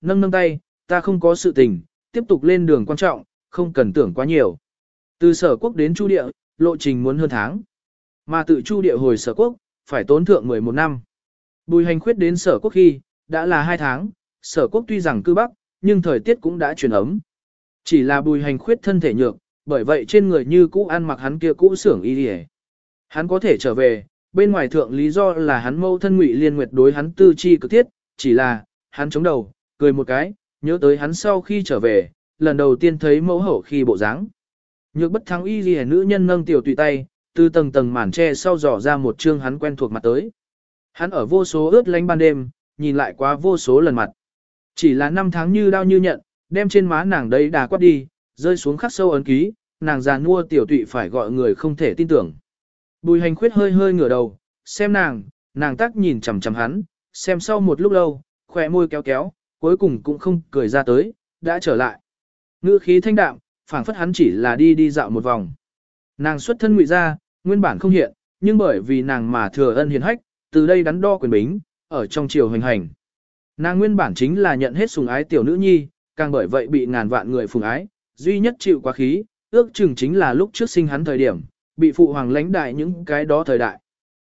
nâng nâng tay, ta không có sự tình, tiếp tục lên đường quan trọng, không cần tưởng quá nhiều. Từ sở quốc đến Chu địa, lộ trình muốn hơn tháng. Mà tự Chu địa hồi sở quốc, phải tốn thượng 11 năm. Bùi hành khuyết đến sở quốc khi, đã là 2 tháng, sở quốc tuy rằng cư bắc, nhưng thời tiết cũng đã chuyển ấm. Chỉ là bùi hành khuyết thân thể nhược, bởi vậy trên người như cũ ăn mặc hắn kia cũ xưởng y đi Hắn có thể trở về, bên ngoài thượng lý do là hắn mâu thân ngụy liên nguyệt đối hắn tư chi cực thiết, chỉ là, hắn chống đầu, cười một cái, nhớ tới hắn sau khi trở về, lần đầu tiên thấy mẫu hậu khi bộ dáng. Nhược bất thắng y ghi nữ nhân nâng tiểu tùy tay, từ tầng tầng màn tre sau dò ra một chương hắn quen thuộc mặt tới. Hắn ở vô số ướt lánh ban đêm, nhìn lại quá vô số lần mặt. Chỉ là năm tháng như đau như nhận, đem trên má nàng đấy đà quát đi, rơi xuống khắc sâu ấn ký, nàng già nua tiểu tụy phải gọi người không thể tin tưởng. Bùi hành khuyết hơi hơi ngửa đầu, xem nàng, nàng tắc nhìn chằm chằm hắn, xem sau một lúc lâu, khỏe môi kéo kéo, cuối cùng cũng không cười ra tới, đã trở lại. Ngữ khí thanh đạm, phảng phất hắn chỉ là đi đi dạo một vòng. Nàng xuất thân ngụy ra, nguyên bản không hiện, nhưng bởi vì nàng mà thừa ân hiền hách, từ đây đắn đo quyền bính, ở trong triều hành hành. Nàng nguyên bản chính là nhận hết sùng ái tiểu nữ nhi, càng bởi vậy bị ngàn vạn người phùng ái, duy nhất chịu quá khí, ước chừng chính là lúc trước sinh hắn thời điểm, bị phụ hoàng lãnh đại những cái đó thời đại.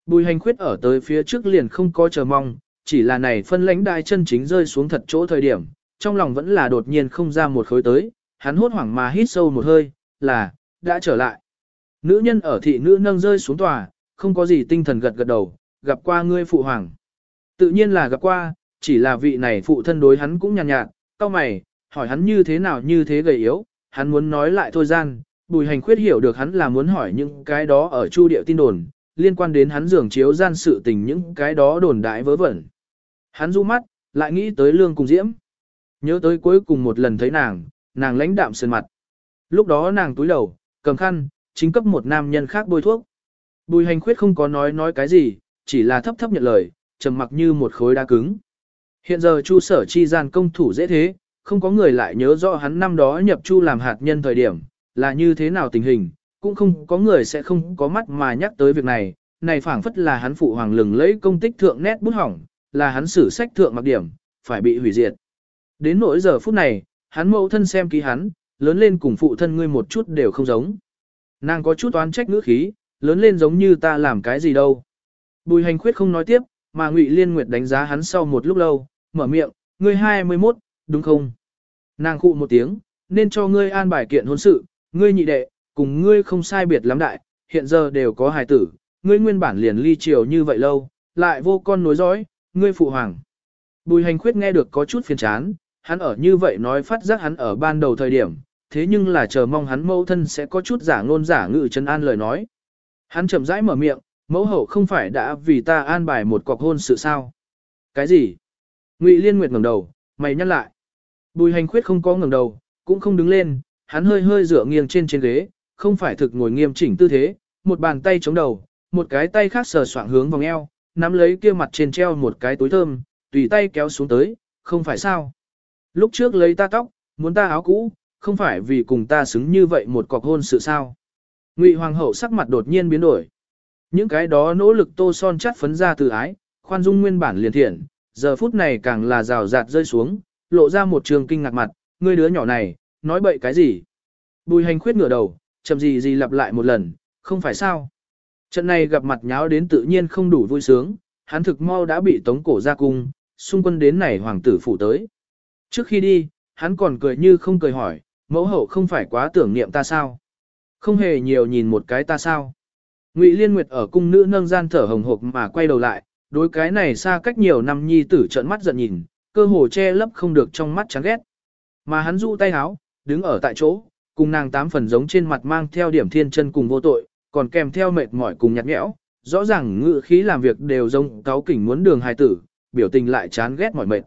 Bùi hành khuyết ở tới phía trước liền không có chờ mong, chỉ là này phân lãnh đại chân chính rơi xuống thật chỗ thời điểm, trong lòng vẫn là đột nhiên không ra một khối tới, hắn hốt hoảng mà hít sâu một hơi, là, đã trở lại. Nữ nhân ở thị nữ nâng rơi xuống tòa, không có gì tinh thần gật gật đầu, gặp qua ngươi phụ hoàng. Tự nhiên là gặp qua, chỉ là vị này phụ thân đối hắn cũng nhàn nhạt, nhạt, cao mày, hỏi hắn như thế nào như thế gầy yếu, hắn muốn nói lại thôi gian, bùi hành khuyết hiểu được hắn là muốn hỏi những cái đó ở chu điệu tin đồn, liên quan đến hắn giường chiếu gian sự tình những cái đó đồn đại vớ vẩn. Hắn du mắt, lại nghĩ tới lương cùng diễm. Nhớ tới cuối cùng một lần thấy nàng, nàng lãnh đạm sơn mặt. Lúc đó nàng túi đầu, cầm khăn, chính cấp một nam nhân khác bôi thuốc. Bùi hành khuyết không có nói nói cái gì, chỉ là thấp thấp nhận lời, trầm mặc như một khối đá cứng. Hiện giờ chu sở chi gian công thủ dễ thế, không có người lại nhớ rõ hắn năm đó nhập chu làm hạt nhân thời điểm, là như thế nào tình hình, cũng không có người sẽ không có mắt mà nhắc tới việc này, này phảng phất là hắn phụ hoàng lừng lấy công tích thượng nét bút hỏng, là hắn sử sách thượng mặc điểm, phải bị hủy diệt. Đến nỗi giờ phút này, hắn mẫu thân xem ký hắn, lớn lên cùng phụ thân ngươi một chút đều không giống. Nàng có chút oán trách ngữ khí, lớn lên giống như ta làm cái gì đâu. Bùi hành khuyết không nói tiếp, mà Ngụy Liên Nguyệt đánh giá hắn sau một lúc lâu, mở miệng, ngươi 21, đúng không? Nàng khụ một tiếng, nên cho ngươi an bài kiện hôn sự, ngươi nhị đệ, cùng ngươi không sai biệt lắm đại, hiện giờ đều có hài tử, ngươi nguyên bản liền ly triều như vậy lâu, lại vô con nối dõi, ngươi phụ hoàng. Bùi hành khuyết nghe được có chút phiền chán, hắn ở như vậy nói phát giác hắn ở ban đầu thời điểm, thế nhưng là chờ mong hắn mẫu thân sẽ có chút giả ngôn giả ngự chân an lời nói. Hắn chậm rãi mở miệng, mẫu hậu không phải đã vì ta an bài một cọc hôn sự sao? Cái gì? Ngụy Liên Nguyệt ngẩng đầu, mày nhăn lại. Bùi hành khuyết không có ngẩng đầu, cũng không đứng lên, hắn hơi hơi dựa nghiêng trên trên ghế, không phải thực ngồi nghiêm chỉnh tư thế, một bàn tay chống đầu, một cái tay khác sờ soạng hướng vòng eo, nắm lấy kia mặt trên treo một cái túi thơm, tùy tay kéo xuống tới, không phải sao. Lúc trước lấy ta tóc, muốn ta áo cũ, không phải vì cùng ta xứng như vậy một cọc hôn sự sao. Ngụy Hoàng hậu sắc mặt đột nhiên biến đổi. Những cái đó nỗ lực tô son chắt phấn ra từ ái, khoan dung nguyên bản liền thiện, giờ phút này càng là rào rạt rơi xuống, lộ ra một trường kinh ngạc mặt, ngươi đứa nhỏ này, nói bậy cái gì? Bùi hành khuyết ngửa đầu, chậm gì gì lặp lại một lần, không phải sao? Trận này gặp mặt nháo đến tự nhiên không đủ vui sướng, hắn thực mau đã bị tống cổ ra cung, xung quân đến này hoàng tử phủ tới. Trước khi đi, hắn còn cười như không cười hỏi, mẫu hậu không phải quá tưởng niệm ta sao? Không hề nhiều nhìn một cái ta sao? Ngụy Liên Nguyệt ở cung nữ nâng gian thở hồng hộc mà quay đầu lại, đối cái này xa cách nhiều năm nhi tử trợn mắt giận nhìn, cơ hồ che lấp không được trong mắt chán ghét. Mà hắn du tay háo, đứng ở tại chỗ, cùng nàng tám phần giống trên mặt mang theo điểm thiên chân cùng vô tội, còn kèm theo mệt mỏi cùng nhạt nhẽo, rõ ràng ngự khí làm việc đều giống cáo kỉnh muốn đường hài tử, biểu tình lại chán ghét mỏi mệt.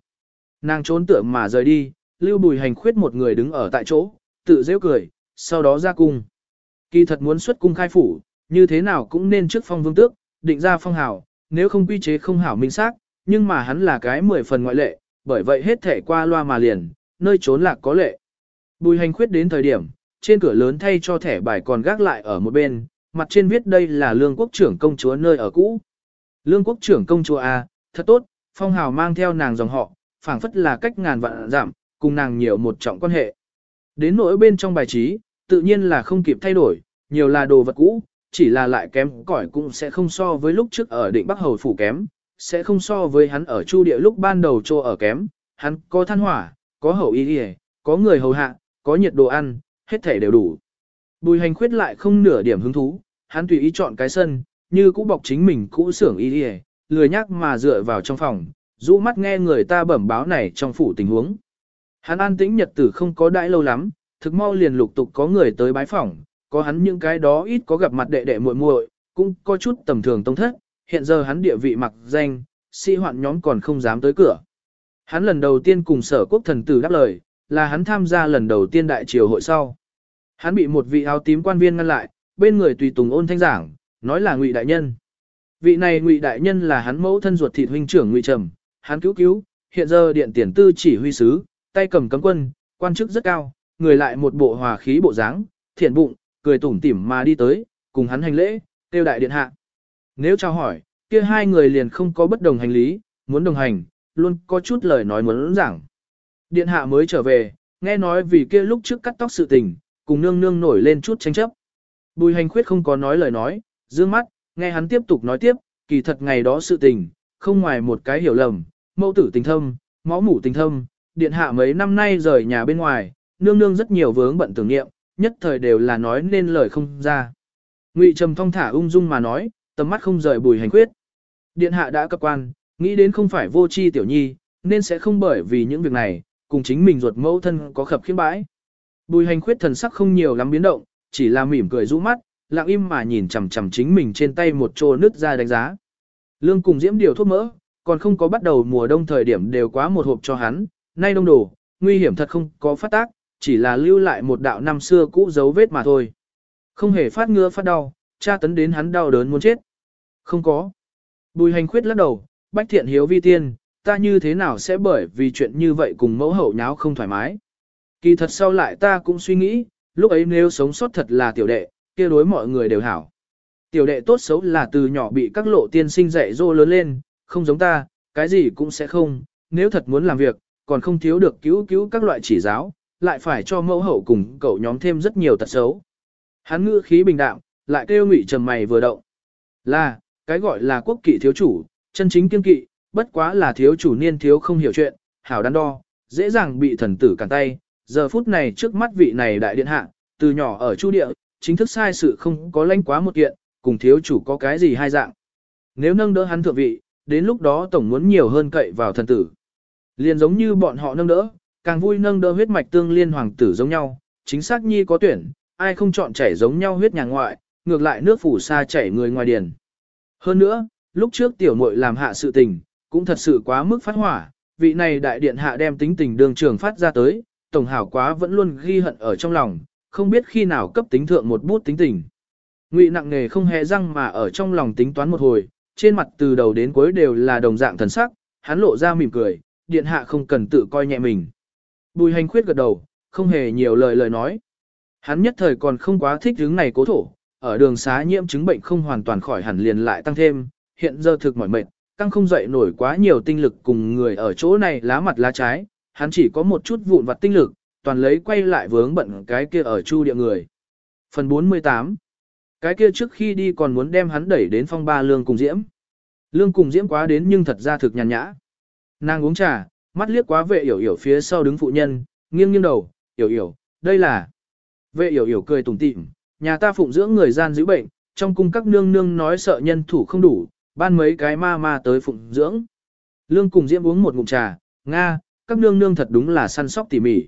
Nàng trốn tựa mà rời đi, lưu bùi hành khuyết một người đứng ở tại chỗ, tự rêu cười, sau đó ra cung. Kỳ thật muốn xuất cung khai phủ, như thế nào cũng nên trước phong vương tước, định ra phong hảo, nếu không quy chế không hảo minh xác, nhưng mà hắn là cái mười phần ngoại lệ, bởi vậy hết thể qua loa mà liền, nơi trốn lạc có lệ. Bùi hành khuyết đến thời điểm, trên cửa lớn thay cho thẻ bài còn gác lại ở một bên, mặt trên viết đây là lương quốc trưởng công chúa nơi ở cũ. Lương quốc trưởng công chúa A, thật tốt, phong hào mang theo nàng dòng họ, phảng phất là cách ngàn vạn giảm, cùng nàng nhiều một trọng quan hệ. Đến nỗi bên trong bài trí, tự nhiên là không kịp thay đổi, nhiều là đồ vật cũ, chỉ là lại kém cỏi cũng sẽ không so với lúc trước ở định Bắc Hầu phủ kém, sẽ không so với hắn ở Chu địa lúc ban đầu trô ở kém, hắn có than hỏa, có hậu y có người hầu hạ, có nhiệt đồ ăn, hết thể đều đủ. Bùi hành khuyết lại không nửa điểm hứng thú, hắn tùy ý chọn cái sân, như cũ bọc chính mình cũ xưởng y đi lười nhắc mà dựa vào trong phòng, rũ mắt nghe người ta bẩm báo này trong phủ tình huống. Hắn an tĩnh nhật tử không có đãi lâu lắm, thực mau liền lục tục có người tới bái phỏng, có hắn những cái đó ít có gặp mặt đệ đệ muội muội, cũng có chút tầm thường tông thất, hiện giờ hắn địa vị mặc danh, sĩ si hoạn nhóm còn không dám tới cửa. Hắn lần đầu tiên cùng sở quốc thần tử đáp lời, là hắn tham gia lần đầu tiên đại triều hội sau. Hắn bị một vị áo tím quan viên ngăn lại, bên người tùy tùng ôn thanh giảng, nói là ngụy đại nhân. Vị này ngụy đại nhân là hắn mẫu thân ruột thịt huynh trưởng ngụy trầm, hắn cứu cứu, hiện giờ điện tiền tư chỉ huy sứ, tay cầm cấm quân, quan chức rất cao, người lại một bộ hòa khí bộ dáng, thiện bụng, cười tủm tỉm mà đi tới, cùng hắn hành lễ, tiêu đại điện hạ. Nếu chào hỏi, kia hai người liền không có bất đồng hành lý, muốn đồng hành, luôn có chút lời nói muốn giảng. Điện hạ mới trở về, nghe nói vì kia lúc trước cắt tóc sự tình, cùng nương nương nổi lên chút tranh chấp. Bùi hành khuyết không có nói lời nói, dương mắt, nghe hắn tiếp tục nói tiếp, kỳ thật ngày đó sự tình, không ngoài một cái hiểu lầm, mẫu tử tình thâm, máu mủ tình thâm, điện hạ mấy năm nay rời nhà bên ngoài, nương nương rất nhiều vướng bận tưởng niệm, nhất thời đều là nói nên lời không ra. Ngụy Trầm thong thả ung dung mà nói, tầm mắt không rời bùi hành khuyết. Điện hạ đã cấp quan, nghĩ đến không phải vô chi tiểu nhi, nên sẽ không bởi vì những việc này, cùng chính mình ruột mẫu thân có khập khiếm bãi. Bùi hành khuyết thần sắc không nhiều lắm biến động, chỉ là mỉm cười rũ mắt, lặng im mà nhìn chằm chằm chính mình trên tay một trô nứt ra đánh giá. Lương cùng diễm điều thuốc mỡ, còn không có bắt đầu mùa đông thời điểm đều quá một hộp cho hắn, nay đông đủ, nguy hiểm thật không có phát tác, chỉ là lưu lại một đạo năm xưa cũ dấu vết mà thôi. Không hề phát ngứa phát đau, tra tấn đến hắn đau đớn muốn chết. Không có. Bùi hành khuyết lắc đầu, bách thiện hiếu vi tiên, ta như thế nào sẽ bởi vì chuyện như vậy cùng mẫu hậu nháo không thoải mái. Kỳ thật sau lại ta cũng suy nghĩ, lúc ấy nếu sống sót thật là tiểu đệ, kia đối mọi người đều hảo. Tiểu đệ tốt xấu là từ nhỏ bị các lộ tiên sinh dạy dỗ lớn lên, không giống ta, cái gì cũng sẽ không, nếu thật muốn làm việc, còn không thiếu được cứu cứu các loại chỉ giáo, lại phải cho mẫu hậu cùng cậu nhóm thêm rất nhiều tật xấu. Hắn ngữ khí bình đạm, lại kêu ngụy trầm mày vừa động. Là, cái gọi là quốc kỵ thiếu chủ, chân chính kiên kỵ, bất quá là thiếu chủ niên thiếu không hiểu chuyện, hảo đắn đo, dễ dàng bị thần tử cản tay. Giờ phút này trước mắt vị này đại điện hạ, từ nhỏ ở chu địa, chính thức sai sự không có lãnh quá một kiện, cùng thiếu chủ có cái gì hai dạng. Nếu nâng đỡ hắn thượng vị, đến lúc đó tổng muốn nhiều hơn cậy vào thần tử. Liền giống như bọn họ nâng đỡ, càng vui nâng đỡ huyết mạch tương liên hoàng tử giống nhau, chính xác nhi có tuyển, ai không chọn chảy giống nhau huyết nhà ngoại, ngược lại nước phủ xa chảy người ngoài điền. Hơn nữa, lúc trước tiểu muội làm hạ sự tình, cũng thật sự quá mức phát hỏa, vị này đại điện hạ đem tính tình đường trường phát ra tới, tổng hảo quá vẫn luôn ghi hận ở trong lòng, không biết khi nào cấp tính thượng một bút tính tình. Ngụy nặng nề không hề răng mà ở trong lòng tính toán một hồi, trên mặt từ đầu đến cuối đều là đồng dạng thần sắc, hắn lộ ra mỉm cười, điện hạ không cần tự coi nhẹ mình. Bùi hành khuyết gật đầu, không hề nhiều lời lời nói. Hắn nhất thời còn không quá thích hướng này cố thổ, ở đường xá nhiễm chứng bệnh không hoàn toàn khỏi hẳn liền lại tăng thêm, hiện giờ thực mỏi mệt, căng không dậy nổi quá nhiều tinh lực cùng người ở chỗ này lá mặt lá trái, hắn chỉ có một chút vụn vặt tinh lực, toàn lấy quay lại vướng bận cái kia ở chu địa người. Phần 48 Cái kia trước khi đi còn muốn đem hắn đẩy đến phong ba lương cùng diễm. Lương cùng diễm quá đến nhưng thật ra thực nhàn nhã. Nàng uống trà, mắt liếc quá vệ yểu yểu phía sau đứng phụ nhân, nghiêng nghiêng đầu, yểu yểu, đây là. Vệ yểu yểu cười tủm tỉm, nhà ta phụng dưỡng người gian giữ bệnh, trong cung các nương nương nói sợ nhân thủ không đủ, ban mấy cái ma ma tới phụng dưỡng. Lương cùng diễm uống một ngụm trà, nga, các nương nương thật đúng là săn sóc tỉ mỉ.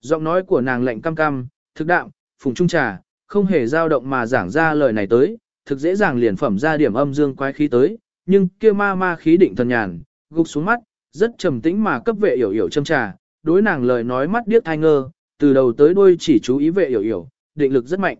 Giọng nói của nàng lạnh cam cam, thực đạm, phùng trung trà, không hề dao động mà giảng ra lời này tới, thực dễ dàng liền phẩm ra điểm âm dương quái khí tới, nhưng kia ma ma khí định thần nhàn, gục xuống mắt, rất trầm tĩnh mà cấp vệ hiểu hiểu châm trà, đối nàng lời nói mắt điếc thai ngơ, từ đầu tới đuôi chỉ chú ý vệ hiểu hiểu, định lực rất mạnh.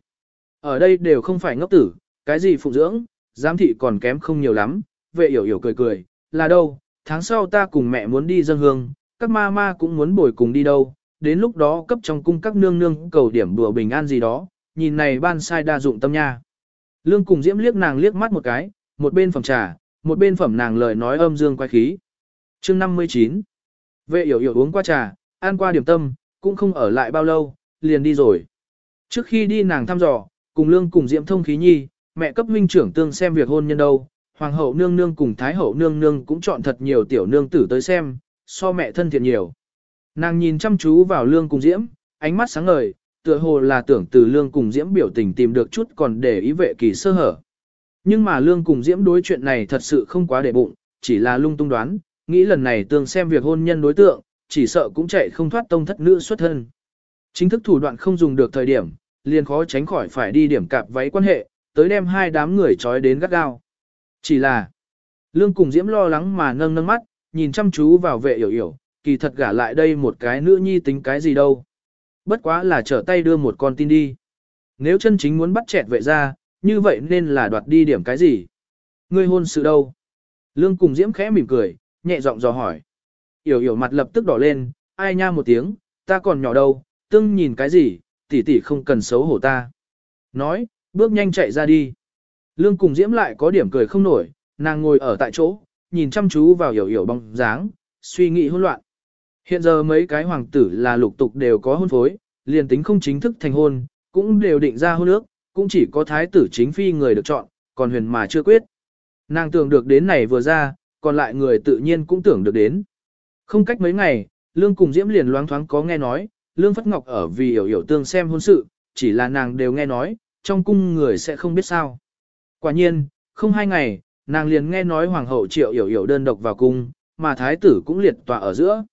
Ở đây đều không phải ngốc tử, cái gì phụng dưỡng, giám thị còn kém không nhiều lắm, vệ hiểu hiểu cười cười, là đâu, tháng sau ta cùng mẹ muốn đi dân hương, các ma ma cũng muốn bồi cùng đi đâu, đến lúc đó cấp trong cung các nương nương cầu điểm đùa bình an gì đó, nhìn này ban sai đa dụng tâm nha. Lương cùng diễm liếc nàng liếc mắt một cái, một bên phẩm trà, một bên phẩm nàng lời nói âm dương quay khí. chương 59 Vệ hiểu hiểu uống qua trà, ăn qua điểm tâm, cũng không ở lại bao lâu, liền đi rồi. Trước khi đi nàng thăm dò, cùng lương cùng diễm thông khí nhi, mẹ cấp huynh trưởng tương xem việc hôn nhân đâu, hoàng hậu nương nương cùng thái hậu nương nương cũng chọn thật nhiều tiểu nương tử tới xem, so mẹ thân thiện nhiều. Nàng nhìn chăm chú vào lương cùng diễm, ánh mắt sáng ngời, tựa hồ là tưởng từ lương cùng diễm biểu tình tìm được chút còn để ý vệ kỳ sơ hở. Nhưng mà lương cùng diễm đối chuyện này thật sự không quá để bụng, chỉ là lung tung đoán, nghĩ lần này tương xem việc hôn nhân đối tượng, chỉ sợ cũng chạy không thoát tông thất nữ xuất thân. Chính thức thủ đoạn không dùng được thời điểm, liền khó tránh khỏi phải đi điểm cạp váy quan hệ, tới đem hai đám người trói đến gắt gao. Chỉ là, lương cùng diễm lo lắng mà nâng nâng mắt, nhìn chăm chú vào vệ hiểu hiểu, kỳ thật gả lại đây một cái nữ nhi tính cái gì đâu. Bất quá là trở tay đưa một con tin đi. Nếu chân chính muốn bắt chẹt vệ ra, như vậy nên là đoạt đi điểm cái gì? Ngươi hôn sự đâu? Lương cùng diễm khẽ mỉm cười, nhẹ giọng dò hỏi. Yểu yểu mặt lập tức đỏ lên, ai nha một tiếng, ta còn nhỏ đâu, tương nhìn cái gì, tỷ tỷ không cần xấu hổ ta. Nói, bước nhanh chạy ra đi. Lương cùng diễm lại có điểm cười không nổi, nàng ngồi ở tại chỗ, nhìn chăm chú vào hiểu hiểu bóng dáng, suy nghĩ hỗn loạn. Hiện giờ mấy cái hoàng tử là lục tục đều có hôn phối, liền tính không chính thức thành hôn, cũng đều định ra hôn ước, cũng chỉ có thái tử chính phi người được chọn, còn huyền mà chưa quyết. Nàng tưởng được đến này vừa ra, còn lại người tự nhiên cũng tưởng được đến. Không cách mấy ngày, Lương cùng Diễm liền loáng thoáng có nghe nói, Lương Phất Ngọc ở vì hiểu hiểu tương xem hôn sự, chỉ là nàng đều nghe nói, trong cung người sẽ không biết sao. Quả nhiên, không hai ngày, nàng liền nghe nói Hoàng hậu triệu hiểu hiểu đơn độc vào cung, mà thái tử cũng liệt tòa ở giữa.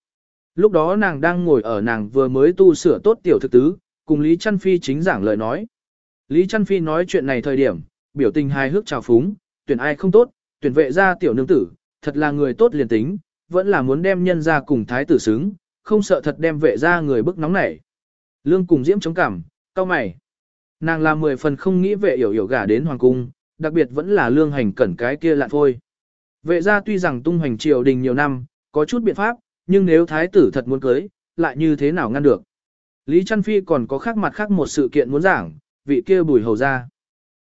Lúc đó nàng đang ngồi ở nàng vừa mới tu sửa tốt tiểu thực tứ, cùng Lý Trăn Phi chính giảng lời nói. Lý Trăn Phi nói chuyện này thời điểm, biểu tình hài hước trào phúng, tuyển ai không tốt, tuyển vệ ra tiểu nương tử, thật là người tốt liền tính, vẫn là muốn đem nhân ra cùng thái tử xứng, không sợ thật đem vệ ra người bức nóng nảy. Lương cùng diễm chống cảm, cao mày. Nàng là mười phần không nghĩ vệ hiểu hiểu gả đến hoàng cung, đặc biệt vẫn là lương hành cẩn cái kia lạn phôi. Vệ ra tuy rằng tung hoành triều đình nhiều năm, có chút biện pháp, nhưng nếu thái tử thật muốn cưới, lại như thế nào ngăn được. Lý Trăn Phi còn có khác mặt khác một sự kiện muốn giảng, vị kia bùi hầu ra.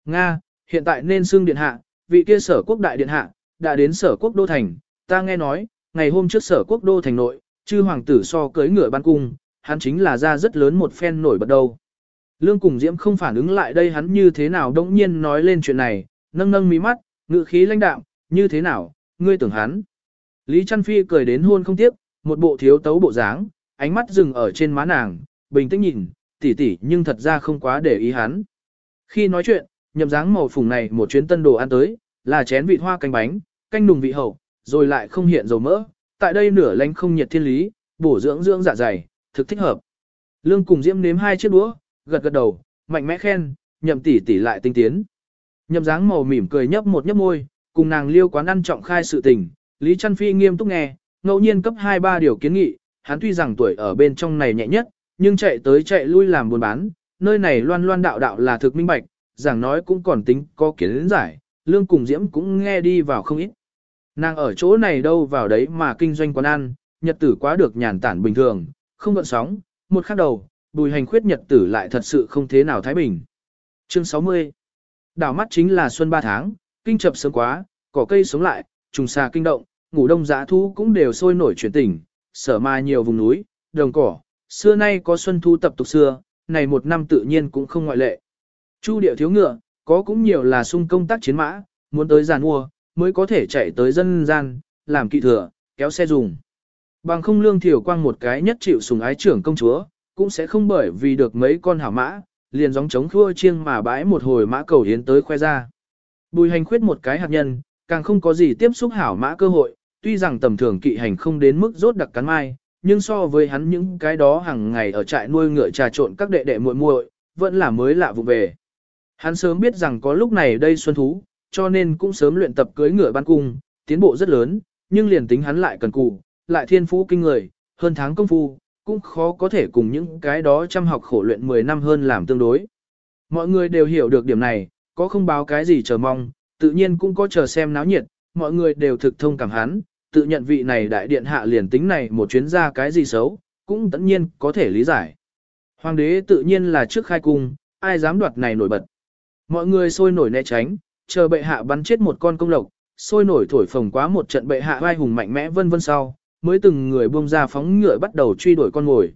Nga, hiện tại nên xưng điện hạ, vị kia sở quốc đại điện hạ, đã đến sở quốc đô thành, ta nghe nói, ngày hôm trước sở quốc đô thành nội, chư hoàng tử so cưới ngựa ban cung, hắn chính là ra rất lớn một phen nổi bật đầu. Lương cùng Diễm không phản ứng lại đây hắn như thế nào đống nhiên nói lên chuyện này, nâng nâng mí mắt, ngự khí lãnh đạm, như thế nào, ngươi tưởng hắn. Lý Trăn Phi cười đến hôn không tiếc, một bộ thiếu tấu bộ dáng, ánh mắt dừng ở trên má nàng, bình tĩnh nhìn, tỉ tỉ nhưng thật ra không quá để ý hắn. Khi nói chuyện, nhậm dáng màu phùng này một chuyến tân đồ ăn tới, là chén vị hoa canh bánh, canh nùng vị hậu, rồi lại không hiện dầu mỡ, tại đây nửa lánh không nhiệt thiên lý, bổ dưỡng dưỡng dạ dày, thực thích hợp. Lương cùng Diễm nếm hai chiếc đũa, gật gật đầu, mạnh mẽ khen, nhậm tỷ tỷ lại tinh tiến. Nhậm dáng màu mỉm cười nhấp một nhấp môi, cùng nàng liêu quán ăn trọng khai sự tình, Lý Trăn Phi nghiêm túc nghe, ngẫu nhiên cấp 2-3 điều kiến nghị, hắn tuy rằng tuổi ở bên trong này nhẹ nhất, nhưng chạy tới chạy lui làm buôn bán, nơi này loan loan đạo đạo là thực minh bạch, giảng nói cũng còn tính có kiến giải, lương cùng diễm cũng nghe đi vào không ít. Nàng ở chỗ này đâu vào đấy mà kinh doanh quán ăn, nhật tử quá được nhàn tản bình thường, không gợn sóng, một khắc đầu, bùi hành khuyết nhật tử lại thật sự không thế nào thái bình. Chương 60 Đảo mắt chính là xuân ba tháng, kinh chập sớm quá, cỏ cây sống lại, trùng xà kinh động, ngủ đông giã thu cũng đều sôi nổi chuyển tỉnh, sở ma nhiều vùng núi, đồng cỏ, xưa nay có xuân thu tập tục xưa, này một năm tự nhiên cũng không ngoại lệ. Chu điệu thiếu ngựa, có cũng nhiều là sung công tác chiến mã, muốn tới giàn mua, mới có thể chạy tới dân gian, làm kỵ thừa, kéo xe dùng. Bằng không lương thiểu quang một cái nhất chịu sùng ái trưởng công chúa, cũng sẽ không bởi vì được mấy con hảo mã, liền gióng chống thua chiêng mà bãi một hồi mã cầu hiến tới khoe ra. Bùi hành khuyết một cái hạt nhân, càng không có gì tiếp xúc hảo mã cơ hội, tuy rằng tầm thường kỵ hành không đến mức rốt đặc cắn mai, nhưng so với hắn những cái đó hàng ngày ở trại nuôi ngựa trà trộn các đệ đệ muội muội, vẫn là mới lạ vụ về. Hắn sớm biết rằng có lúc này đây xuân thú, cho nên cũng sớm luyện tập cưới ngựa ban cung, tiến bộ rất lớn, nhưng liền tính hắn lại cần cù, lại thiên phú kinh người, hơn tháng công phu, cũng khó có thể cùng những cái đó chăm học khổ luyện 10 năm hơn làm tương đối. Mọi người đều hiểu được điểm này, có không báo cái gì chờ mong, tự nhiên cũng có chờ xem náo nhiệt, mọi người đều thực thông cảm hắn, tự nhận vị này đại điện hạ liền tính này một chuyến ra cái gì xấu, cũng tất nhiên có thể lý giải. Hoàng đế tự nhiên là trước khai cung, ai dám đoạt này nổi bật. Mọi người sôi nổi né tránh, chờ bệ hạ bắn chết một con công lộc, sôi nổi thổi phồng quá một trận bệ hạ vai hùng mạnh mẽ vân vân sau, mới từng người buông ra phóng ngựa bắt đầu truy đuổi con ngồi.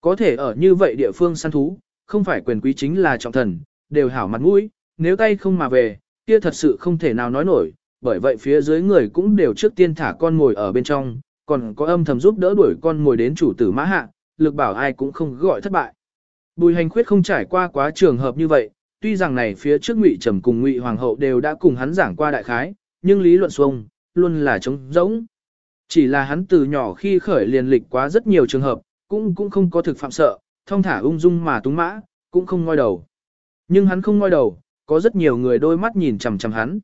Có thể ở như vậy địa phương săn thú, không phải quyền quý chính là trọng thần, đều hảo mặt mũi, nếu tay không mà về, kia thật sự không thể nào nói nổi, bởi vậy phía dưới người cũng đều trước tiên thả con ngồi ở bên trong, còn có âm thầm giúp đỡ đuổi con ngồi đến chủ tử mã hạ, lực bảo ai cũng không gọi thất bại. Bùi hành khuyết không trải qua quá trường hợp như vậy, tuy rằng này phía trước ngụy trầm cùng ngụy hoàng hậu đều đã cùng hắn giảng qua đại khái, nhưng lý luận xuông, luôn là trống rỗng. Chỉ là hắn từ nhỏ khi khởi liền lịch quá rất nhiều trường hợp, cũng cũng không có thực phạm sợ, thông thả ung dung mà túng mã, cũng không ngoi đầu. Nhưng hắn không ngoi đầu, có rất nhiều người đôi mắt nhìn chằm chằm hắn.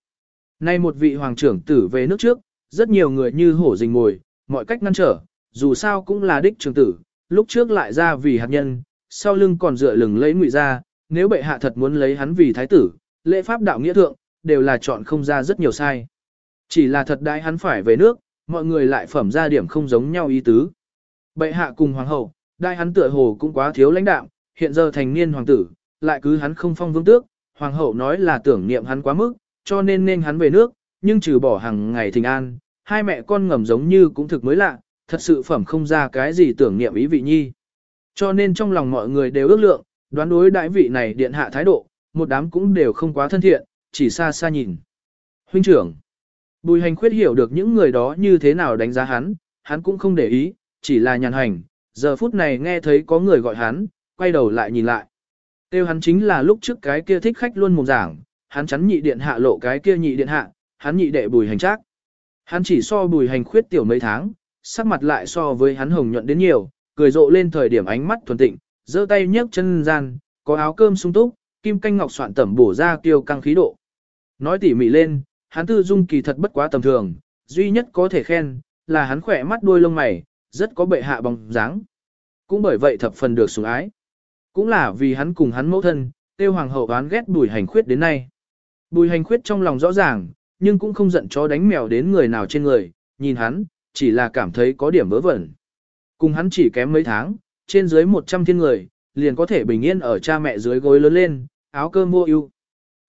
Nay một vị hoàng trưởng tử về nước trước, rất nhiều người như hổ rình ngồi, mọi cách ngăn trở, dù sao cũng là đích trưởng tử, lúc trước lại ra vì hạt nhân, sau lưng còn dựa lừng lấy ngụy ra, nếu bệ hạ thật muốn lấy hắn vì thái tử, lễ pháp đạo nghĩa thượng, đều là chọn không ra rất nhiều sai. Chỉ là thật đại hắn phải về nước, mọi người lại phẩm ra điểm không giống nhau ý tứ. Bệ hạ cùng hoàng hậu, đại hắn tựa hồ cũng quá thiếu lãnh đạo, hiện giờ thành niên hoàng tử, lại cứ hắn không phong vương tước, hoàng hậu nói là tưởng niệm hắn quá mức, cho nên nên hắn về nước, nhưng trừ bỏ hàng ngày thình an, hai mẹ con ngầm giống như cũng thực mới lạ, thật sự phẩm không ra cái gì tưởng niệm ý vị nhi. Cho nên trong lòng mọi người đều ước lượng, đoán đối đại vị này điện hạ thái độ, một đám cũng đều không quá thân thiện, chỉ xa xa nhìn. Huynh trưởng, bùi hành khuyết hiểu được những người đó như thế nào đánh giá hắn, hắn cũng không để ý, chỉ là nhàn hành, giờ phút này nghe thấy có người gọi hắn, quay đầu lại nhìn lại. Tiêu hắn chính là lúc trước cái kia thích khách luôn mồm giảng, hắn chắn nhị điện hạ lộ cái kia nhị điện hạ, hắn nhị đệ bùi hành trác. Hắn chỉ so bùi hành khuyết tiểu mấy tháng, sắc mặt lại so với hắn hồng nhuận đến nhiều, cười rộ lên thời điểm ánh mắt thuần tịnh, giơ tay nhấc chân gian, có áo cơm sung túc, kim canh ngọc soạn tẩm bổ ra tiêu căng khí độ. Nói tỉ mỉ lên, hắn tư dung kỳ thật bất quá tầm thường, duy nhất có thể khen, là hắn khỏe mắt đuôi lông mày, rất có bệ hạ bóng dáng. Cũng bởi vậy thập phần được sủng ái. Cũng là vì hắn cùng hắn mẫu thân, tiêu hoàng hậu oán ghét bùi hành khuyết đến nay. Bùi hành khuyết trong lòng rõ ràng, nhưng cũng không giận chó đánh mèo đến người nào trên người, nhìn hắn, chỉ là cảm thấy có điểm vớ vẩn. Cùng hắn chỉ kém mấy tháng, trên dưới 100 thiên người, liền có thể bình yên ở cha mẹ dưới gối lớn lên, áo cơm mua ưu.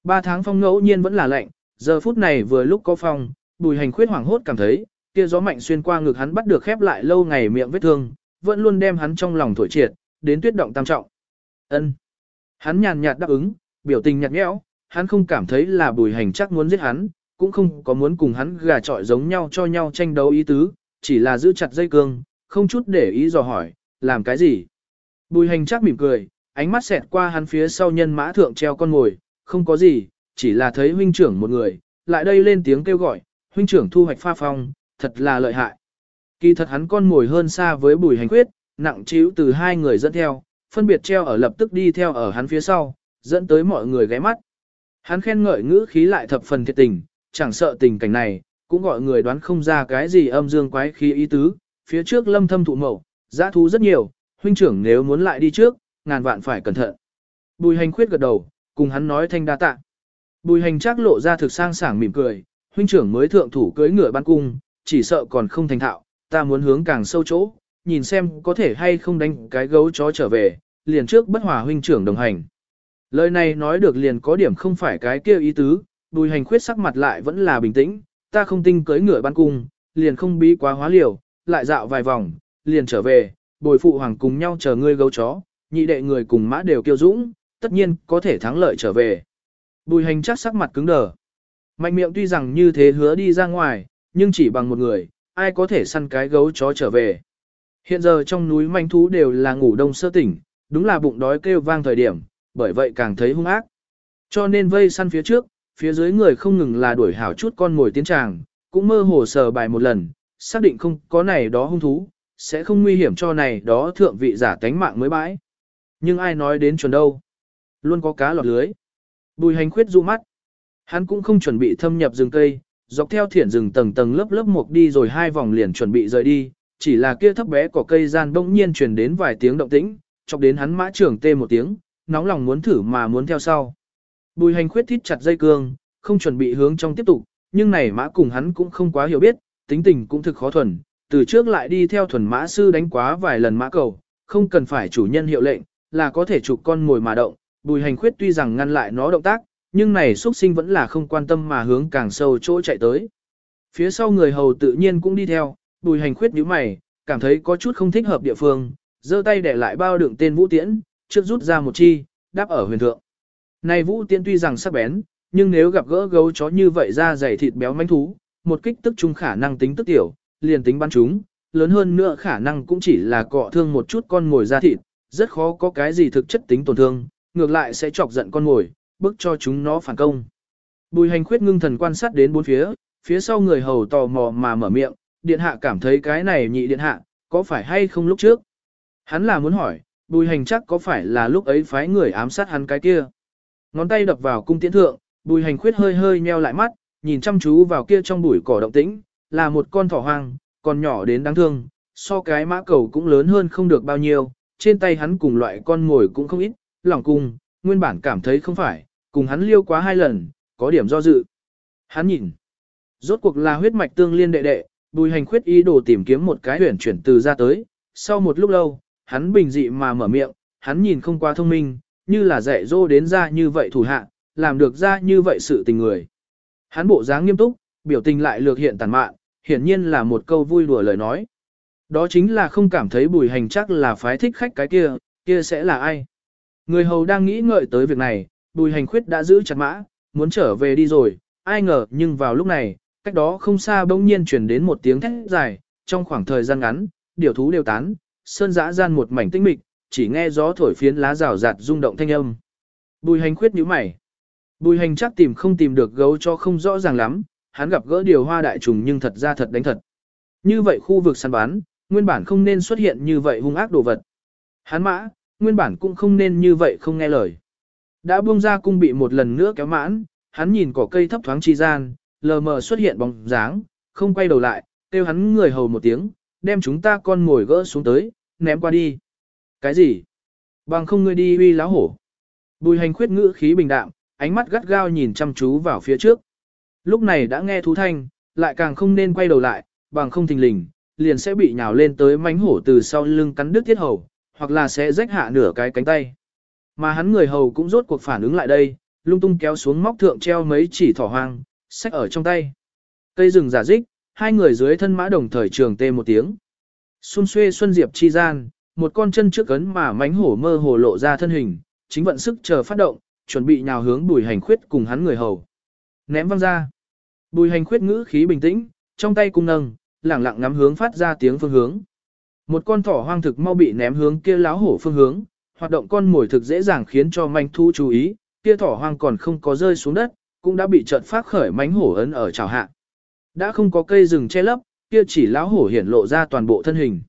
Ba tháng phong ngẫu nhiên vẫn là lạnh, giờ phút này vừa lúc có phong, bùi hành khuyết hoảng hốt cảm thấy, kia gió mạnh xuyên qua ngực hắn bắt được khép lại lâu ngày miệng vết thương, vẫn luôn đem hắn trong lòng thổi triệt, đến tuyết động tam trọng. Ân. Hắn nhàn nhạt đáp ứng, biểu tình nhạt nhẽo, hắn không cảm thấy là bùi hành chắc muốn giết hắn, cũng không có muốn cùng hắn gà trọi giống nhau cho nhau tranh đấu ý tứ, chỉ là giữ chặt dây cương, không chút để ý dò hỏi, làm cái gì. Bùi hành chắc mỉm cười, ánh mắt xẹt qua hắn phía sau nhân mã thượng treo con ngồi, không có gì, chỉ là thấy huynh trưởng một người, lại đây lên tiếng kêu gọi, huynh trưởng thu hoạch pha phong, thật là lợi hại. Kỳ thật hắn con ngồi hơn xa với bùi hành quyết, nặng chiếu từ hai người dẫn theo, phân biệt treo ở lập tức đi theo ở hắn phía sau, dẫn tới mọi người ghé mắt. Hắn khen ngợi ngữ khí lại thập phần thiệt tình, chẳng sợ tình cảnh này, cũng gọi người đoán không ra cái gì âm dương quái khí ý tứ, phía trước lâm thâm thụ mậu, giã thú rất nhiều, huynh trưởng nếu muốn lại đi trước, ngàn vạn phải cẩn thận. Bùi hành khuyết gật đầu, cùng hắn nói thanh đa tạ. Bùi hành chắc lộ ra thực sang sảng mỉm cười, huynh trưởng mới thượng thủ cưới ngựa ban cung, chỉ sợ còn không thành thạo, ta muốn hướng càng sâu chỗ, nhìn xem có thể hay không đánh cái gấu chó trở về, liền trước bất hòa huynh trưởng đồng hành. Lời này nói được liền có điểm không phải cái kia ý tứ, bùi hành khuyết sắc mặt lại vẫn là bình tĩnh, ta không tinh cưới ngựa ban cung, liền không bí quá hóa liều, lại dạo vài vòng, liền trở về, bồi phụ hoàng cùng nhau chờ ngươi gấu chó, nhị đệ người cùng mã đều kiêu dũng, tất nhiên có thể thắng lợi trở về. Bùi hành chắc sắc mặt cứng đờ. Mạnh miệng tuy rằng như thế hứa đi ra ngoài, nhưng chỉ bằng một người, ai có thể săn cái gấu chó trở về. Hiện giờ trong núi manh thú đều là ngủ đông sơ tỉnh, đúng là bụng đói kêu vang thời điểm, bởi vậy càng thấy hung ác. Cho nên vây săn phía trước, phía dưới người không ngừng là đuổi hảo chút con ngồi tiến tràng, cũng mơ hồ sờ bài một lần, xác định không có này đó hung thú, sẽ không nguy hiểm cho này đó thượng vị giả tánh mạng mới bãi. Nhưng ai nói đến chuẩn đâu? Luôn có cá lọt lưới. Bùi hành khuyết dụ mắt. Hắn cũng không chuẩn bị thâm nhập rừng cây, dọc theo thiển rừng tầng tầng lớp lớp một đi rồi hai vòng liền chuẩn bị rời đi, chỉ là kia thấp bé cỏ cây gian bỗng nhiên truyền đến vài tiếng động tĩnh, chọc đến hắn mã trưởng tê một tiếng, nóng lòng muốn thử mà muốn theo sau. Bùi hành khuyết thít chặt dây cương, không chuẩn bị hướng trong tiếp tục, nhưng này mã cùng hắn cũng không quá hiểu biết, tính tình cũng thực khó thuần, từ trước lại đi theo thuần mã sư đánh quá vài lần mã cầu, không cần phải chủ nhân hiệu lệnh, là có thể chụp con ngồi mà động, bùi hành khuyết tuy rằng ngăn lại nó động tác, nhưng này xuất sinh vẫn là không quan tâm mà hướng càng sâu chỗ chạy tới. Phía sau người hầu tự nhiên cũng đi theo, bùi hành khuyết nhíu mày, cảm thấy có chút không thích hợp địa phương, giơ tay để lại bao đựng tên vũ tiễn, trước rút ra một chi, đáp ở huyền thượng. Này vũ tiễn tuy rằng sắc bén, nhưng nếu gặp gỡ gấu chó như vậy ra dày thịt béo manh thú, một kích tức trung khả năng tính tức tiểu, liền tính bắn chúng, lớn hơn nữa khả năng cũng chỉ là cọ thương một chút con ngồi ra thịt, rất khó có cái gì thực chất tính tổn thương, ngược lại sẽ chọc giận con ngồi, bức cho chúng nó phản công. Bùi hành khuyết ngưng thần quan sát đến bốn phía, phía sau người hầu tò mò mà mở miệng, điện hạ cảm thấy cái này nhị điện hạ, có phải hay không lúc trước? Hắn là muốn hỏi, bùi hành chắc có phải là lúc ấy phái người ám sát hắn cái kia? Ngón tay đập vào cung tiễn thượng, bùi hành khuyết hơi hơi nheo lại mắt, nhìn chăm chú vào kia trong bụi cỏ động tĩnh, là một con thỏ hoang, còn nhỏ đến đáng thương, so cái mã cầu cũng lớn hơn không được bao nhiêu, trên tay hắn cùng loại con ngồi cũng không ít, lòng cung, nguyên bản cảm thấy không phải, cùng hắn liêu quá hai lần, có điểm do dự. Hắn nhìn, rốt cuộc là huyết mạch tương liên đệ đệ, bùi hành khuyết ý đồ tìm kiếm một cái huyển chuyển từ ra tới, sau một lúc lâu, hắn bình dị mà mở miệng, hắn nhìn không quá thông minh, như là dạy dỗ đến ra như vậy thủ hạ, làm được ra như vậy sự tình người. Hắn bộ dáng nghiêm túc, biểu tình lại lược hiện tàn mạn, hiển nhiên là một câu vui đùa lời nói. Đó chính là không cảm thấy bùi hành chắc là phái thích khách cái kia, kia sẽ là ai. Người hầu đang nghĩ ngợi tới việc này, bùi hành khuyết đã giữ chặt mã, muốn trở về đi rồi, ai ngờ nhưng vào lúc này, cách đó không xa bỗng nhiên chuyển đến một tiếng thét dài, trong khoảng thời gian ngắn, điều thú đều tán, sơn dã gian một mảnh tinh mịch, chỉ nghe gió thổi phiến lá rào rạt rung động thanh âm. Bùi hành khuyết nhíu mày. Bùi hành chắc tìm không tìm được gấu cho không rõ ràng lắm, hắn gặp gỡ điều hoa đại trùng nhưng thật ra thật đánh thật. Như vậy khu vực săn bán, nguyên bản không nên xuất hiện như vậy hung ác đồ vật. Hắn mã, nguyên bản cũng không nên như vậy không nghe lời. Đã buông ra cung bị một lần nữa kéo mãn, hắn nhìn cỏ cây thấp thoáng chi gian, lờ mờ xuất hiện bóng dáng, không quay đầu lại, kêu hắn người hầu một tiếng, đem chúng ta con ngồi gỡ xuống tới, ném qua đi. Cái gì? Bằng không ngươi đi uy láo hổ. Bùi hành khuyết ngữ khí bình đạm, ánh mắt gắt gao nhìn chăm chú vào phía trước. Lúc này đã nghe thú thanh, lại càng không nên quay đầu lại, bằng không thình lình, liền sẽ bị nhào lên tới mánh hổ từ sau lưng cắn đứt thiết hầu, hoặc là sẽ rách hạ nửa cái cánh tay. Mà hắn người hầu cũng rốt cuộc phản ứng lại đây, lung tung kéo xuống móc thượng treo mấy chỉ thỏ hoang, sách ở trong tay. Cây rừng giả dích, hai người dưới thân mã đồng thời trường tê một tiếng. Xuân xuê xuân diệp chi gian, một con chân trước cấn mà mánh hổ mơ hồ lộ ra thân hình, chính vận sức chờ phát động, chuẩn bị nhào hướng bùi hành khuyết cùng hắn người hầu. Ném văng ra. Bùi hành khuyết ngữ khí bình tĩnh, trong tay cung nâng, lẳng lặng ngắm hướng phát ra tiếng phương hướng. Một con thỏ hoang thực mau bị ném hướng kia láo hổ phương hướng, hoạt động con mồi thực dễ dàng khiến cho manh thu chú ý, kia thỏ hoang còn không có rơi xuống đất, cũng đã bị trận phát khởi mánh hổ ấn ở trào hạ. Đã không có cây rừng che lấp, kia chỉ láo hổ hiển lộ ra toàn bộ thân hình.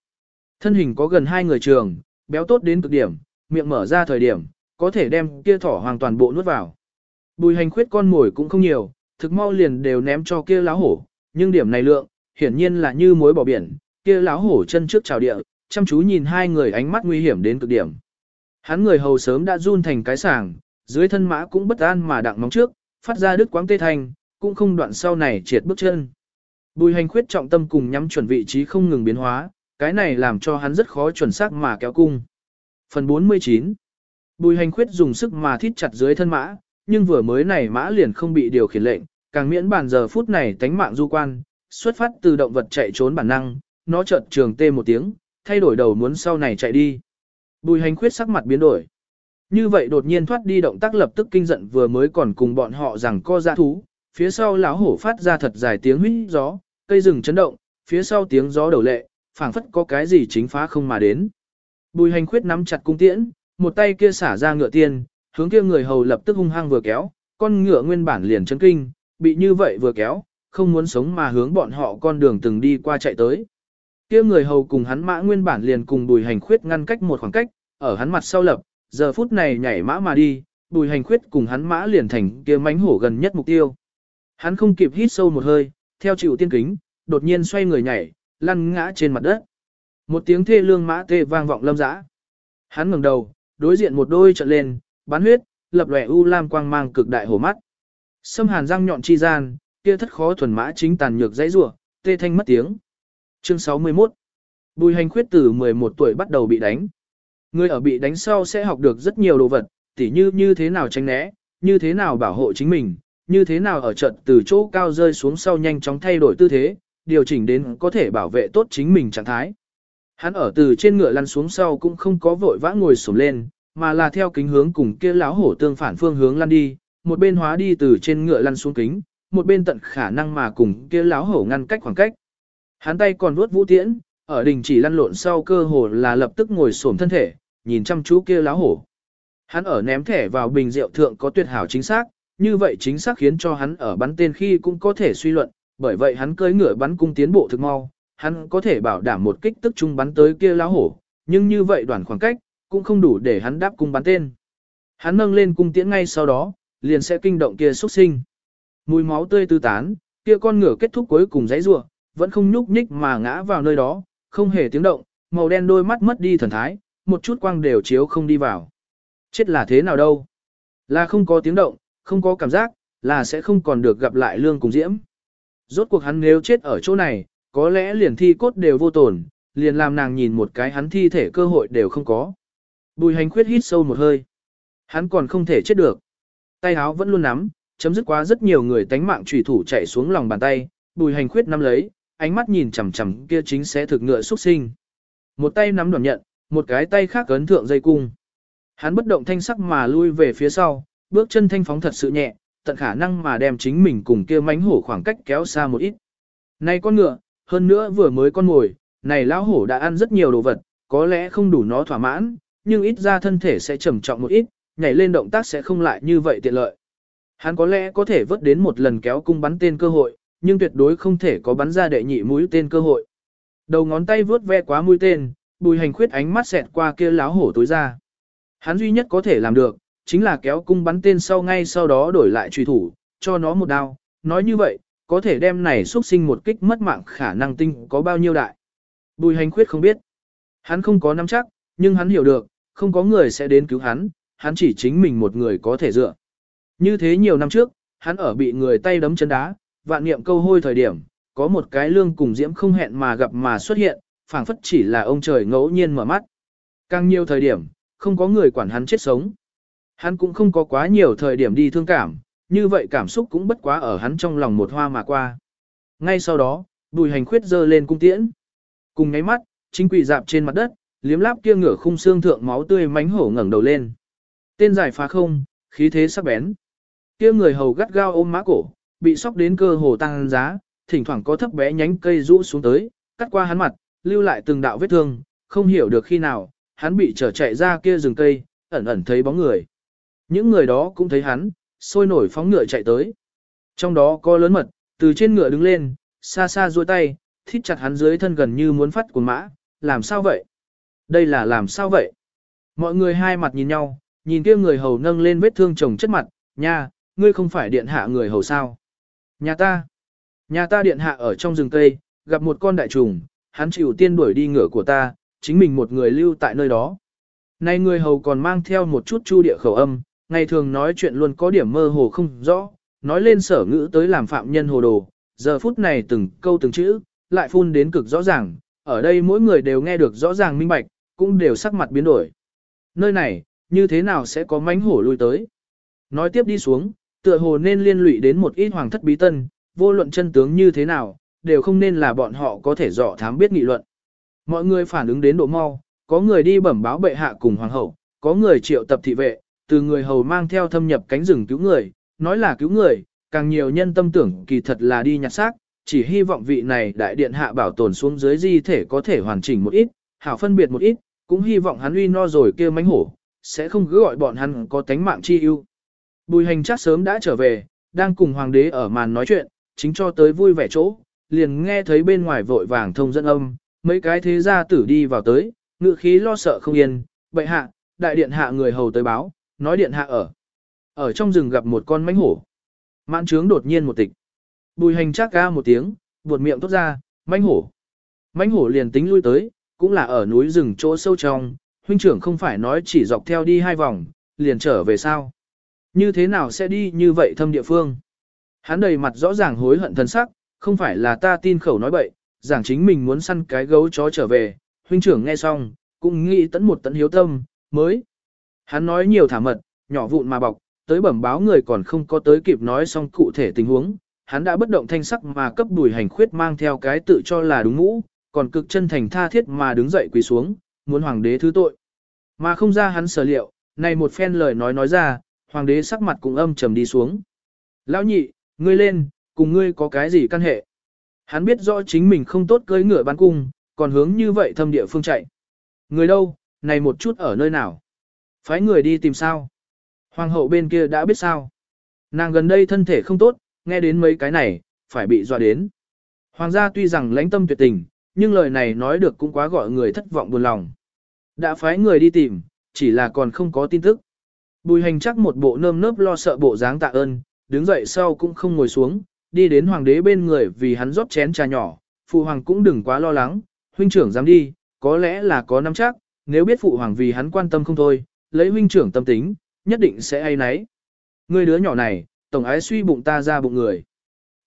Thân hình có gần hai người trường, béo tốt đến cực điểm, miệng mở ra thời điểm, có thể đem kia thỏ hoàn toàn bộ nuốt vào. Bùi hành khuyết con mồi cũng không nhiều, thực mau liền đều ném cho kia láo hổ, nhưng điểm này lượng, hiển nhiên là như muối bỏ biển, kia lão hổ chân trước chào địa, chăm chú nhìn hai người ánh mắt nguy hiểm đến cực điểm. Hắn người hầu sớm đã run thành cái sàng, dưới thân mã cũng bất an mà đặng móng trước, phát ra đứt quáng tê thành, cũng không đoạn sau này triệt bước chân. Bùi hành khuyết trọng tâm cùng nhắm chuẩn vị trí không ngừng biến hóa, cái này làm cho hắn rất khó chuẩn xác mà kéo cung. Phần 49 Bùi hành khuyết dùng sức mà thít chặt dưới thân mã, nhưng vừa mới này mã liền không bị điều khiển lệnh, càng miễn bàn giờ phút này tánh mạng du quan, xuất phát từ động vật chạy trốn bản năng, nó chợt trường tê một tiếng, thay đổi đầu muốn sau này chạy đi. Bùi hành khuyết sắc mặt biến đổi. Như vậy đột nhiên thoát đi động tác lập tức kinh giận vừa mới còn cùng bọn họ rằng co ra thú, phía sau lão hổ phát ra thật dài tiếng huýt gió, cây rừng chấn động, phía sau tiếng gió đầu lệ, phảng phất có cái gì chính phá không mà đến. Bùi hành khuyết nắm chặt cung tiễn, một tay kia xả ra ngựa tiên, hướng kia người hầu lập tức hung hăng vừa kéo, con ngựa nguyên bản liền chấn kinh, bị như vậy vừa kéo, không muốn sống mà hướng bọn họ con đường từng đi qua chạy tới. Kia người hầu cùng hắn mã nguyên bản liền cùng bùi hành khuyết ngăn cách một khoảng cách, ở hắn mặt sau lập, giờ phút này nhảy mã mà đi, bùi hành khuyết cùng hắn mã liền thành kia mánh hổ gần nhất mục tiêu. Hắn không kịp hít sâu một hơi, theo chịu tiên kính, đột nhiên xoay người nhảy, lăn ngã trên mặt đất. Một tiếng thê lương mã tê vang vọng lâm dã. Hắn ngẩng đầu, đối diện một đôi trận lên, bán huyết, lập lòe u lam quang mang cực đại hổ mắt. Sâm hàn răng nhọn chi gian, kia thất khó thuần mã chính tàn nhược dãy rủa, tê thanh mất tiếng. Chương 61. Bùi hành khuyết từ 11 tuổi bắt đầu bị đánh. Người ở bị đánh sau sẽ học được rất nhiều đồ vật, tỉ như như thế nào tránh né, như thế nào bảo hộ chính mình, như thế nào ở trận từ chỗ cao rơi xuống sau nhanh chóng thay đổi tư thế, điều chỉnh đến có thể bảo vệ tốt chính mình trạng thái. Hắn ở từ trên ngựa lăn xuống sau cũng không có vội vã ngồi xổm lên, mà là theo kính hướng cùng kia lão hổ tương phản phương hướng lăn đi, một bên hóa đi từ trên ngựa lăn xuống kính, một bên tận khả năng mà cùng kia lão hổ ngăn cách khoảng cách. Hắn tay còn vuốt vũ tiễn, ở đình chỉ lăn lộn sau cơ hồ là lập tức ngồi xổm thân thể, nhìn chăm chú kia lá hổ. Hắn ở ném thẻ vào bình rượu thượng có tuyệt hảo chính xác, như vậy chính xác khiến cho hắn ở bắn tên khi cũng có thể suy luận, bởi vậy hắn cưỡi ngựa bắn cung tiến bộ thực mau, hắn có thể bảo đảm một kích tức trung bắn tới kia lá hổ, nhưng như vậy đoạn khoảng cách, cũng không đủ để hắn đáp cung bắn tên. Hắn nâng lên cung tiễn ngay sau đó, liền sẽ kinh động kia xuất sinh. Mùi máu tươi tư tán, kia con ngựa kết thúc cuối cùng giấy rủa, vẫn không nhúc nhích mà ngã vào nơi đó, không hề tiếng động, màu đen đôi mắt mất đi thần thái, một chút quang đều chiếu không đi vào. Chết là thế nào đâu? Là không có tiếng động, không có cảm giác, là sẽ không còn được gặp lại lương cùng diễm. Rốt cuộc hắn nếu chết ở chỗ này, có lẽ liền thi cốt đều vô tổn, liền làm nàng nhìn một cái hắn thi thể cơ hội đều không có. Bùi hành khuyết hít sâu một hơi. Hắn còn không thể chết được. Tay áo vẫn luôn nắm, chấm dứt quá rất nhiều người tánh mạng trùy thủ chạy xuống lòng bàn tay, bùi hành khuyết nắm lấy, ánh mắt nhìn chằm chằm kia chính sẽ thực ngựa xuất sinh. Một tay nắm đoàn nhận, một cái tay khác ấn thượng dây cung. Hắn bất động thanh sắc mà lui về phía sau, bước chân thanh phóng thật sự nhẹ, tận khả năng mà đem chính mình cùng kia mánh hổ khoảng cách kéo xa một ít. Này con ngựa, hơn nữa vừa mới con ngồi, này lão hổ đã ăn rất nhiều đồ vật, có lẽ không đủ nó thỏa mãn, nhưng ít ra thân thể sẽ trầm trọng một ít, nhảy lên động tác sẽ không lại như vậy tiện lợi. Hắn có lẽ có thể vớt đến một lần kéo cung bắn tên cơ hội, nhưng tuyệt đối không thể có bắn ra đệ nhị mũi tên cơ hội. Đầu ngón tay vớt ve quá mũi tên, bùi hành khuyết ánh mắt xẹt qua kia láo hổ tối ra. Hắn duy nhất có thể làm được, chính là kéo cung bắn tên sau ngay sau đó đổi lại truy thủ, cho nó một đao. Nói như vậy, có thể đem này xuất sinh một kích mất mạng khả năng tinh có bao nhiêu đại. Bùi hành khuyết không biết. Hắn không có nắm chắc, nhưng hắn hiểu được, không có người sẽ đến cứu hắn, hắn chỉ chính mình một người có thể dựa. Như thế nhiều năm trước, hắn ở bị người tay đấm chân đá, vạn niệm câu hôi thời điểm, có một cái lương cùng diễm không hẹn mà gặp mà xuất hiện, phảng phất chỉ là ông trời ngẫu nhiên mở mắt. Càng nhiều thời điểm, không có người quản hắn chết sống. Hắn cũng không có quá nhiều thời điểm đi thương cảm, như vậy cảm xúc cũng bất quá ở hắn trong lòng một hoa mà qua. Ngay sau đó, bùi hành khuyết dơ lên cung tiễn. Cùng ngáy mắt, chính quỷ dạp trên mặt đất, liếm láp kia ngửa khung xương thượng máu tươi mánh hổ ngẩng đầu lên. Tên giải phá không, khí thế sắc bén. Kia người hầu gắt gao ôm má cổ, bị sóc đến cơ hồ tăng giá, thỉnh thoảng có thấp bé nhánh cây rũ xuống tới, cắt qua hắn mặt, lưu lại từng đạo vết thương, không hiểu được khi nào, hắn bị trở chạy ra kia rừng cây, ẩn ẩn thấy bóng người. Những người đó cũng thấy hắn, sôi nổi phóng ngựa chạy tới. Trong đó có lớn mật, từ trên ngựa đứng lên, xa xa duỗi tay, thít chặt hắn dưới thân gần như muốn phát của mã, làm sao vậy? Đây là làm sao vậy? Mọi người hai mặt nhìn nhau, nhìn kia người hầu nâng lên vết thương chồng chất mặt, nha, ngươi không phải điện hạ người hầu sao? Nhà ta, nhà ta điện hạ ở trong rừng cây, gặp một con đại trùng, hắn chịu tiên đuổi đi ngựa của ta, chính mình một người lưu tại nơi đó. Nay người hầu còn mang theo một chút chu địa khẩu âm, ngày thường nói chuyện luôn có điểm mơ hồ không rõ, nói lên sở ngữ tới làm phạm nhân hồ đồ, giờ phút này từng câu từng chữ, lại phun đến cực rõ ràng, ở đây mỗi người đều nghe được rõ ràng minh bạch, cũng đều sắc mặt biến đổi. Nơi này, như thế nào sẽ có mánh hổ lui tới? Nói tiếp đi xuống, tựa hồ nên liên lụy đến một ít hoàng thất bí tân, vô luận chân tướng như thế nào, đều không nên là bọn họ có thể dò thám biết nghị luận. Mọi người phản ứng đến độ mau, có người đi bẩm báo bệ hạ cùng hoàng hậu, có người triệu tập thị vệ, từ người hầu mang theo thâm nhập cánh rừng cứu người, nói là cứu người, càng nhiều nhân tâm tưởng kỳ thật là đi nhặt xác, chỉ hy vọng vị này đại điện hạ bảo tồn xuống dưới di thể có thể hoàn chỉnh một ít, hảo phân biệt một ít, cũng hy vọng hắn uy no rồi kia mánh hổ, sẽ không cứ gọi bọn hắn có tánh mạng chi ưu. Bùi hành chắc sớm đã trở về, đang cùng hoàng đế ở màn nói chuyện, chính cho tới vui vẻ chỗ, liền nghe thấy bên ngoài vội vàng thông dẫn âm, mấy cái thế gia tử đi vào tới, ngự khí lo sợ không yên, bệ hạ, đại điện hạ người hầu tới báo, nói điện hạ ở. Ở trong rừng gặp một con mánh hổ. Mãn trướng đột nhiên một tịch. Bùi hành chắc ca một tiếng, buột miệng tốt ra, mánh hổ. Mánh hổ liền tính lui tới, cũng là ở núi rừng chỗ sâu trong, huynh trưởng không phải nói chỉ dọc theo đi hai vòng, liền trở về sao. Như thế nào sẽ đi như vậy thâm địa phương? Hắn đầy mặt rõ ràng hối hận thân sắc, không phải là ta tin khẩu nói bậy, giảng chính mình muốn săn cái gấu chó trở về, huynh trưởng nghe xong, cũng nghĩ tấn một tấn hiếu tâm, mới. Hắn nói nhiều thả mật, nhỏ vụn mà bọc, tới bẩm báo người còn không có tới kịp nói xong cụ thể tình huống, hắn đã bất động thanh sắc mà cấp đùi hành khuyết mang theo cái tự cho là đúng ngũ, còn cực chân thành tha thiết mà đứng dậy quỳ xuống, muốn hoàng đế thứ tội. Mà không ra hắn sở liệu, này một phen lời nói nói ra, hoàng đế sắc mặt cũng âm trầm đi xuống. Lão nhị, ngươi lên, cùng ngươi có cái gì căn hệ? Hắn biết rõ chính mình không tốt cưỡi ngựa bắn cung, còn hướng như vậy thâm địa phương chạy. Người đâu, này một chút ở nơi nào? Phái người đi tìm sao? Hoàng hậu bên kia đã biết sao? Nàng gần đây thân thể không tốt, nghe đến mấy cái này, phải bị dọa đến. Hoàng gia tuy rằng lãnh tâm tuyệt tình, nhưng lời này nói được cũng quá gọi người thất vọng buồn lòng. Đã phái người đi tìm, chỉ là còn không có tin tức. Bùi hành chắc một bộ nơm nớp lo sợ bộ dáng tạ ơn, đứng dậy sau cũng không ngồi xuống, đi đến hoàng đế bên người vì hắn rót chén trà nhỏ, phụ hoàng cũng đừng quá lo lắng, huynh trưởng dám đi, có lẽ là có nắm chắc, nếu biết phụ hoàng vì hắn quan tâm không thôi, lấy huynh trưởng tâm tính, nhất định sẽ ai nấy. Người đứa nhỏ này, tổng ái suy bụng ta ra bụng người.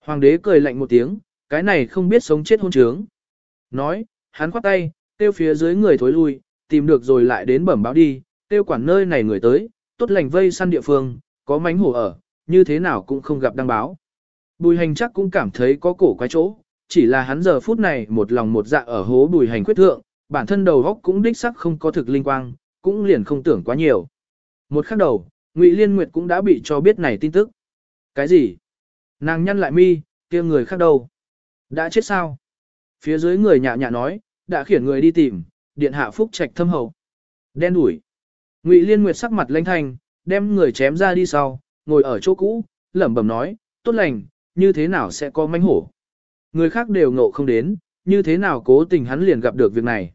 Hoàng đế cười lạnh một tiếng, cái này không biết sống chết hôn trướng. Nói, hắn khoát tay, tiêu phía dưới người thối lui, tìm được rồi lại đến bẩm báo đi, tiêu quản nơi này người tới, tốt lành vây săn địa phương, có mánh hổ ở, như thế nào cũng không gặp đăng báo. Bùi hành chắc cũng cảm thấy có cổ quái chỗ, chỉ là hắn giờ phút này một lòng một dạ ở hố bùi hành quyết thượng, bản thân đầu góc cũng đích sắc không có thực linh quang, cũng liền không tưởng quá nhiều. Một khắc đầu, Ngụy Liên Nguyệt cũng đã bị cho biết này tin tức. Cái gì? Nàng nhăn lại mi, kia người khác đâu? Đã chết sao? Phía dưới người nhạ nhạ nói, đã khiển người đi tìm, điện hạ phúc trạch thâm hậu. Đen đuổi. Ngụy Liên Nguyệt sắc mặt lãnh thanh, đem người chém ra đi sau, ngồi ở chỗ cũ, lẩm bẩm nói, tốt lành, như thế nào sẽ có manh hổ. Người khác đều ngộ không đến, như thế nào cố tình hắn liền gặp được việc này.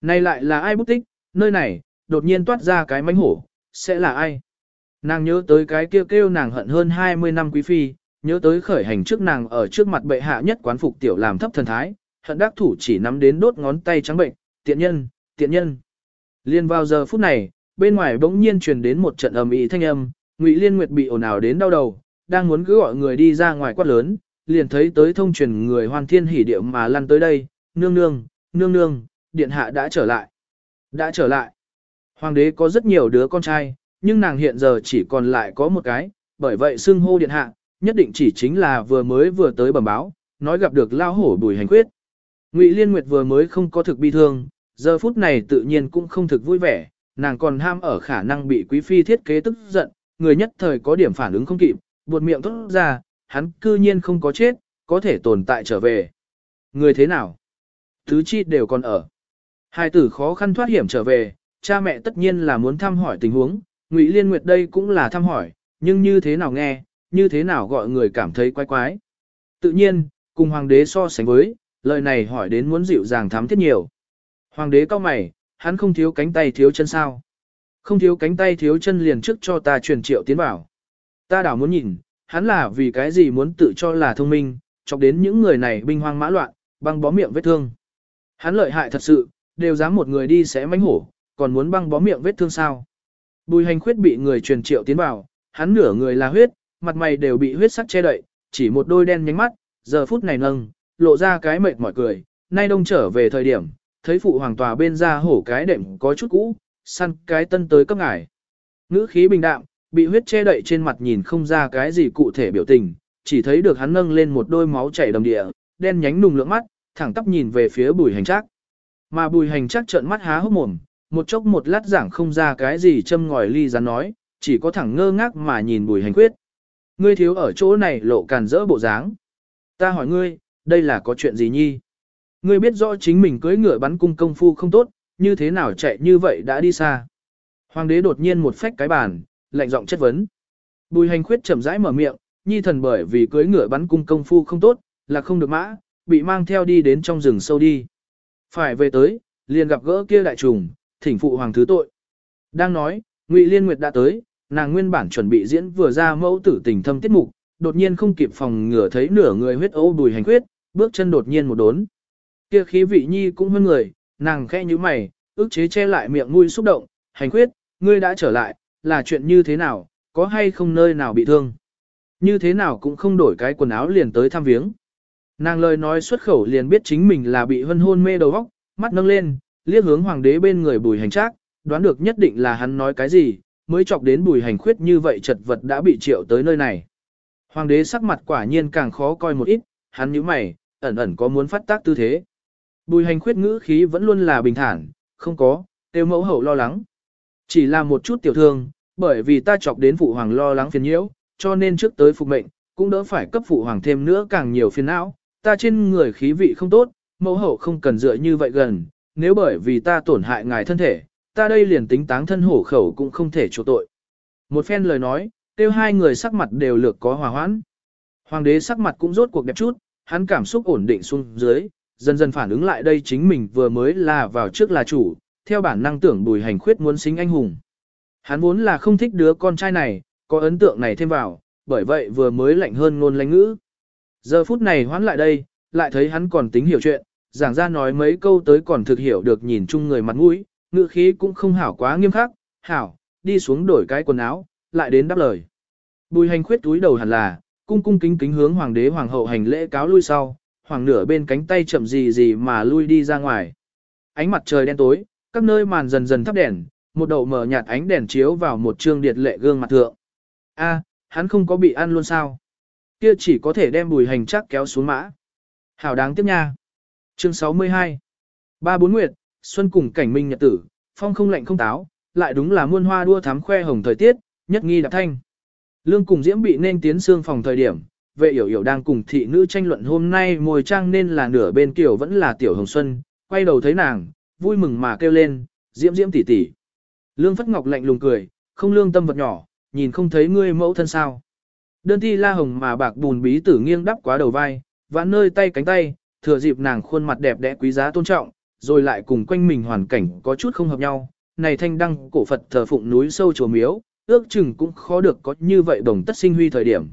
Này lại là ai bút tích, nơi này, đột nhiên toát ra cái manh hổ, sẽ là ai? Nàng nhớ tới cái kêu kêu nàng hận hơn 20 năm quý phi, nhớ tới khởi hành trước nàng ở trước mặt bệ hạ nhất quán phục tiểu làm thấp thần thái, hận đắc thủ chỉ nắm đến đốt ngón tay trắng bệnh, tiện nhân, tiện nhân. Liên vào giờ phút này, bên ngoài bỗng nhiên truyền đến một trận ầm ĩ thanh âm, Ngụy Liên Nguyệt bị ồn ào đến đau đầu, đang muốn cứ gọi người đi ra ngoài quát lớn, liền thấy tới thông truyền người hoàn thiên hỉ điệu mà lăn tới đây, nương nương, nương nương, điện hạ đã trở lại. Đã trở lại. Hoàng đế có rất nhiều đứa con trai, nhưng nàng hiện giờ chỉ còn lại có một cái, bởi vậy xưng hô điện hạ, nhất định chỉ chính là vừa mới vừa tới bẩm báo, nói gặp được lao hổ bùi hành quyết. Ngụy Liên Nguyệt vừa mới không có thực bi thương, giờ phút này tự nhiên cũng không thực vui vẻ, nàng còn ham ở khả năng bị quý phi thiết kế tức giận, người nhất thời có điểm phản ứng không kịp, buột miệng thốt ra, hắn cư nhiên không có chết, có thể tồn tại trở về. Người thế nào? Thứ chi đều còn ở. Hai tử khó khăn thoát hiểm trở về, cha mẹ tất nhiên là muốn thăm hỏi tình huống, Ngụy Liên Nguyệt đây cũng là thăm hỏi, nhưng như thế nào nghe, như thế nào gọi người cảm thấy quái quái. Tự nhiên, cùng hoàng đế so sánh với, lời này hỏi đến muốn dịu dàng thắm thiết nhiều. Hoàng đế cao mày, hắn không thiếu cánh tay thiếu chân sao. Không thiếu cánh tay thiếu chân liền trước cho ta truyền triệu tiến bảo. Ta đảo muốn nhìn, hắn là vì cái gì muốn tự cho là thông minh, chọc đến những người này binh hoang mã loạn, băng bó miệng vết thương. Hắn lợi hại thật sự, đều dám một người đi sẽ mánh hổ, còn muốn băng bó miệng vết thương sao. Bùi hành khuyết bị người truyền triệu tiến vào, hắn nửa người là huyết, mặt mày đều bị huyết sắc che đậy, chỉ một đôi đen nhánh mắt, giờ phút này nâng, lộ ra cái mệt mỏi cười, nay đông trở về thời điểm, thấy phụ hoàng tòa bên ra hổ cái đệm có chút cũ, săn cái tân tới cấp ngải. Ngữ khí bình đạm, bị huyết che đậy trên mặt nhìn không ra cái gì cụ thể biểu tình, chỉ thấy được hắn nâng lên một đôi máu chảy đầm địa, đen nhánh nùng lưỡng mắt, thẳng tắp nhìn về phía bùi hành trác. Mà bùi hành trác trợn mắt há hốc mồm, một chốc một lát giảng không ra cái gì châm ngòi ly rắn nói, chỉ có thẳng ngơ ngác mà nhìn bùi hành quyết. Ngươi thiếu ở chỗ này lộ càn rỡ bộ dáng. Ta hỏi ngươi, đây là có chuyện gì nhi? Ngươi biết rõ chính mình cưỡi ngựa bắn cung công phu không tốt, như thế nào chạy như vậy đã đi xa. Hoàng đế đột nhiên một phách cái bàn, lạnh giọng chất vấn. Bùi hành khuyết chậm rãi mở miệng, nhi thần bởi vì cưỡi ngựa bắn cung công phu không tốt, là không được mã, bị mang theo đi đến trong rừng sâu đi. Phải về tới, liền gặp gỡ kia đại trùng, thỉnh phụ hoàng thứ tội. Đang nói, Ngụy Liên Nguyệt đã tới, nàng nguyên bản chuẩn bị diễn vừa ra mẫu tử tình thâm tiết mục, đột nhiên không kịp phòng ngừa thấy nửa người huyết ấu bùi hành khuyết, bước chân đột nhiên một đốn. Kia khí vị nhi cũng hơn người, nàng khẽ như mày, ước chế che lại miệng mũi xúc động, hành khuyết, ngươi đã trở lại, là chuyện như thế nào, có hay không nơi nào bị thương. Như thế nào cũng không đổi cái quần áo liền tới thăm viếng. Nàng lời nói xuất khẩu liền biết chính mình là bị hân hôn mê đầu óc, mắt nâng lên, liếc hướng hoàng đế bên người bùi hành trác, đoán được nhất định là hắn nói cái gì, mới chọc đến bùi hành khuyết như vậy chật vật đã bị triệu tới nơi này. Hoàng đế sắc mặt quả nhiên càng khó coi một ít, hắn nhíu mày, ẩn ẩn có muốn phát tác tư thế. Bùi hành khuyết ngữ khí vẫn luôn là bình thản, không có, tiêu mẫu hậu lo lắng. Chỉ là một chút tiểu thương, bởi vì ta chọc đến phụ hoàng lo lắng phiền nhiễu, cho nên trước tới phục mệnh, cũng đỡ phải cấp phụ hoàng thêm nữa càng nhiều phiền não, ta trên người khí vị không tốt, mẫu hậu không cần dựa như vậy gần, nếu bởi vì ta tổn hại ngài thân thể, ta đây liền tính táng thân hổ khẩu cũng không thể chỗ tội. Một phen lời nói, tiêu hai người sắc mặt đều lược có hòa hoãn. Hoàng đế sắc mặt cũng rốt cuộc đẹp chút, hắn cảm xúc ổn định xuống dưới, dần dần phản ứng lại đây chính mình vừa mới là vào trước là chủ, theo bản năng tưởng bùi hành khuyết muốn xính anh hùng. Hắn vốn là không thích đứa con trai này, có ấn tượng này thêm vào, bởi vậy vừa mới lạnh hơn ngôn lãnh ngữ. Giờ phút này hoán lại đây, lại thấy hắn còn tính hiểu chuyện, giảng ra nói mấy câu tới còn thực hiểu được nhìn chung người mặt mũi, ngữ khí cũng không hảo quá nghiêm khắc, hảo, đi xuống đổi cái quần áo, lại đến đáp lời. Bùi hành khuyết túi đầu hẳn là, cung cung kính kính hướng hoàng đế hoàng hậu hành lễ cáo lui sau, hoàng nửa bên cánh tay chậm gì gì mà lui đi ra ngoài. Ánh mặt trời đen tối, các nơi màn dần dần thắp đèn, một đầu mở nhạt ánh đèn chiếu vào một trương điệt lệ gương mặt thượng. A, hắn không có bị ăn luôn sao? Kia chỉ có thể đem bùi hành chắc kéo xuống mã. Hảo đáng tiếp nha. Chương 62 Ba bốn nguyệt, xuân cùng cảnh minh nhật tử, phong không lạnh không táo, lại đúng là muôn hoa đua thắm khoe hồng thời tiết, nhất nghi đạp thanh. Lương cùng diễm bị nên tiến xương phòng thời điểm, vệ hiểu hiểu đang cùng thị nữ tranh luận hôm nay mồi trang nên là nửa bên kiểu vẫn là tiểu hồng xuân, quay đầu thấy nàng, vui mừng mà kêu lên, diễm diễm tỷ tỷ. Lương Phất Ngọc lạnh lùng cười, không lương tâm vật nhỏ, nhìn không thấy ngươi mẫu thân sao. Đơn thi la hồng mà bạc bùn bí tử nghiêng đắp quá đầu vai, vãn nơi tay cánh tay, thừa dịp nàng khuôn mặt đẹp đẽ quý giá tôn trọng, rồi lại cùng quanh mình hoàn cảnh có chút không hợp nhau. Này thanh đăng cổ Phật thờ phụng núi sâu chùa miếu, ước chừng cũng khó được có như vậy đồng tất sinh huy thời điểm.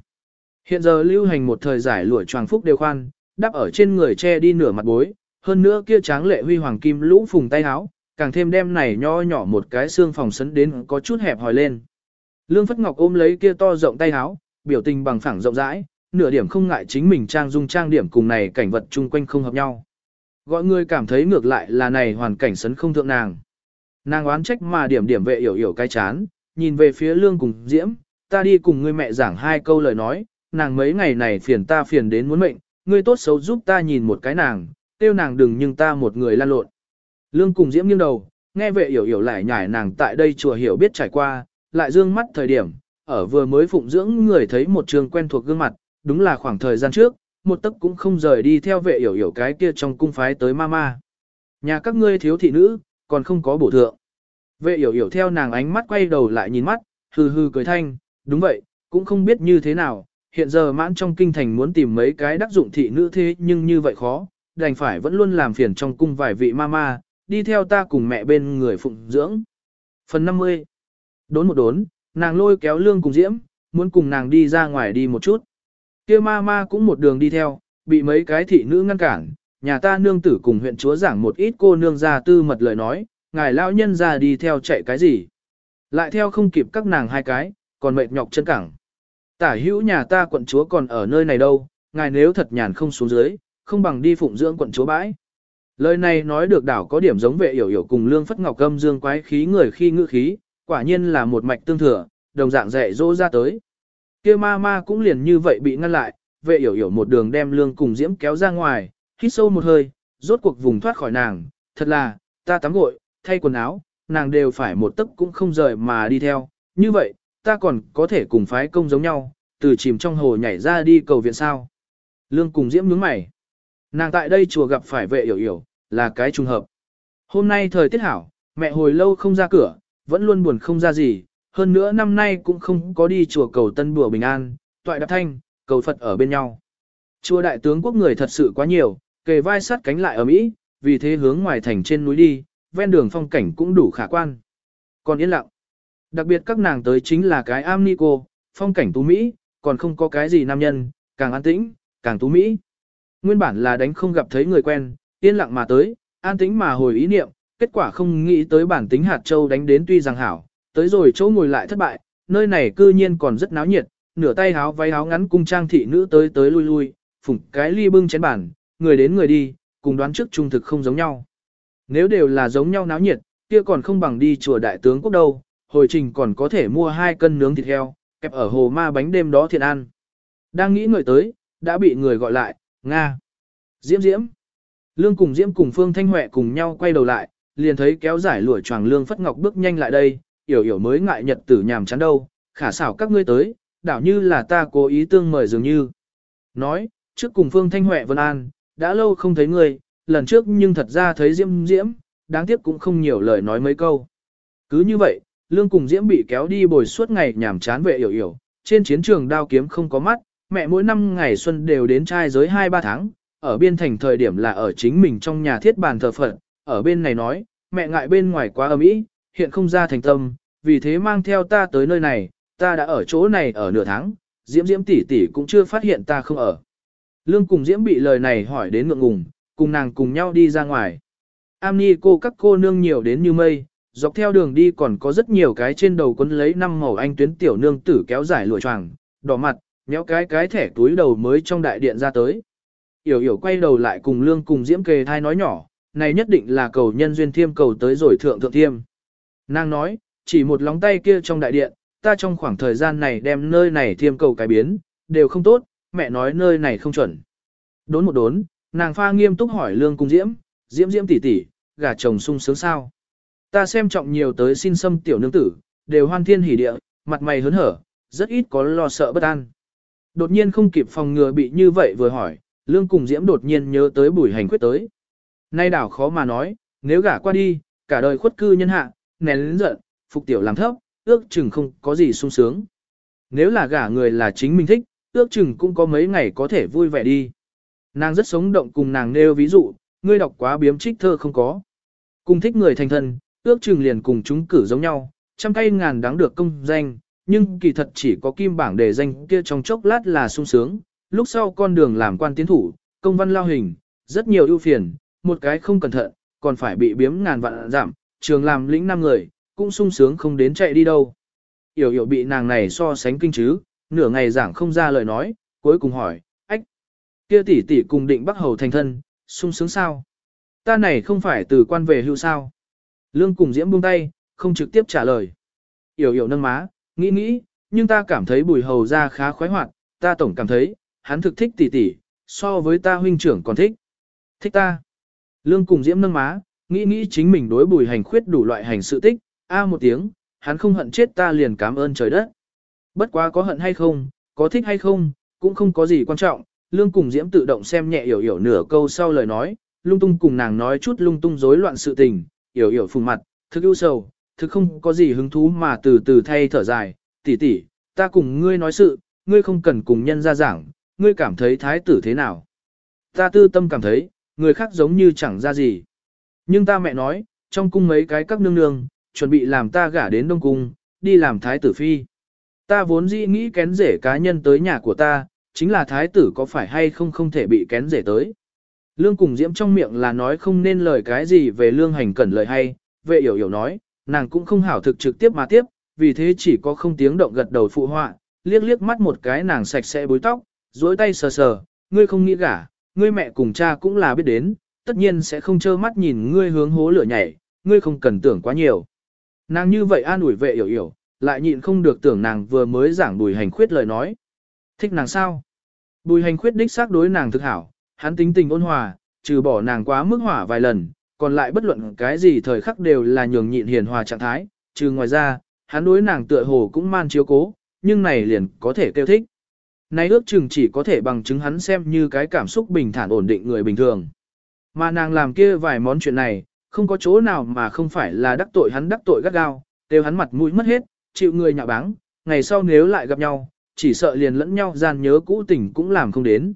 Hiện giờ lưu hành một thời giải lụa choàng phúc đều khoan, đắp ở trên người che đi nửa mặt bối, hơn nữa kia tráng lệ huy hoàng kim lũ phùng tay áo, càng thêm đem này nho nhỏ một cái xương phòng sấn đến có chút hẹp hòi lên. Lương Phất Ngọc ôm lấy kia to rộng tay áo, biểu tình bằng phẳng rộng rãi, nửa điểm không ngại chính mình trang dung trang điểm cùng này cảnh vật chung quanh không hợp nhau. Gọi người cảm thấy ngược lại là này hoàn cảnh sấn không thượng nàng. Nàng oán trách mà điểm điểm vệ hiểu hiểu cái chán, nhìn về phía lương cùng diễm, ta đi cùng người mẹ giảng hai câu lời nói, nàng mấy ngày này phiền ta phiền đến muốn mệnh, ngươi tốt xấu giúp ta nhìn một cái nàng, tiêu nàng đừng nhưng ta một người lan lộn. Lương cùng diễm nghiêng đầu, nghe vệ hiểu hiểu lại nhải nàng tại đây chùa hiểu biết trải qua, lại dương mắt thời điểm, ở vừa mới phụng dưỡng người thấy một trường quen thuộc gương mặt, đúng là khoảng thời gian trước, một tấc cũng không rời đi theo vệ hiểu hiểu cái kia trong cung phái tới mama. Nhà các ngươi thiếu thị nữ, còn không có bổ thượng. Vệ hiểu hiểu theo nàng ánh mắt quay đầu lại nhìn mắt, hừ hừ cười thanh, đúng vậy, cũng không biết như thế nào, hiện giờ mãn trong kinh thành muốn tìm mấy cái đắc dụng thị nữ thế nhưng như vậy khó, đành phải vẫn luôn làm phiền trong cung vài vị mama, đi theo ta cùng mẹ bên người phụng dưỡng. Phần 50 Đốn một đốn, nàng lôi kéo lương cùng diễm, muốn cùng nàng đi ra ngoài đi một chút. kia ma ma cũng một đường đi theo, bị mấy cái thị nữ ngăn cản, nhà ta nương tử cùng huyện chúa giảng một ít cô nương ra tư mật lời nói, ngài lão nhân ra đi theo chạy cái gì. Lại theo không kịp các nàng hai cái, còn mệt nhọc chân cẳng. Tả hữu nhà ta quận chúa còn ở nơi này đâu, ngài nếu thật nhàn không xuống dưới, không bằng đi phụng dưỡng quận chúa bãi. Lời này nói được đảo có điểm giống vệ hiểu hiểu cùng lương phất ngọc âm dương quái khí người khi ngữ khí, quả nhiên là một mạch tương thừa, đồng dạng dạy dỗ ra tới. kia ma ma cũng liền như vậy bị ngăn lại, vệ hiểu hiểu một đường đem lương cùng diễm kéo ra ngoài, hít sâu một hơi, rốt cuộc vùng thoát khỏi nàng, thật là, ta tắm gội, thay quần áo, nàng đều phải một tấc cũng không rời mà đi theo, như vậy, ta còn có thể cùng phái công giống nhau, từ chìm trong hồ nhảy ra đi cầu viện sao. Lương cùng diễm nhướng mày. Nàng tại đây chùa gặp phải vệ hiểu hiểu, là cái trùng hợp. Hôm nay thời tiết hảo, mẹ hồi lâu không ra cửa, vẫn luôn buồn không ra gì, hơn nữa năm nay cũng không có đi chùa cầu tân bùa bình an, toại đạp thanh, cầu Phật ở bên nhau. Chùa đại tướng quốc người thật sự quá nhiều, kề vai sát cánh lại ở Mỹ, vì thế hướng ngoài thành trên núi đi, ven đường phong cảnh cũng đủ khả quan. Còn yên lặng. Đặc biệt các nàng tới chính là cái am ni cô, phong cảnh tú Mỹ, còn không có cái gì nam nhân, càng an tĩnh, càng tú Mỹ. Nguyên bản là đánh không gặp thấy người quen, yên lặng mà tới, an tĩnh mà hồi ý niệm, kết quả không nghĩ tới bản tính hạt châu đánh đến tuy rằng hảo, tới rồi chỗ ngồi lại thất bại, nơi này cư nhiên còn rất náo nhiệt, nửa tay háo váy áo ngắn cung trang thị nữ tới tới lui lui, phủng cái ly bưng chén bản, người đến người đi, cùng đoán trước trung thực không giống nhau. Nếu đều là giống nhau náo nhiệt, kia còn không bằng đi chùa đại tướng quốc đâu, hồi trình còn có thể mua hai cân nướng thịt heo, kẹp ở hồ ma bánh đêm đó thiện ăn. Đang nghĩ người tới, đã bị người gọi lại, Nga. Diễm Diễm. Lương cùng Diễm cùng Phương Thanh Huệ cùng nhau quay đầu lại, liền thấy kéo giải lụa choàng Lương Phất Ngọc bước nhanh lại đây, yểu yểu mới ngại nhật tử nhàm chán đâu, khả xảo các ngươi tới, đảo như là ta cố ý tương mời dường như. Nói, trước cùng Phương Thanh Huệ Vân An, đã lâu không thấy ngươi, lần trước nhưng thật ra thấy Diễm Diễm, đáng tiếc cũng không nhiều lời nói mấy câu. Cứ như vậy, Lương cùng Diễm bị kéo đi bồi suốt ngày nhàm chán vệ yểu yểu, trên chiến trường đao kiếm không có mắt, mẹ mỗi năm ngày xuân đều đến trai giới 2-3 tháng, ở biên thành thời điểm là ở chính mình trong nhà thiết bàn thờ Phật, ở bên này nói, mẹ ngại bên ngoài quá ấm ý, hiện không ra thành tâm, vì thế mang theo ta tới nơi này, ta đã ở chỗ này ở nửa tháng, Diễm Diễm tỷ tỷ cũng chưa phát hiện ta không ở. Lương cùng Diễm bị lời này hỏi đến ngượng ngùng, cùng nàng cùng nhau đi ra ngoài. Am ni cô các cô nương nhiều đến như mây, dọc theo đường đi còn có rất nhiều cái trên đầu quấn lấy năm màu anh tuyến tiểu nương tử kéo dài lụa choàng, đỏ mặt, nhéo cái cái thẻ túi đầu mới trong đại điện ra tới. Yểu yểu quay đầu lại cùng lương cùng diễm kề thai nói nhỏ, này nhất định là cầu nhân duyên thiêm cầu tới rồi thượng thượng thiêm. Nàng nói, chỉ một lóng tay kia trong đại điện, ta trong khoảng thời gian này đem nơi này thiêm cầu cái biến, đều không tốt, mẹ nói nơi này không chuẩn. Đốn một đốn, nàng pha nghiêm túc hỏi lương cùng diễm, diễm diễm tỷ tỷ, gà chồng sung sướng sao. Ta xem trọng nhiều tới xin xâm tiểu nương tử, đều hoan thiên hỉ địa, mặt mày hớn hở, rất ít có lo sợ bất an. Đột nhiên không kịp phòng ngừa bị như vậy vừa hỏi, lương cùng diễm đột nhiên nhớ tới bùi hành quyết tới. Nay đảo khó mà nói, nếu gả qua đi, cả đời khuất cư nhân hạ, nén lớn giận, phục tiểu làm thấp, ước chừng không có gì sung sướng. Nếu là gả người là chính mình thích, ước chừng cũng có mấy ngày có thể vui vẻ đi. Nàng rất sống động cùng nàng nêu ví dụ, ngươi đọc quá biếm trích thơ không có. Cùng thích người thành thân, ước chừng liền cùng chúng cử giống nhau, trăm cây ngàn đáng được công danh, nhưng kỳ thật chỉ có kim bảng đề danh kia trong chốc lát là sung sướng, lúc sau con đường làm quan tiến thủ, công văn lao hình, rất nhiều ưu phiền, một cái không cẩn thận, còn phải bị biếm ngàn vạn giảm, trường làm lĩnh năm người, cũng sung sướng không đến chạy đi đâu. Yểu yểu bị nàng này so sánh kinh chứ, nửa ngày giảng không ra lời nói, cuối cùng hỏi, ách, kia tỷ tỷ cùng định bắc hầu thành thân, sung sướng sao? Ta này không phải từ quan về hưu sao? Lương cùng diễm buông tay, không trực tiếp trả lời. Yểu yểu nâng má, nghĩ nghĩ, nhưng ta cảm thấy bùi hầu ra khá khoái hoạt, ta tổng cảm thấy, hắn thực thích tỷ tỷ, so với ta huynh trưởng còn thích. Thích ta. Lương cùng diễm nâng má, nghĩ nghĩ chính mình đối bùi hành khuyết đủ loại hành sự tích, a một tiếng, hắn không hận chết ta liền cảm ơn trời đất. Bất quá có hận hay không, có thích hay không, cũng không có gì quan trọng, lương cùng diễm tự động xem nhẹ hiểu hiểu nửa câu sau lời nói, lung tung cùng nàng nói chút lung tung rối loạn sự tình, yểu yểu phùng mặt, thực ưu sầu, thực không có gì hứng thú mà từ từ thay thở dài, tỷ tỷ, ta cùng ngươi nói sự, ngươi không cần cùng nhân ra giảng, ngươi cảm thấy thái tử thế nào. Ta tư tâm cảm thấy, người khác giống như chẳng ra gì. Nhưng ta mẹ nói, trong cung mấy cái các nương nương, chuẩn bị làm ta gả đến Đông Cung, đi làm thái tử phi. Ta vốn dĩ nghĩ kén rể cá nhân tới nhà của ta, chính là thái tử có phải hay không không thể bị kén rể tới. Lương cùng diễm trong miệng là nói không nên lời cái gì về lương hành cẩn lời hay, vệ hiểu hiểu nói, nàng cũng không hảo thực trực tiếp mà tiếp, vì thế chỉ có không tiếng động gật đầu phụ họa, liếc liếc mắt một cái nàng sạch sẽ búi tóc, duỗi tay sờ sờ, ngươi không nghĩ gả, ngươi mẹ cùng cha cũng là biết đến, tất nhiên sẽ không trơ mắt nhìn ngươi hướng hố lửa nhảy, ngươi không cần tưởng quá nhiều. Nàng như vậy an ủi vệ hiểu hiểu, lại nhịn không được tưởng nàng vừa mới giảng bùi hành khuyết lời nói. Thích nàng sao? Bùi hành khuyết đích xác đối nàng thực hảo, hắn tính tình ôn hòa, trừ bỏ nàng quá mức hỏa vài lần, còn lại bất luận cái gì thời khắc đều là nhường nhịn hiền hòa trạng thái, trừ ngoài ra, hắn đối nàng tựa hồ cũng man chiếu cố, nhưng này liền có thể kêu thích. Này ước chừng chỉ có thể bằng chứng hắn xem như cái cảm xúc bình thản ổn định người bình thường. Mà nàng làm kia vài món chuyện này, không có chỗ nào mà không phải là đắc tội hắn đắc tội gắt gao, đều hắn mặt mũi mất hết, chịu người nhạ báng, ngày sau nếu lại gặp nhau, chỉ sợ liền lẫn nhau gian nhớ cũ tình cũng làm không đến.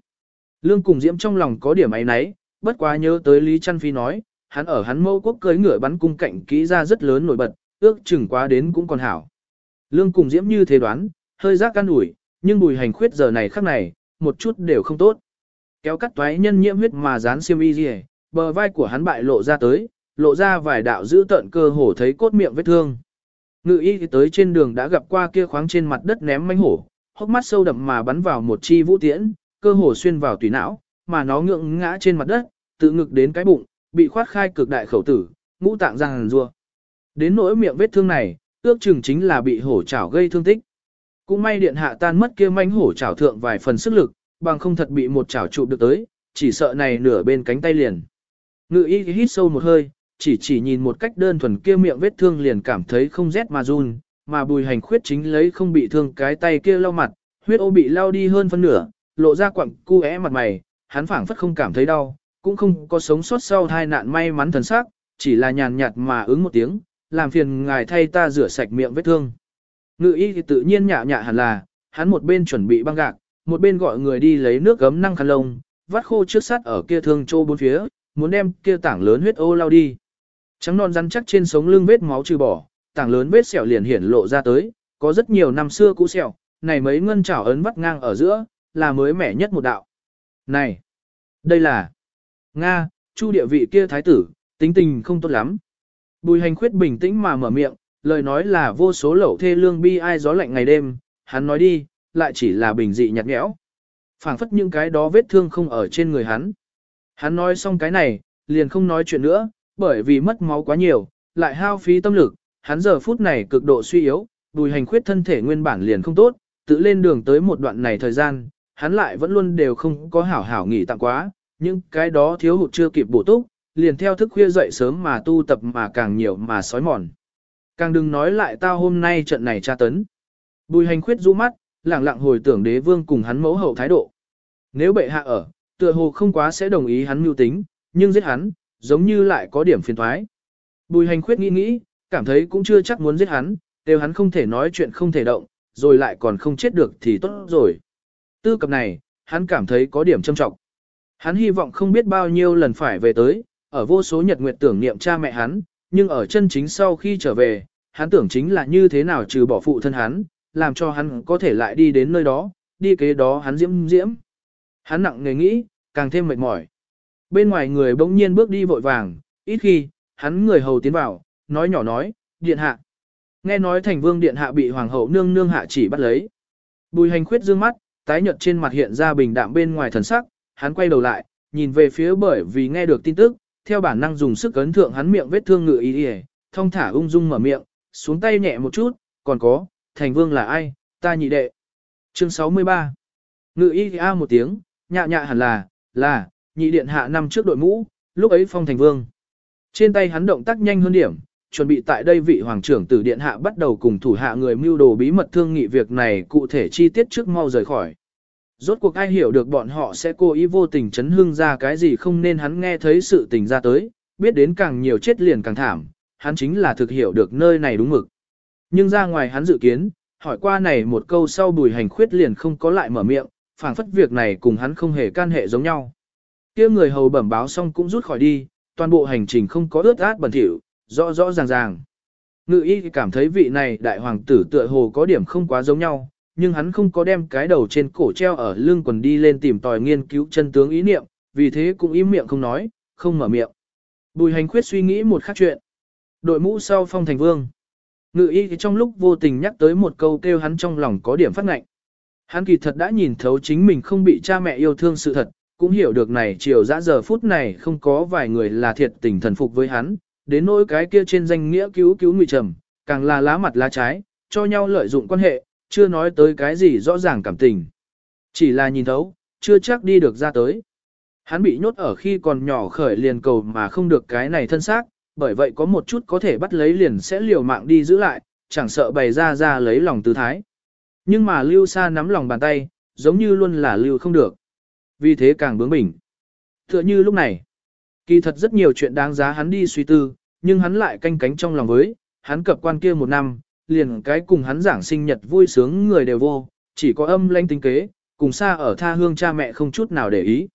Lương cùng Diễm trong lòng có điểm ấy nấy, bất quá nhớ tới Lý Trăn Phi nói, hắn ở hắn mâu quốc cưới ngựa bắn cung cạnh kỹ ra rất lớn nổi bật, ước chừng quá đến cũng còn hảo. Lương cùng Diễm như thế đoán, hơi giác can ủi, nhưng bùi hành khuyết giờ này khắc này, một chút đều không tốt. Kéo cắt toái nhân nhiễm huyết mà dán xiêm y gì, bờ vai của hắn bại lộ ra tới, lộ ra vài đạo giữ tận cơ hổ thấy cốt miệng vết thương. Ngự y tới trên đường đã gặp qua kia khoáng trên mặt đất ném manh hổ, hốc mắt sâu đậm mà bắn vào một chi vũ tiễn, cơ hồ xuyên vào tùy não, mà nó ngượng ngã trên mặt đất, tự ngực đến cái bụng, bị khoát khai cực đại khẩu tử, ngũ tạng răng rùa. Đến nỗi miệng vết thương này, ước chừng chính là bị hổ chảo gây thương tích. cũng may điện hạ tan mất kia manh hổ chảo thượng vài phần sức lực, bằng không thật bị một chảo chụp được tới, chỉ sợ này nửa bên cánh tay liền. Ngự y hít sâu một hơi, chỉ chỉ nhìn một cách đơn thuần kia miệng vết thương liền cảm thấy không rét mà run, mà bùi hành khuyết chính lấy không bị thương cái tay kia lau mặt, huyết ô bị lau đi hơn phân nửa, lộ ra quặng cu é mặt mày, hắn phảng phất không cảm thấy đau, cũng không có sống sót sau tai nạn may mắn thần sắc, chỉ là nhàn nhạt mà ứng một tiếng, làm phiền ngài thay ta rửa sạch miệng vết thương. Ngự y thì tự nhiên nhạ nhạ hẳn là, hắn một bên chuẩn bị băng gạc, một bên gọi người đi lấy nước gấm năng khăn lông, vắt khô trước sắt ở kia thương trô bốn phía, muốn đem kia tảng lớn huyết ô lao đi. Trắng non rắn chắc trên sống lưng vết máu trừ bỏ, tảng lớn vết sẹo liền hiển lộ ra tới, có rất nhiều năm xưa cũ sẹo, này mấy ngân chảo ấn vắt ngang ở giữa, là mới mẻ nhất một đạo. Này, đây là Nga, chu địa vị kia thái tử, tính tình không tốt lắm. Bùi hành khuyết bình tĩnh mà mở miệng, lời nói là vô số lẩu thê lương bi ai gió lạnh ngày đêm, hắn nói đi, lại chỉ là bình dị nhạt nhẽo. phảng phất những cái đó vết thương không ở trên người hắn. Hắn nói xong cái này, liền không nói chuyện nữa, bởi vì mất máu quá nhiều, lại hao phí tâm lực, hắn giờ phút này cực độ suy yếu, bùi hành khuyết thân thể nguyên bản liền không tốt, tự lên đường tới một đoạn này thời gian, hắn lại vẫn luôn đều không có hảo hảo nghỉ tạm quá, nhưng cái đó thiếu hụt chưa kịp bổ túc, liền theo thức khuya dậy sớm mà tu tập mà càng nhiều mà sói mòn. Càng đừng nói lại tao hôm nay trận này tra tấn. Bùi hành khuyết rũ mắt, lặng lặng hồi tưởng đế vương cùng hắn mẫu hậu thái độ. Nếu bệ hạ ở, tựa hồ không quá sẽ đồng ý hắn mưu tính, nhưng giết hắn, giống như lại có điểm phiền thoái. Bùi hành khuyết nghĩ nghĩ, cảm thấy cũng chưa chắc muốn giết hắn, đều hắn không thể nói chuyện không thể động, rồi lại còn không chết được thì tốt rồi. Tư cập này, hắn cảm thấy có điểm châm trọng. Hắn hy vọng không biết bao nhiêu lần phải về tới, ở vô số nhật nguyệt tưởng niệm cha mẹ hắn, nhưng ở chân chính sau khi trở về, hắn tưởng chính là như thế nào trừ bỏ phụ thân hắn, làm cho hắn có thể lại đi đến nơi đó, đi kế đó hắn diễm diễm. Hắn nặng nề nghĩ, càng thêm mệt mỏi. Bên ngoài người bỗng nhiên bước đi vội vàng, ít khi, hắn người hầu tiến vào, nói nhỏ nói, điện hạ. Nghe nói thành vương điện hạ bị hoàng hậu nương nương hạ chỉ bắt lấy. Bùi hành khuyết dương mắt, tái nhợt trên mặt hiện ra bình đạm bên ngoài thần sắc, hắn quay đầu lại, nhìn về phía bởi vì nghe được tin tức, theo bản năng dùng sức ấn thượng hắn miệng vết thương ngựa ý đi thông thả ung dung mở miệng, xuống tay nhẹ một chút, còn có, thành vương là ai, ta nhị đệ. Chương 63 Ngự y a một tiếng, nhạ nhạ hẳn là, là, nhị điện hạ năm trước đội mũ, lúc ấy phong thành vương. Trên tay hắn động tác nhanh hơn điểm, chuẩn bị tại đây vị hoàng trưởng tử điện hạ bắt đầu cùng thủ hạ người mưu đồ bí mật thương nghị việc này cụ thể chi tiết trước mau rời khỏi. Rốt cuộc ai hiểu được bọn họ sẽ cố ý vô tình chấn hưng ra cái gì không nên hắn nghe thấy sự tình ra tới, biết đến càng nhiều chết liền càng thảm, hắn chính là thực hiểu được nơi này đúng mực. Nhưng ra ngoài hắn dự kiến, hỏi qua này một câu sau bùi hành khuyết liền không có lại mở miệng, phảng phất việc này cùng hắn không hề can hệ giống nhau. kia người hầu bẩm báo xong cũng rút khỏi đi, toàn bộ hành trình không có ướt át bẩn thỉu, rõ rõ ràng ràng. Ngự y cảm thấy vị này đại hoàng tử tựa hồ có điểm không quá giống nhau, nhưng hắn không có đem cái đầu trên cổ treo ở lưng quần đi lên tìm tòi nghiên cứu chân tướng ý niệm, vì thế cũng im miệng không nói, không mở miệng. Bùi hành khuyết suy nghĩ một khác chuyện. Đội mũ sau phong thành vương. Ngự y trong lúc vô tình nhắc tới một câu kêu hắn trong lòng có điểm phát ngạnh. Hắn kỳ thật đã nhìn thấu chính mình không bị cha mẹ yêu thương sự thật, cũng hiểu được này chiều dã giờ phút này không có vài người là thiệt tình thần phục với hắn, đến nỗi cái kia trên danh nghĩa cứu cứu ngụy trầm, càng là lá mặt lá trái, cho nhau lợi dụng quan hệ, chưa nói tới cái gì rõ ràng cảm tình. Chỉ là nhìn thấu, chưa chắc đi được ra tới. Hắn bị nhốt ở khi còn nhỏ khởi liền cầu mà không được cái này thân xác, bởi vậy có một chút có thể bắt lấy liền sẽ liều mạng đi giữ lại, chẳng sợ bày ra ra lấy lòng tư thái. Nhưng mà lưu xa nắm lòng bàn tay, giống như luôn là lưu không được. Vì thế càng bướng bỉnh. Tựa như lúc này, kỳ thật rất nhiều chuyện đáng giá hắn đi suy tư, nhưng hắn lại canh cánh trong lòng với, hắn cập quan kia một năm, liền cái cùng hắn giảng sinh nhật vui sướng người đều vô, chỉ có âm lanh tính kế, cùng xa ở tha hương cha mẹ không chút nào để ý.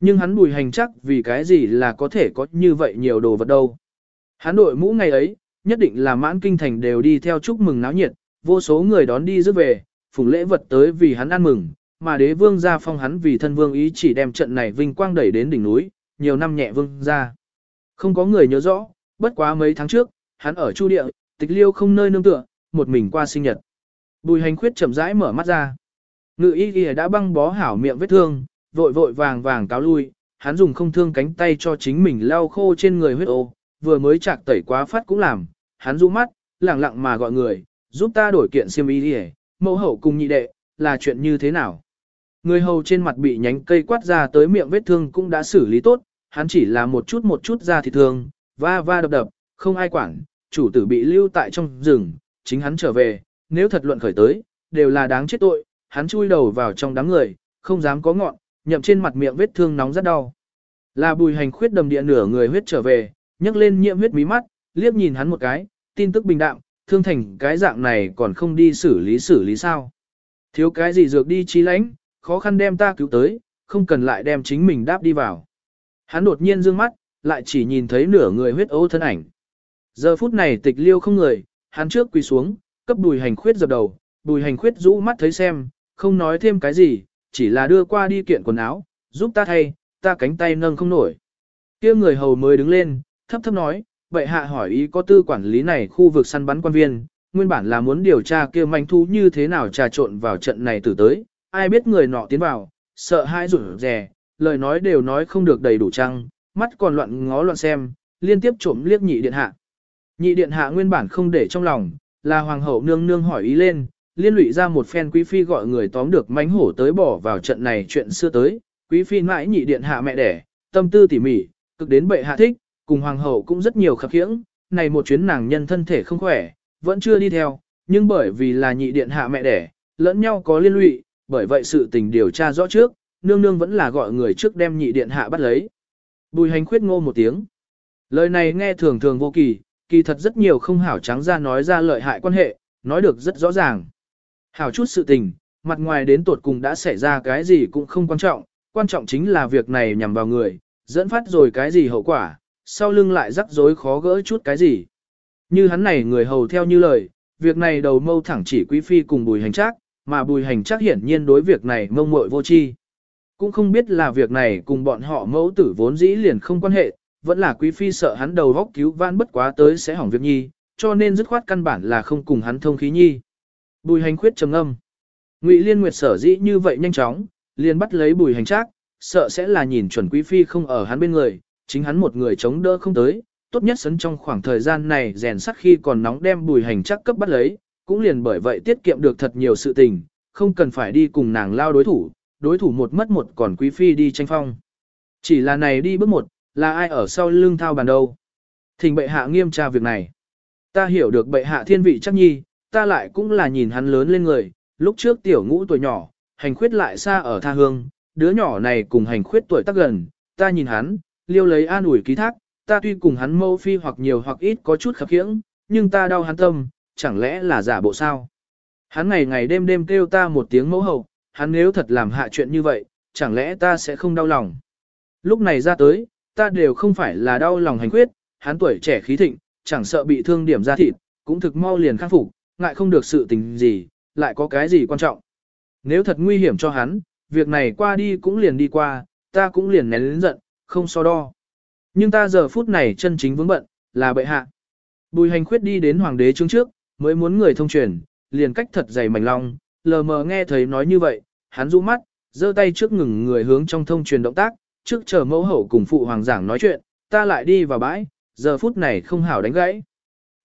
Nhưng hắn bùi hành chắc vì cái gì là có thể có như vậy nhiều đồ vật đâu. Hắn đội mũ ngày ấy, nhất định là mãn kinh thành đều đi theo chúc mừng náo nhiệt, vô số người đón đi rước về, phùng lễ vật tới vì hắn ăn mừng, mà đế vương gia phong hắn vì thân vương ý chỉ đem trận này vinh quang đẩy đến đỉnh núi, nhiều năm nhẹ vương ra. Không có người nhớ rõ, bất quá mấy tháng trước, hắn ở Chu Địa, tịch liêu không nơi nương tựa, một mình qua sinh nhật. Bùi hành khuyết chậm rãi mở mắt ra. Ngự y ghi đã băng bó hảo miệng vết thương, vội vội vàng vàng cáo lui, hắn dùng không thương cánh tay cho chính mình lau khô trên người huyết ô, vừa mới chạc tẩy quá phát cũng làm, hắn rũ mắt, lặng lặng mà gọi người, giúp ta đổi kiện xiêm y đi mẫu hậu cùng nhị đệ, là chuyện như thế nào? Người hầu trên mặt bị nhánh cây quát ra tới miệng vết thương cũng đã xử lý tốt, hắn chỉ là một chút một chút ra thì thương, va va đập đập, không ai quản, chủ tử bị lưu tại trong rừng, chính hắn trở về, nếu thật luận khởi tới, đều là đáng chết tội, hắn chui đầu vào trong đám người, không dám có ngọn, nhậm trên mặt miệng vết thương nóng rất đau. Là bùi hành khuyết đầm địa nửa người huyết trở về, nhấc lên nhiễm huyết mí mắt, liếc nhìn hắn một cái, tin tức bình đạm, thương thành cái dạng này còn không đi xử lý xử lý sao. Thiếu cái gì dược đi trí lãnh, khó khăn đem ta cứu tới, không cần lại đem chính mình đáp đi vào. Hắn đột nhiên dương mắt, lại chỉ nhìn thấy nửa người huyết ấu thân ảnh. Giờ phút này tịch liêu không người, hắn trước quỳ xuống, cấp bùi hành khuyết dập đầu, bùi hành khuyết rũ mắt thấy xem, không nói thêm cái gì, chỉ là đưa qua đi kiện quần áo, giúp ta thay, ta cánh tay nâng không nổi. kia người hầu mới đứng lên, thấp thấp nói, vậy hạ hỏi ý có tư quản lý này khu vực săn bắn quan viên, nguyên bản là muốn điều tra kia manh thú như thế nào trà trộn vào trận này từ tới, ai biết người nọ tiến vào, sợ hãi rủi rè, lời nói đều nói không được đầy đủ trăng, mắt còn loạn ngó loạn xem, liên tiếp trộm liếc nhị điện hạ. Nhị điện hạ nguyên bản không để trong lòng, là hoàng hậu nương nương hỏi ý lên, liên lụy ra một phen quý phi gọi người tóm được mánh hổ tới bỏ vào trận này chuyện xưa tới, quý phi mãi nhị điện hạ mẹ đẻ, tâm tư tỉ mỉ, cực đến bệ hạ thích, cùng hoàng hậu cũng rất nhiều khập khiễng, này một chuyến nàng nhân thân thể không khỏe, vẫn chưa đi theo, nhưng bởi vì là nhị điện hạ mẹ đẻ, lẫn nhau có liên lụy, bởi vậy sự tình điều tra rõ trước, nương nương vẫn là gọi người trước đem nhị điện hạ bắt lấy. Bùi hành khuyết ngô một tiếng. Lời này nghe thường thường vô kỳ, kỳ thật rất nhiều không hảo trắng ra nói ra lợi hại quan hệ, nói được rất rõ ràng. Hảo chút sự tình, mặt ngoài đến tột cùng đã xảy ra cái gì cũng không quan trọng, quan trọng chính là việc này nhằm vào người, dẫn phát rồi cái gì hậu quả, sau lưng lại rắc rối khó gỡ chút cái gì. Như hắn này người hầu theo như lời, việc này đầu mâu thẳng chỉ quý phi cùng bùi hành trác, mà bùi hành trác hiển nhiên đối việc này mông muội vô chi. Cũng không biết là việc này cùng bọn họ mẫu tử vốn dĩ liền không quan hệ, vẫn là quý phi sợ hắn đầu góc cứu vãn bất quá tới sẽ hỏng việc nhi, cho nên dứt khoát căn bản là không cùng hắn thông khí nhi. Bùi hành khuyết trầm âm. Ngụy Liên Nguyệt sở dĩ như vậy nhanh chóng, liền bắt lấy bùi hành trác, sợ sẽ là nhìn chuẩn quý phi không ở hắn bên người, chính hắn một người chống đỡ không tới, tốt nhất sấn trong khoảng thời gian này rèn sắt khi còn nóng đem bùi hành trác cấp bắt lấy, cũng liền bởi vậy tiết kiệm được thật nhiều sự tình, không cần phải đi cùng nàng lao đối thủ, đối thủ một mất một còn quý phi đi tranh phong. Chỉ là này đi bước một, là ai ở sau lưng thao bàn đâu. Thỉnh bệ hạ nghiêm tra việc này. Ta hiểu được bệ hạ thiên vị chắc nhi, ta lại cũng là nhìn hắn lớn lên người, lúc trước tiểu ngũ tuổi nhỏ, hành khuyết lại xa ở tha hương, đứa nhỏ này cùng hành khuyết tuổi tác gần, ta nhìn hắn, liêu lấy an ủi ký thác, ta tuy cùng hắn mâu phi hoặc nhiều hoặc ít có chút khập khiễng, nhưng ta đau hắn tâm, chẳng lẽ là giả bộ sao? Hắn ngày ngày đêm đêm kêu ta một tiếng mẫu hậu, hắn nếu thật làm hạ chuyện như vậy, chẳng lẽ ta sẽ không đau lòng? Lúc này ra tới, ta đều không phải là đau lòng hành quyết, hắn tuổi trẻ khí thịnh, chẳng sợ bị thương điểm ra thịt, cũng thực mau liền khắc phục, ngại không được sự tình gì, lại có cái gì quan trọng. Nếu thật nguy hiểm cho hắn, việc này qua đi cũng liền đi qua, ta cũng liền nén lĩnh giận, không so đo. Nhưng ta giờ phút này chân chính vướng bận, là bệ hạ. Bùi hành khuyết đi đến hoàng đế trước trước, mới muốn người thông truyền, liền cách thật dày mảnh long, lờ mờ nghe thấy nói như vậy, hắn rũ mắt, giơ tay trước ngừng người hướng trong thông truyền động tác, trước chờ mẫu hậu cùng phụ hoàng giảng nói chuyện, ta lại đi vào bãi, giờ phút này không hảo đánh gãy.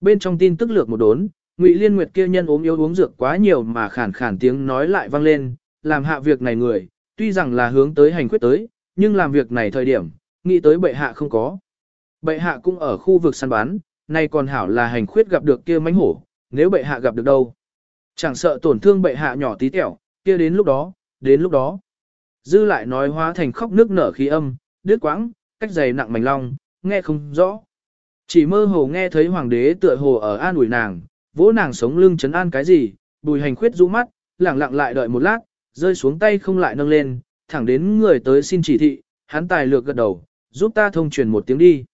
Bên trong tin tức lược một đốn, Ngụy Liên Nguyệt kia nhân ốm yếu uống dược quá nhiều mà khản khản tiếng nói lại vang lên, làm hạ việc này người, tuy rằng là hướng tới hành quyết tới, nhưng làm việc này thời điểm, nghĩ tới bệ hạ không có. Bệ hạ cũng ở khu vực săn bán, nay còn hảo là hành khuyết gặp được kia mánh hổ, nếu bệ hạ gặp được đâu. Chẳng sợ tổn thương bệ hạ nhỏ tí tẹo, kia đến lúc đó, đến lúc đó. Dư lại nói hóa thành khóc nước nở khí âm, đứt quãng, cách dày nặng mảnh long, nghe không rõ. Chỉ mơ hồ nghe thấy hoàng đế tựa hồ ở an ủi nàng, vỗ nàng sống lưng chấn an cái gì, bùi hành khuyết rũ mắt, lặng lặng lại đợi một lát, rơi xuống tay không lại nâng lên, thẳng đến người tới xin chỉ thị, hắn tài lược gật đầu, giúp ta thông truyền một tiếng đi.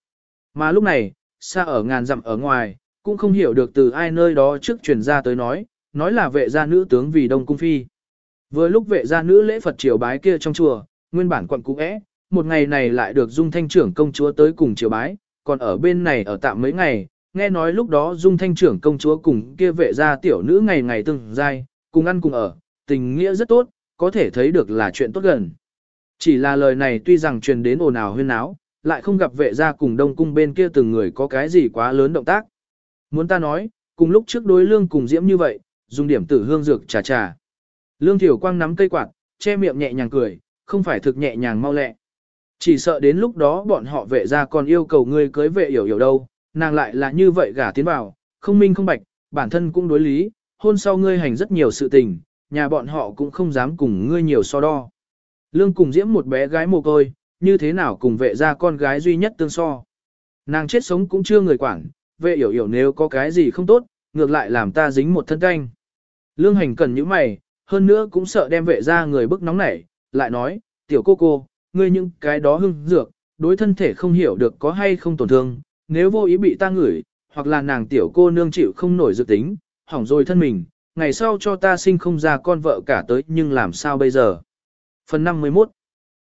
Mà lúc này, xa ở ngàn dặm ở ngoài, cũng không hiểu được từ ai nơi đó trước truyền ra tới nói, nói là vệ gia nữ tướng vì đông cung phi. Vừa lúc vệ gia nữ lễ Phật triều bái kia trong chùa, nguyên bản quận cũ é, một ngày này lại được dung thanh trưởng công chúa tới cùng triều bái, còn ở bên này ở tạm mấy ngày, nghe nói lúc đó dung thanh trưởng công chúa cùng kia vệ gia tiểu nữ ngày ngày từng dai, cùng ăn cùng ở, tình nghĩa rất tốt, có thể thấy được là chuyện tốt gần. Chỉ là lời này tuy rằng truyền đến ồn ào huyên náo, lại không gặp vệ gia cùng đông cung bên kia từng người có cái gì quá lớn động tác. Muốn ta nói, cùng lúc trước đối lương cùng diễm như vậy, dùng điểm tử hương dược trà trà. Lương Thiểu Quang nắm cây quạt, che miệng nhẹ nhàng cười, không phải thực nhẹ nhàng mau lẹ. Chỉ sợ đến lúc đó bọn họ vệ ra còn yêu cầu ngươi cưới vệ hiểu hiểu đâu, nàng lại là như vậy gả tiến vào, không minh không bạch, bản thân cũng đối lý, hôn sau ngươi hành rất nhiều sự tình, nhà bọn họ cũng không dám cùng ngươi nhiều so đo. Lương cùng diễm một bé gái mồ côi, như thế nào cùng vệ ra con gái duy nhất tương so. Nàng chết sống cũng chưa người quản, vệ hiểu hiểu nếu có cái gì không tốt, ngược lại làm ta dính một thân canh. Lương hành cần những mày, hơn nữa cũng sợ đem vệ ra người bức nóng nảy, lại nói, tiểu cô cô, ngươi những cái đó hưng dược, đối thân thể không hiểu được có hay không tổn thương, nếu vô ý bị ta ngửi, hoặc là nàng tiểu cô nương chịu không nổi dự tính, hỏng rồi thân mình, ngày sau cho ta sinh không ra con vợ cả tới nhưng làm sao bây giờ. Phần 51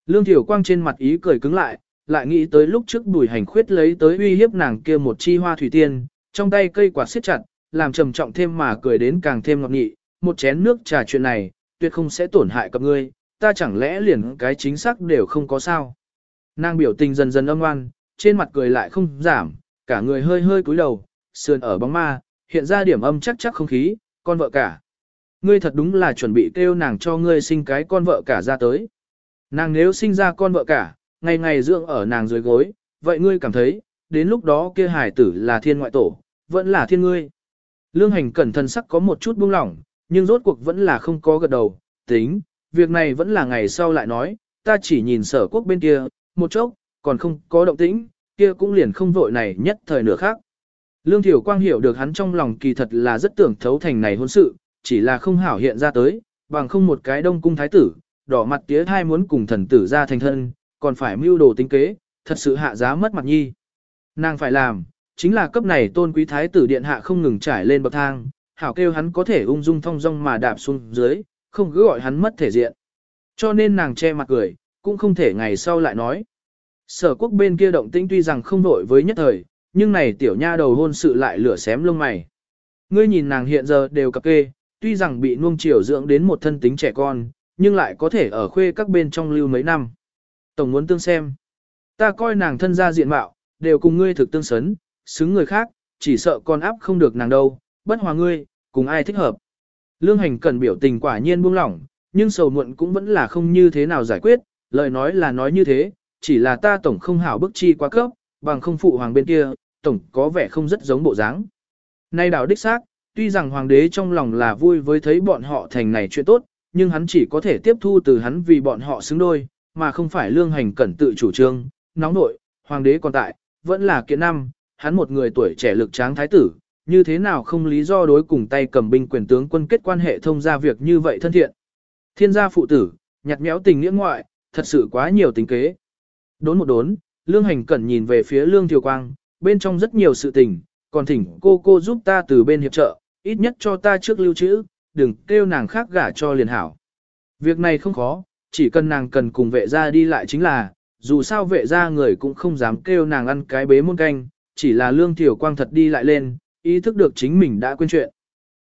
Lương tiểu Quang trên mặt ý cười cứng lại, lại nghĩ tới lúc trước bùi hành khuyết lấy tới uy hiếp nàng kia một chi hoa thủy tiên, trong tay cây quạt siết chặt, làm trầm trọng thêm mà cười đến càng thêm ngọt nghị, một chén nước trà chuyện này, tuyệt không sẽ tổn hại cặp ngươi, ta chẳng lẽ liền cái chính xác đều không có sao. Nàng biểu tình dần dần âm ngoan, trên mặt cười lại không giảm, cả người hơi hơi cúi đầu, sườn ở bóng ma, hiện ra điểm âm chắc chắc không khí, con vợ cả. Ngươi thật đúng là chuẩn bị kêu nàng cho ngươi sinh cái con vợ cả ra tới. Nàng nếu sinh ra con vợ cả, ngày ngày dưỡng ở nàng dưới gối, vậy ngươi cảm thấy, đến lúc đó kia hải tử là thiên ngoại tổ, vẫn là thiên ngươi. Lương hành cẩn thận sắc có một chút buông lỏng, nhưng rốt cuộc vẫn là không có gật đầu, tính, việc này vẫn là ngày sau lại nói, ta chỉ nhìn sở quốc bên kia, một chốc, còn không có động tĩnh, kia cũng liền không vội này nhất thời nửa khác. Lương Thiểu Quang hiểu được hắn trong lòng kỳ thật là rất tưởng thấu thành này hôn sự, chỉ là không hảo hiện ra tới, bằng không một cái đông cung thái tử, đỏ mặt tía thai muốn cùng thần tử ra thành thân, còn phải mưu đồ tính kế, thật sự hạ giá mất mặt nhi. Nàng phải làm, chính là cấp này tôn quý thái tử điện hạ không ngừng trải lên bậc thang, hảo kêu hắn có thể ung dung thong dong mà đạp xuống dưới, không cứ gọi hắn mất thể diện. Cho nên nàng che mặt cười, cũng không thể ngày sau lại nói. Sở quốc bên kia động tĩnh tuy rằng không nổi với nhất thời, nhưng này tiểu nha đầu hôn sự lại lửa xém lông mày. Ngươi nhìn nàng hiện giờ đều cặp kê, tuy rằng bị nuông chiều dưỡng đến một thân tính trẻ con, nhưng lại có thể ở khuê các bên trong lưu mấy năm. Tổng muốn tương xem. Ta coi nàng thân gia diện mạo, đều cùng ngươi thực tương sấn, xứng người khác, chỉ sợ con áp không được nàng đâu, bất hòa ngươi, cùng ai thích hợp. Lương hành cần biểu tình quả nhiên buông lỏng, nhưng sầu muộn cũng vẫn là không như thế nào giải quyết, lời nói là nói như thế, chỉ là ta tổng không hảo bức chi quá cấp, bằng không phụ hoàng bên kia, tổng có vẻ không rất giống bộ dáng. Nay đảo đích xác, tuy rằng hoàng đế trong lòng là vui với thấy bọn họ thành này chuyện tốt, nhưng hắn chỉ có thể tiếp thu từ hắn vì bọn họ xứng đôi, mà không phải lương hành cẩn tự chủ trương, nóng nội, hoàng đế còn tại, vẫn là kiện năm, hắn một người tuổi trẻ lực tráng thái tử, như thế nào không lý do đối cùng tay cầm binh quyền tướng quân kết quan hệ thông ra việc như vậy thân thiện. Thiên gia phụ tử, nhặt méo tình nghĩa ngoại, thật sự quá nhiều tính kế. Đốn một đốn, lương hành cẩn nhìn về phía lương thiều quang, bên trong rất nhiều sự tình, còn thỉnh cô cô giúp ta từ bên hiệp trợ, ít nhất cho ta trước lưu trữ, đừng kêu nàng khác gả cho liền hảo. Việc này không khó, chỉ cần nàng cần cùng vệ gia đi lại chính là, dù sao vệ gia người cũng không dám kêu nàng ăn cái bế môn canh, chỉ là lương Thiều quang thật đi lại lên, ý thức được chính mình đã quên chuyện.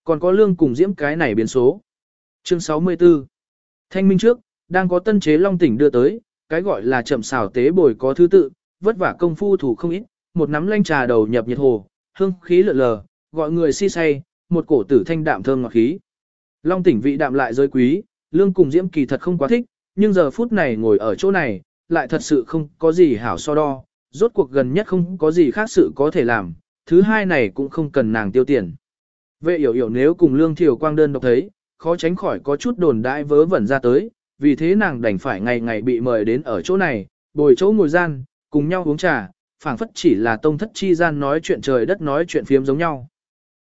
Còn có lương cùng diễm cái này biến số. Chương 64 Thanh minh trước, đang có tân chế long tỉnh đưa tới, cái gọi là chậm xào tế bồi có thứ tự, vất vả công phu thủ không ít, một nắm lanh trà đầu nhập nhiệt hồ, hương khí lượn lờ, gọi người si say, một cổ tử thanh đạm thơm ngọt khí. Long tỉnh vị đạm lại giới quý, lương cùng diễm kỳ thật không quá thích, nhưng giờ phút này ngồi ở chỗ này, lại thật sự không có gì hảo so đo, rốt cuộc gần nhất không có gì khác sự có thể làm, thứ hai này cũng không cần nàng tiêu tiền. Vệ hiểu hiểu nếu cùng lương thiều quang đơn độc thấy, khó tránh khỏi có chút đồn đại vớ vẩn ra tới, vì thế nàng đành phải ngày ngày bị mời đến ở chỗ này, bồi chỗ ngồi gian, cùng nhau uống trà, phảng phất chỉ là tông thất chi gian nói chuyện trời đất nói chuyện phiếm giống nhau.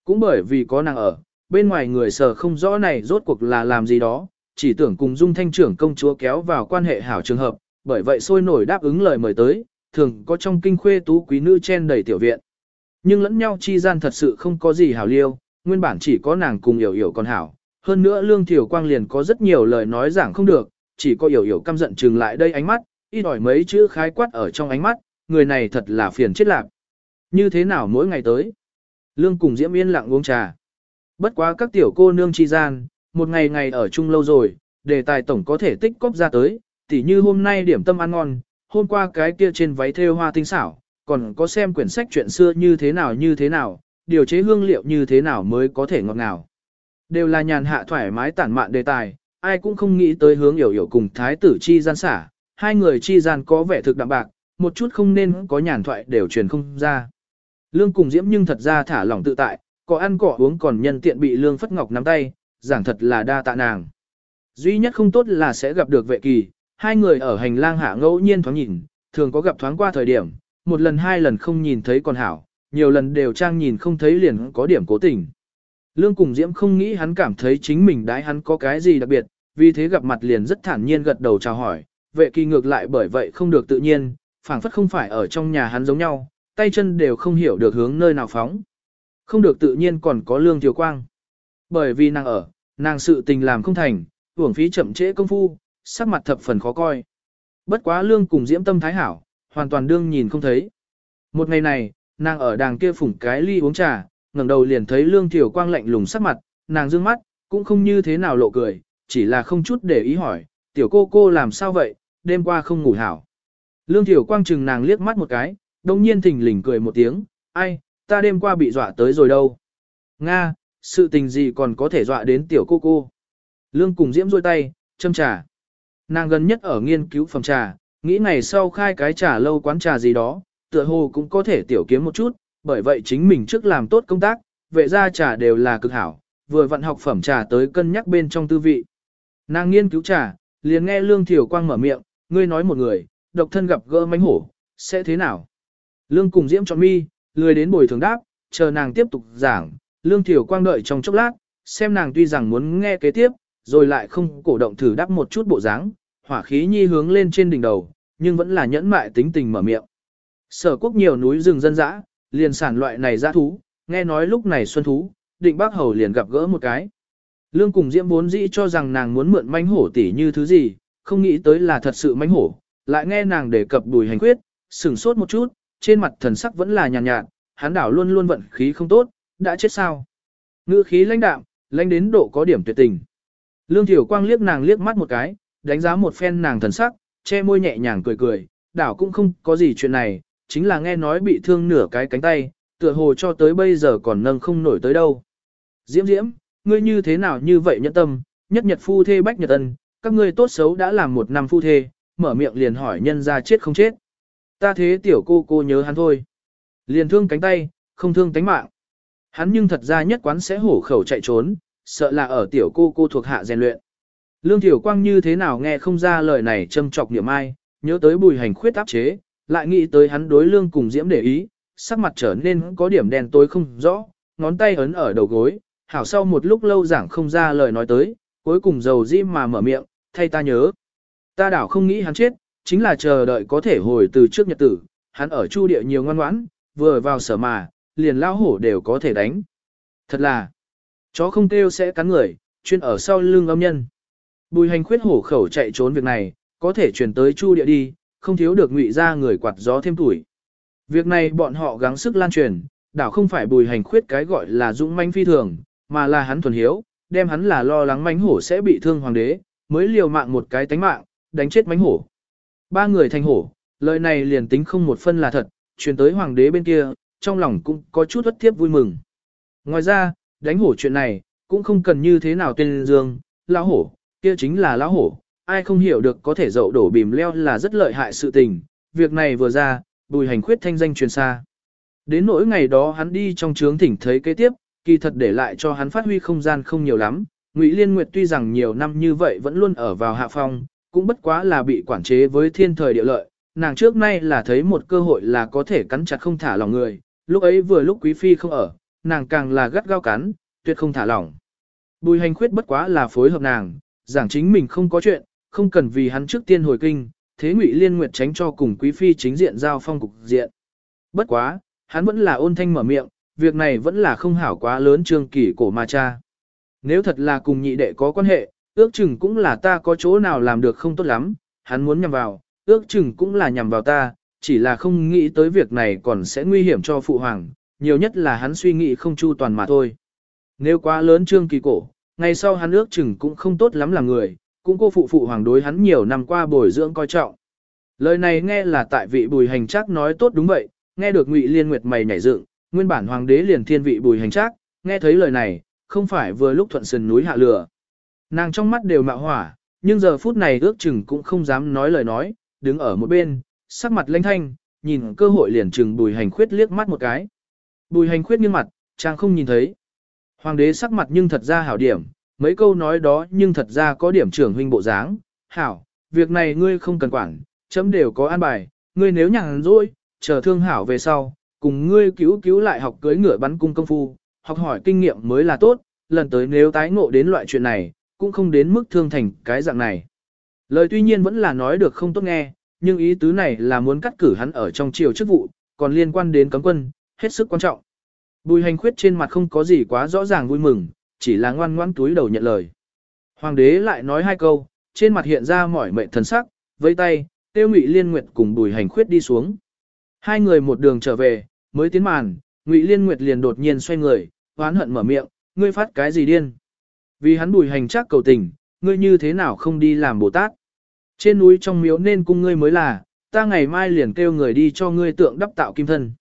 Cũng bởi vì có nàng ở, bên ngoài người sở không rõ này rốt cuộc là làm gì đó, chỉ tưởng cùng dung thanh trưởng công chúa kéo vào quan hệ hảo trường hợp, bởi vậy sôi nổi đáp ứng lời mời tới, thường có trong kinh khuê tú quý nữ chen đầy tiểu viện. Nhưng lẫn nhau chi gian thật sự không có gì hảo liêu, nguyên bản chỉ có nàng cùng hiểu hiểu còn hảo. Hơn nữa lương thiểu quang liền có rất nhiều lời nói giảng không được, chỉ có hiểu hiểu căm giận trừng lại đây ánh mắt, ít ỏi mấy chữ khái quát ở trong ánh mắt, người này thật là phiền chết lạc. Như thế nào mỗi ngày tới? Lương cùng Diễm yên lặng uống trà. Bất quá các tiểu cô nương chi gian, một ngày ngày ở chung lâu rồi, đề tài tổng có thể tích cóp ra tới, tỉ như hôm nay điểm tâm ăn ngon, hôm qua cái kia trên váy thêu hoa tinh xảo, còn có xem quyển sách chuyện xưa như thế nào như thế nào, điều chế hương liệu như thế nào mới có thể ngọt ngào. Đều là nhàn hạ thoải mái tản mạn đề tài, ai cũng không nghĩ tới hướng hiểu hiểu cùng thái tử chi gian xả, hai người chi gian có vẻ thực đạm bạc, một chút không nên có nhàn thoại đều truyền không ra. Lương cùng diễm nhưng thật ra thả lỏng tự tại, có ăn cỏ uống còn nhân tiện bị lương phất ngọc nắm tay, giảng thật là đa tạ nàng. Duy nhất không tốt là sẽ gặp được vệ kỳ, hai người ở hành lang hạ ngẫu nhiên thoáng nhìn, thường có gặp thoáng qua thời điểm, một lần hai lần không nhìn thấy còn hảo, nhiều lần đều trang nhìn không thấy liền có điểm cố tình. Lương cùng Diễm không nghĩ hắn cảm thấy chính mình đãi hắn có cái gì đặc biệt, vì thế gặp mặt liền rất thản nhiên gật đầu chào hỏi, vệ kỳ ngược lại bởi vậy không được tự nhiên, phảng phất không phải ở trong nhà hắn giống nhau, tay chân đều không hiểu được hướng nơi nào phóng. Không được tự nhiên còn có lương thiếu quang. Bởi vì nàng ở, nàng sự tình làm không thành, uổng phí chậm trễ công phu, sắc mặt thập phần khó coi. Bất quá lương cùng diễm tâm thái hảo, hoàn toàn đương nhìn không thấy. Một ngày này, nàng ở đàng kia phủng cái ly uống trà, ngẩng đầu liền thấy lương tiểu quang lạnh lùng sắc mặt, nàng dương mắt, cũng không như thế nào lộ cười, chỉ là không chút để ý hỏi, tiểu cô cô làm sao vậy, đêm qua không ngủ hảo. Lương tiểu quang chừng nàng liếc mắt một cái, đồng nhiên thỉnh lình cười một tiếng, ai, ta đêm qua bị dọa tới rồi đâu. Nga, sự tình gì còn có thể dọa đến tiểu cô cô. Lương cùng diễm rôi tay, châm trà. Nàng gần nhất ở nghiên cứu phòng trà, nghĩ ngày sau khai cái trà lâu quán trà gì đó, tựa hồ cũng có thể tiểu kiếm một chút, bởi vậy chính mình trước làm tốt công tác, vệ ra trà đều là cực hảo, vừa vận học phẩm trà tới cân nhắc bên trong tư vị. Nàng nghiên cứu trà, liền nghe Lương Thiểu Quang mở miệng, ngươi nói một người, độc thân gặp gỡ mánh hổ, sẽ thế nào? Lương cùng diễm chọn mi, lười đến bồi thường đáp, chờ nàng tiếp tục giảng, Lương Thiểu Quang đợi trong chốc lát, xem nàng tuy rằng muốn nghe kế tiếp, rồi lại không cổ động thử đáp một chút bộ dáng, hỏa khí nhi hướng lên trên đỉnh đầu, nhưng vẫn là nhẫn mại tính tình mở miệng. Sở quốc nhiều núi rừng dân dã, liền sản loại này dã thú, nghe nói lúc này xuân thú, định bác hầu liền gặp gỡ một cái. Lương cùng diễm vốn dĩ cho rằng nàng muốn mượn manh hổ tỷ như thứ gì, không nghĩ tới là thật sự manh hổ, lại nghe nàng đề cập đùi hành quyết, sửng sốt một chút, trên mặt thần sắc vẫn là nhàn nhạt, nhạt, hắn đảo luôn luôn vận khí không tốt, đã chết sao. Ngữ khí lãnh đạm, lãnh đến độ có điểm tuyệt tình. Lương Thiểu Quang liếc nàng liếc mắt một cái, đánh giá một phen nàng thần sắc, che môi nhẹ nhàng cười cười, đảo cũng không có gì chuyện này, chính là nghe nói bị thương nửa cái cánh tay, tựa hồ cho tới bây giờ còn nâng không nổi tới đâu. Diễm Diễm, ngươi như thế nào như vậy nhẫn tâm, nhất nhật phu thê bách nhật ân, các ngươi tốt xấu đã làm một năm phu thê, mở miệng liền hỏi nhân ra chết không chết. Ta thế tiểu cô cô nhớ hắn thôi. Liền thương cánh tay, không thương tánh mạng. Hắn nhưng thật ra nhất quán sẽ hổ khẩu chạy trốn, sợ là ở tiểu cô cô thuộc hạ rèn luyện. Lương Tiểu Quang như thế nào nghe không ra lời này châm chọc niệm ai, nhớ tới bùi hành khuyết áp chế, lại nghĩ tới hắn đối lương cùng diễm để ý, sắc mặt trở nên có điểm đen tối không rõ, ngón tay ấn ở đầu gối, hảo sau một lúc lâu giảng không ra lời nói tới, cuối cùng dầu di mà mở miệng, thay ta nhớ. Ta đảo không nghĩ hắn chết, chính là chờ đợi có thể hồi từ trước nhật tử, hắn ở chu địa nhiều ngoan ngoãn, vừa vào sở mà, liền lao hổ đều có thể đánh. Thật là, chó không kêu sẽ cắn người, chuyên ở sau lưng âm nhân. Bùi hành khuyết hổ khẩu chạy trốn việc này, có thể chuyển tới chu địa đi, không thiếu được ngụy ra người quạt gió thêm tuổi. Việc này bọn họ gắng sức lan truyền, đảo không phải bùi hành khuyết cái gọi là dũng manh phi thường, mà là hắn thuần hiếu, đem hắn là lo lắng mánh hổ sẽ bị thương hoàng đế, mới liều mạng một cái tánh mạng, đánh chết mánh hổ. Ba người thành hổ, lời này liền tính không một phân là thật, truyền tới hoàng đế bên kia, trong lòng cũng có chút bất thiếp vui mừng. Ngoài ra, đánh hổ chuyện này, cũng không cần như thế nào tên dương, lão hổ, kia chính là lão hổ, ai không hiểu được có thể dậu đổ bìm leo là rất lợi hại sự tình, việc này vừa ra, bùi hành khuyết thanh danh truyền xa. Đến nỗi ngày đó hắn đi trong trướng thỉnh thấy kế tiếp, kỳ thật để lại cho hắn phát huy không gian không nhiều lắm, Ngụy Liên Nguyệt tuy rằng nhiều năm như vậy vẫn luôn ở vào hạ phong, cũng bất quá là bị quản chế với thiên thời địa lợi, nàng trước nay là thấy một cơ hội là có thể cắn chặt không thả lòng người, lúc ấy vừa lúc quý phi không ở, nàng càng là gắt gao cắn, tuyệt không thả lỏng. Bùi hành khuyết bất quá là phối hợp nàng, giảng chính mình không có chuyện, không cần vì hắn trước tiên hồi kinh, thế ngụy liên nguyệt tránh cho cùng quý phi chính diện giao phong cục diện. Bất quá, hắn vẫn là ôn thanh mở miệng, việc này vẫn là không hảo quá lớn trương kỷ cổ ma cha. Nếu thật là cùng nhị đệ có quan hệ, ước chừng cũng là ta có chỗ nào làm được không tốt lắm, hắn muốn nhằm vào, ước chừng cũng là nhằm vào ta, chỉ là không nghĩ tới việc này còn sẽ nguy hiểm cho phụ hoàng, nhiều nhất là hắn suy nghĩ không chu toàn mà thôi. Nếu quá lớn trương kỳ cổ, ngày sau hắn ước chừng cũng không tốt lắm là người, cũng cô phụ phụ hoàng đối hắn nhiều năm qua bồi dưỡng coi trọng. Lời này nghe là tại vị bùi hành trác nói tốt đúng vậy, nghe được ngụy liên nguyệt mày nhảy dựng, nguyên bản hoàng đế liền thiên vị bùi hành trác, nghe thấy lời này, không phải vừa lúc thuận sườn núi hạ lửa. Nàng trong mắt đều mạo hỏa, nhưng giờ phút này ước chừng cũng không dám nói lời nói, đứng ở một bên, sắc mặt lãnh thanh, nhìn cơ hội liền chừng bùi hành khuyết liếc mắt một cái. Bùi hành khuyết nghiêng mặt, chàng không nhìn thấy. Hoàng đế sắc mặt nhưng thật ra hảo điểm, mấy câu nói đó nhưng thật ra có điểm trưởng huynh bộ dáng. Hảo, việc này ngươi không cần quản, chấm đều có an bài, ngươi nếu nhàn rỗi, chờ thương hảo về sau, cùng ngươi cứu cứu lại học cưới ngựa bắn cung công phu, học hỏi kinh nghiệm mới là tốt, lần tới nếu tái ngộ đến loại chuyện này, cũng không đến mức thương thành cái dạng này. Lời tuy nhiên vẫn là nói được không tốt nghe, nhưng ý tứ này là muốn cắt cử hắn ở trong triều chức vụ, còn liên quan đến cấm quân, hết sức quan trọng. Bùi hành khuyết trên mặt không có gì quá rõ ràng vui mừng, chỉ là ngoan ngoãn túi đầu nhận lời. Hoàng đế lại nói hai câu, trên mặt hiện ra mỏi mệt thần sắc, với tay, tiêu ngụy liên nguyệt cùng bùi hành khuyết đi xuống. Hai người một đường trở về, mới tiến màn, ngụy liên nguyệt liền đột nhiên xoay người, oán hận mở miệng, ngươi phát cái gì điên. Vì hắn bùi hành chắc cầu tình, ngươi như thế nào không đi làm Bồ Tát. Trên núi trong miếu nên cung ngươi mới là, ta ngày mai liền kêu người đi cho ngươi tượng đắp tạo kim thân.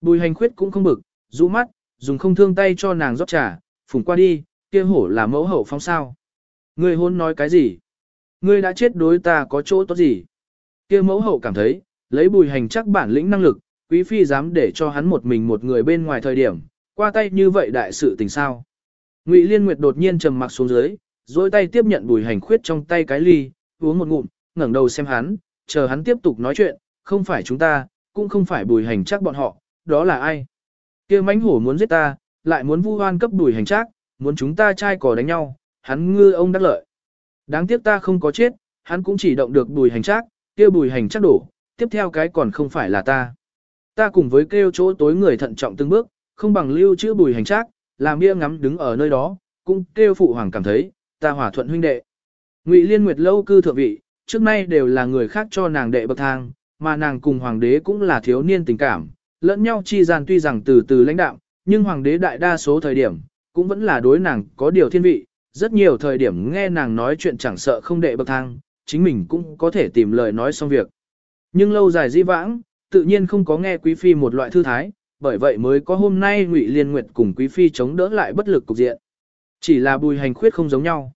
Bùi hành khuyết cũng không bực, rũ mắt, dùng không thương tay cho nàng rót trà, phùng qua đi, kia hổ là mẫu hậu phong sao. Ngươi hôn nói cái gì? Ngươi đã chết đối ta có chỗ tốt gì? Kia mẫu hậu cảm thấy, lấy bùi hành chắc bản lĩnh năng lực, quý phi dám để cho hắn một mình một người bên ngoài thời điểm, qua tay như vậy đại sự tình sao. Ngụy Liên Nguyệt đột nhiên trầm mặc xuống dưới, dối tay tiếp nhận bùi hành khuyết trong tay cái ly, uống một ngụm, ngẩng đầu xem hắn, chờ hắn tiếp tục nói chuyện, không phải chúng ta, cũng không phải bùi hành chắc bọn họ, đó là ai? Kia mãnh hổ muốn giết ta, lại muốn vu oan cấp đuổi hành trác, muốn chúng ta trai cỏ đánh nhau, hắn ngư ông đắc lợi. Đáng tiếc ta không có chết, hắn cũng chỉ động được đuổi hành trác, kia bùi hành trác đổ, tiếp theo cái còn không phải là ta. Ta cùng với kêu chỗ tối người thận trọng từng bước, không bằng lưu chữ bùi hành trác, làm bia ngắm đứng ở nơi đó, cũng kêu phụ hoàng cảm thấy, ta hòa thuận huynh đệ. Ngụy Liên Nguyệt lâu cư thượng vị, trước nay đều là người khác cho nàng đệ bậc thang, mà nàng cùng hoàng đế cũng là thiếu niên tình cảm, lẫn nhau chi gian tuy rằng từ từ lãnh đạo, nhưng hoàng đế đại đa số thời điểm, cũng vẫn là đối nàng có điều thiên vị, rất nhiều thời điểm nghe nàng nói chuyện chẳng sợ không đệ bậc thang, chính mình cũng có thể tìm lời nói xong việc. Nhưng lâu dài di vãng, tự nhiên không có nghe quý phi một loại thư thái, bởi vậy mới có hôm nay Ngụy Liên Nguyệt cùng quý phi chống đỡ lại bất lực cục diện. Chỉ là bùi hành khuyết không giống nhau.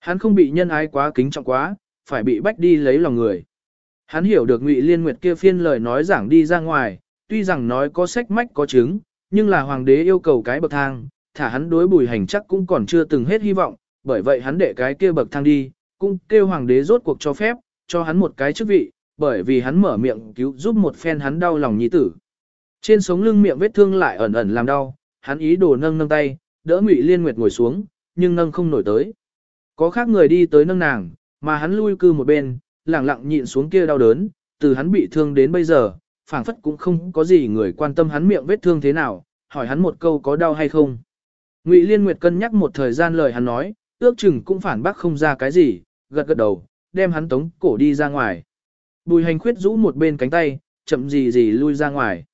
Hắn không bị nhân ái quá kính trọng quá, phải bị bách đi lấy lòng người. Hắn hiểu được Ngụy Liên Nguyệt kia phiên lời nói giảng đi ra ngoài, tuy rằng nói có sách mách có chứng, nhưng là hoàng đế yêu cầu cái bậc thang, thả hắn đối bùi hành chắc cũng còn chưa từng hết hy vọng, bởi vậy hắn để cái kia bậc thang đi, cũng kêu hoàng đế rốt cuộc cho phép, cho hắn một cái chức vị, bởi vì hắn mở miệng cứu giúp một phen hắn đau lòng nhi tử. Trên sống lưng miệng vết thương lại ẩn ẩn làm đau, hắn ý đồ nâng nâng tay, đỡ Ngụy Liên Nguyệt ngồi xuống, nhưng nâng không nổi tới. Có khác người đi tới nâng nàng, mà hắn lui cư một bên, lặng lặng nhịn xuống kia đau đớn, từ hắn bị thương đến bây giờ, phảng phất cũng không có gì người quan tâm hắn miệng vết thương thế nào, hỏi hắn một câu có đau hay không. Ngụy Liên Nguyệt cân nhắc một thời gian lời hắn nói, ước chừng cũng phản bác không ra cái gì, gật gật đầu, đem hắn tống cổ đi ra ngoài. Bùi hành khuyết rũ một bên cánh tay, chậm gì gì lui ra ngoài.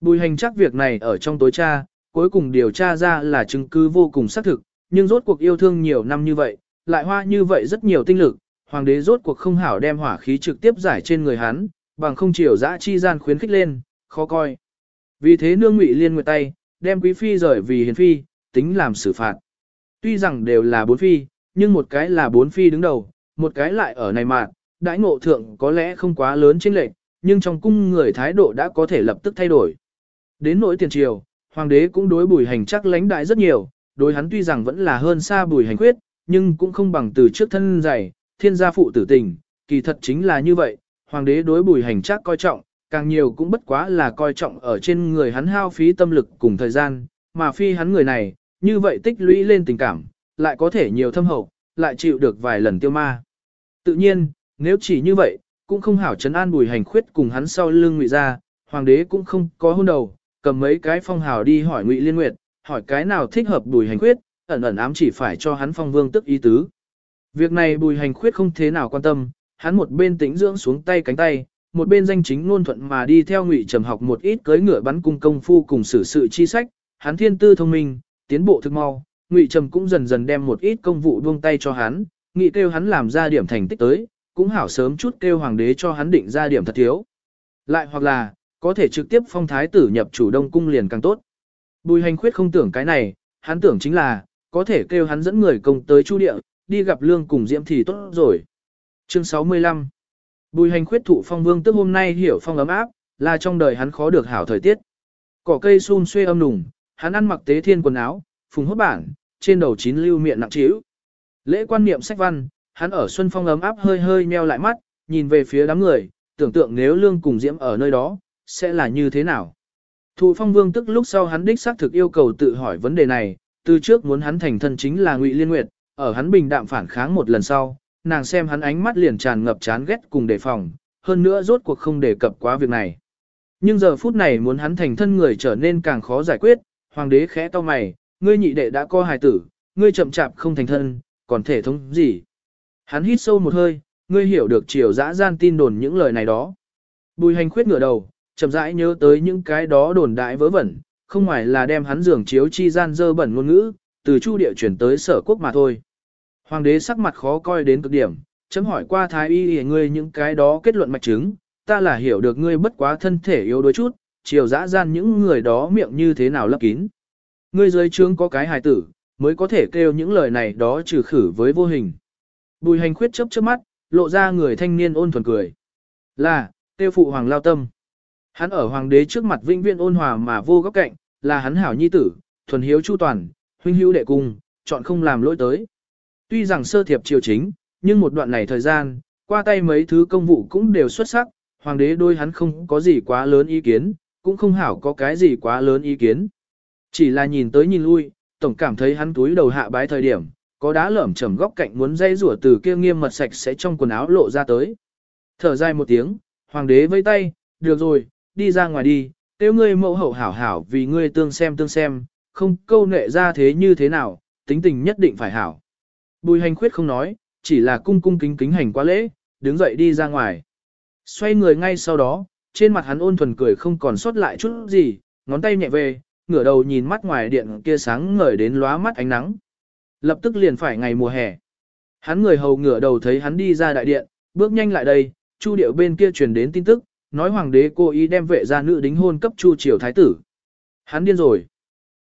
Bùi hành chắc việc này ở trong tối tra, cuối cùng điều tra ra là chứng cứ vô cùng xác thực, nhưng rốt cuộc yêu thương nhiều năm như vậy, lại hoa như vậy rất nhiều tinh lực, hoàng đế rốt cuộc không hảo đem hỏa khí trực tiếp giải trên người hắn, bằng không chiều dã chi gian khuyến khích lên, khó coi. Vì thế nương ngụy liên nguyệt tay, đem quý phi rời vì hiền phi, tính làm xử phạt. Tuy rằng đều là bốn phi, nhưng một cái là bốn phi đứng đầu, một cái lại ở này mà, đãi ngộ thượng có lẽ không quá lớn trên lệch, nhưng trong cung người thái độ đã có thể lập tức thay đổi. Đến nỗi tiền triều, hoàng đế cũng đối bùi hành chắc lãnh đại rất nhiều, đối hắn tuy rằng vẫn là hơn xa bùi hành quyết, nhưng cũng không bằng từ trước thân dày, thiên gia phụ tử tình, kỳ thật chính là như vậy, hoàng đế đối bùi hành trác coi trọng, càng nhiều cũng bất quá là coi trọng ở trên người hắn hao phí tâm lực cùng thời gian, mà phi hắn người này, như vậy tích lũy lên tình cảm, lại có thể nhiều thâm hậu, lại chịu được vài lần tiêu ma. Tự nhiên, nếu chỉ như vậy, cũng không hảo chấn an bùi hành khuyết cùng hắn sau lưng ngụy ra, hoàng đế cũng không có hôn đầu, cầm mấy cái phong hào đi hỏi ngụy liên nguyệt, hỏi cái nào thích hợp bùi hành khuyết, ẩn ẩn ám chỉ phải cho hắn phong vương tức ý tứ. Việc này bùi hành khuyết không thế nào quan tâm, hắn một bên tĩnh dưỡng xuống tay cánh tay, một bên danh chính ngôn thuận mà đi theo ngụy trầm học một ít cưới ngựa bắn cung công phu cùng xử sự chi sách, hắn thiên tư thông minh, tiến bộ thực mau, ngụy trầm cũng dần dần đem một ít công vụ buông tay cho hắn, nghị kêu hắn làm ra điểm thành tích tới, cũng hảo sớm chút kêu hoàng đế cho hắn định ra điểm thật thiếu. Lại hoặc là, có thể trực tiếp phong thái tử nhập chủ đông cung liền càng tốt. Bùi hành khuyết không tưởng cái này, hắn tưởng chính là, có thể kêu hắn dẫn người công tới chu địa, đi gặp lương cùng diễm thì tốt rồi. Chương 65 Bùi hành khuyết thụ phong vương tức hôm nay hiểu phong ấm áp, là trong đời hắn khó được hảo thời tiết. Cỏ cây xun xuê âm nùng, hắn ăn mặc tế thiên quần áo, phùng hốt bản, trên đầu chín lưu miệng nặng trĩu. Lễ quan niệm sách văn, hắn ở xuân phong ấm áp hơi hơi meo lại mắt, nhìn về phía đám người, tưởng tượng nếu lương cùng diễm ở nơi đó, sẽ là như thế nào. Thụ phong vương tức lúc sau hắn đích xác thực yêu cầu tự hỏi vấn đề này, từ trước muốn hắn thành thân chính là ngụy liên nguyệt, ở hắn bình đạm phản kháng một lần sau, nàng xem hắn ánh mắt liền tràn ngập chán ghét cùng đề phòng, hơn nữa rốt cuộc không đề cập quá việc này. Nhưng giờ phút này muốn hắn thành thân người trở nên càng khó giải quyết, hoàng đế khẽ to mày, ngươi nhị đệ đã co hài tử, ngươi chậm chạp không thành thân, còn thể thống gì. Hắn hít sâu một hơi, ngươi hiểu được chiều dã gian tin đồn những lời này đó. Bùi hành khuyết ngửa đầu, chậm rãi nhớ tới những cái đó đồn đại vớ vẩn, không ngoài là đem hắn giường chiếu chi gian dơ bẩn ngôn ngữ, từ chu địa chuyển tới sở quốc mà thôi. Hoàng đế sắc mặt khó coi đến cực điểm, chấm hỏi qua thái y y ngươi những cái đó kết luận mạch chứng, ta là hiểu được ngươi bất quá thân thể yếu đuối chút, chiều dã gian những người đó miệng như thế nào lấp kín. Ngươi dưới trướng có cái hài tử, mới có thể kêu những lời này đó trừ khử với vô hình. Bùi hành khuyết chớp chớp mắt, lộ ra người thanh niên ôn thuần cười. Là, tiêu phụ hoàng lao tâm. Hắn ở hoàng đế trước mặt vinh viên ôn hòa mà vô góc cạnh, là hắn hảo nhi tử, thuần hiếu chu toàn, huynh hữu đệ cung, chọn không làm lỗi tới. Tuy rằng sơ thiệp triều chính, nhưng một đoạn này thời gian, qua tay mấy thứ công vụ cũng đều xuất sắc, hoàng đế đôi hắn không có gì quá lớn ý kiến, cũng không hảo có cái gì quá lớn ý kiến. Chỉ là nhìn tới nhìn lui, tổng cảm thấy hắn túi đầu hạ bái thời điểm, có đá lởm chầm góc cạnh muốn dây rủa từ kia nghiêm mật sạch sẽ trong quần áo lộ ra tới. Thở dài một tiếng, hoàng đế vây tay, được rồi, đi ra ngoài đi, tiêu ngươi mẫu hậu hảo hảo vì ngươi tương xem tương xem, không câu nệ ra thế như thế nào, tính tình nhất định phải hảo. Bùi hành khuyết không nói, chỉ là cung cung kính kính hành quá lễ, đứng dậy đi ra ngoài. Xoay người ngay sau đó, trên mặt hắn ôn thuần cười không còn sót lại chút gì, ngón tay nhẹ về, ngửa đầu nhìn mắt ngoài điện kia sáng ngời đến lóa mắt ánh nắng. Lập tức liền phải ngày mùa hè. Hắn người hầu ngửa đầu thấy hắn đi ra đại điện, bước nhanh lại đây, chu điệu bên kia truyền đến tin tức, nói hoàng đế cố ý đem vệ gia nữ đính hôn cấp chu triều thái tử. Hắn điên rồi.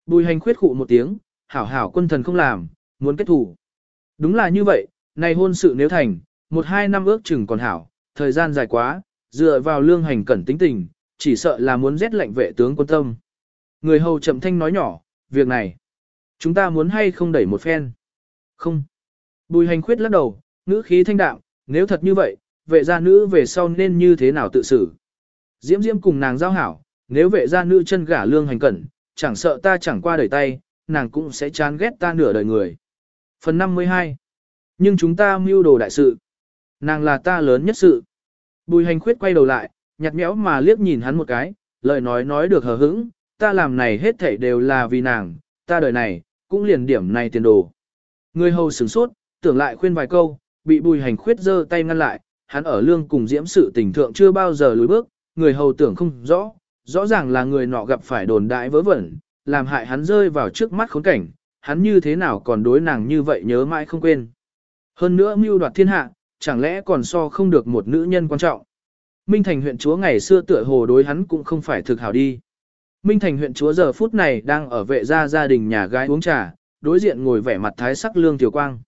Bùi hành khuyết khụ một tiếng, hảo hảo quân thần không làm, muốn kết thủ. Đúng là như vậy, này hôn sự nếu thành, một hai năm ước chừng còn hảo, thời gian dài quá, dựa vào lương hành cẩn tính tình, chỉ sợ là muốn rét lệnh vệ tướng quân tâm. Người hầu chậm thanh nói nhỏ, việc này, chúng ta muốn hay không đẩy một phen? Không. Bùi hành khuyết lắc đầu, ngữ khí thanh đạm, nếu thật như vậy, vệ gia nữ về sau nên như thế nào tự xử? Diễm Diễm cùng nàng giao hảo, nếu vệ gia nữ chân gả lương hành cẩn, chẳng sợ ta chẳng qua đẩy tay, nàng cũng sẽ chán ghét ta nửa đời người. Phần 52 Nhưng chúng ta mưu đồ đại sự. Nàng là ta lớn nhất sự. Bùi hành khuyết quay đầu lại, nhặt nhẽo mà liếc nhìn hắn một cái, lời nói nói được hờ hững, ta làm này hết thảy đều là vì nàng, ta đời này, cũng liền điểm này tiền đồ. Người hầu sửng sốt, tưởng lại khuyên vài câu, bị bùi hành khuyết giơ tay ngăn lại, hắn ở lương cùng diễm sự tình thượng chưa bao giờ lùi bước, người hầu tưởng không rõ, rõ ràng là người nọ gặp phải đồn đại vớ vẩn, làm hại hắn rơi vào trước mắt khốn cảnh, hắn như thế nào còn đối nàng như vậy nhớ mãi không quên. Hơn nữa mưu đoạt thiên hạ, chẳng lẽ còn so không được một nữ nhân quan trọng. Minh Thành huyện chúa ngày xưa tựa hồ đối hắn cũng không phải thực hảo đi. Minh Thành huyện chúa giờ phút này đang ở vệ gia gia đình nhà gái uống trà, đối diện ngồi vẻ mặt thái sắc Lương Tiểu Quang.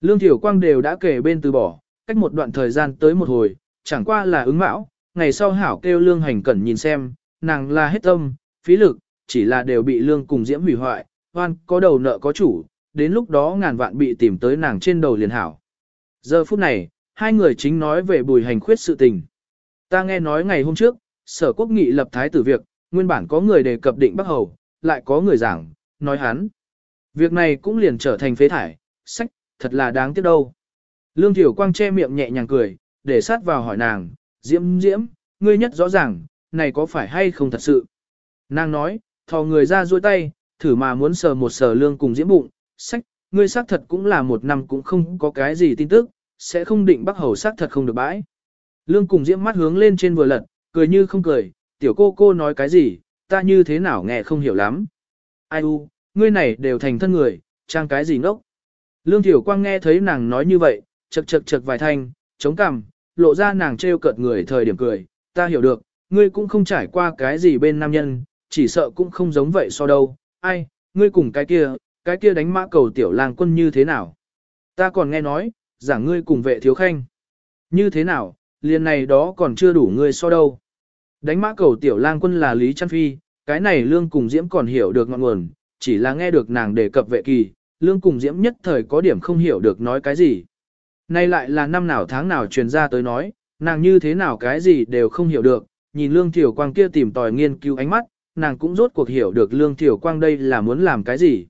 Lương Tiểu Quang đều đã kể bên từ bỏ, cách một đoạn thời gian tới một hồi, chẳng qua là ứng mão, ngày sau hảo kêu Lương Hành Cẩn nhìn xem, nàng là hết tâm, phí lực, chỉ là đều bị Lương cùng Diễm hủy hoại, hoan có đầu nợ có chủ, đến lúc đó ngàn vạn bị tìm tới nàng trên đầu liền hảo. Giờ phút này, hai người chính nói về bùi hành khuyết sự tình. Ta nghe nói ngày hôm trước, sở quốc nghị lập thái tử việc, nguyên bản có người đề cập định Bắc Hầu, lại có người giảng, nói hắn. Việc này cũng liền trở thành phế thải, sách, thật là đáng tiếc đâu. Lương Tiểu Quang che miệng nhẹ nhàng cười, để sát vào hỏi nàng, Diễm Diễm, ngươi nhất rõ ràng, này có phải hay không thật sự. Nàng nói, thò người ra duỗi tay, thử mà muốn sờ một sờ lương cùng diễm bụng, sách, ngươi xác thật cũng là một năm cũng không có cái gì tin tức, sẽ không định bắt hầu xác thật không được bãi. Lương cùng diễm mắt hướng lên trên vừa lật, cười như không cười, tiểu cô cô nói cái gì, ta như thế nào nghe không hiểu lắm. Ai u, ngươi này đều thành thân người, trang cái gì ngốc. Lương tiểu quang nghe thấy nàng nói như vậy, chật chật chật vài thanh, chống cằm, lộ ra nàng trêu cợt người thời điểm cười, ta hiểu được, ngươi cũng không trải qua cái gì bên nam nhân, chỉ sợ cũng không giống vậy so đâu, ai, ngươi cùng cái kia, cái kia đánh mã cầu tiểu lang quân như thế nào? Ta còn nghe nói, giảng ngươi cùng vệ thiếu khanh. Như thế nào, liền này đó còn chưa đủ ngươi so đâu. Đánh mã cầu tiểu lang quân là Lý Trăn Phi, cái này lương cùng diễm còn hiểu được ngọn nguồn, chỉ là nghe được nàng đề cập vệ kỳ, lương cùng diễm nhất thời có điểm không hiểu được nói cái gì. Nay lại là năm nào tháng nào truyền ra tới nói, nàng như thế nào cái gì đều không hiểu được, nhìn lương tiểu quang kia tìm tòi nghiên cứu ánh mắt, nàng cũng rốt cuộc hiểu được lương tiểu quang đây là muốn làm cái gì.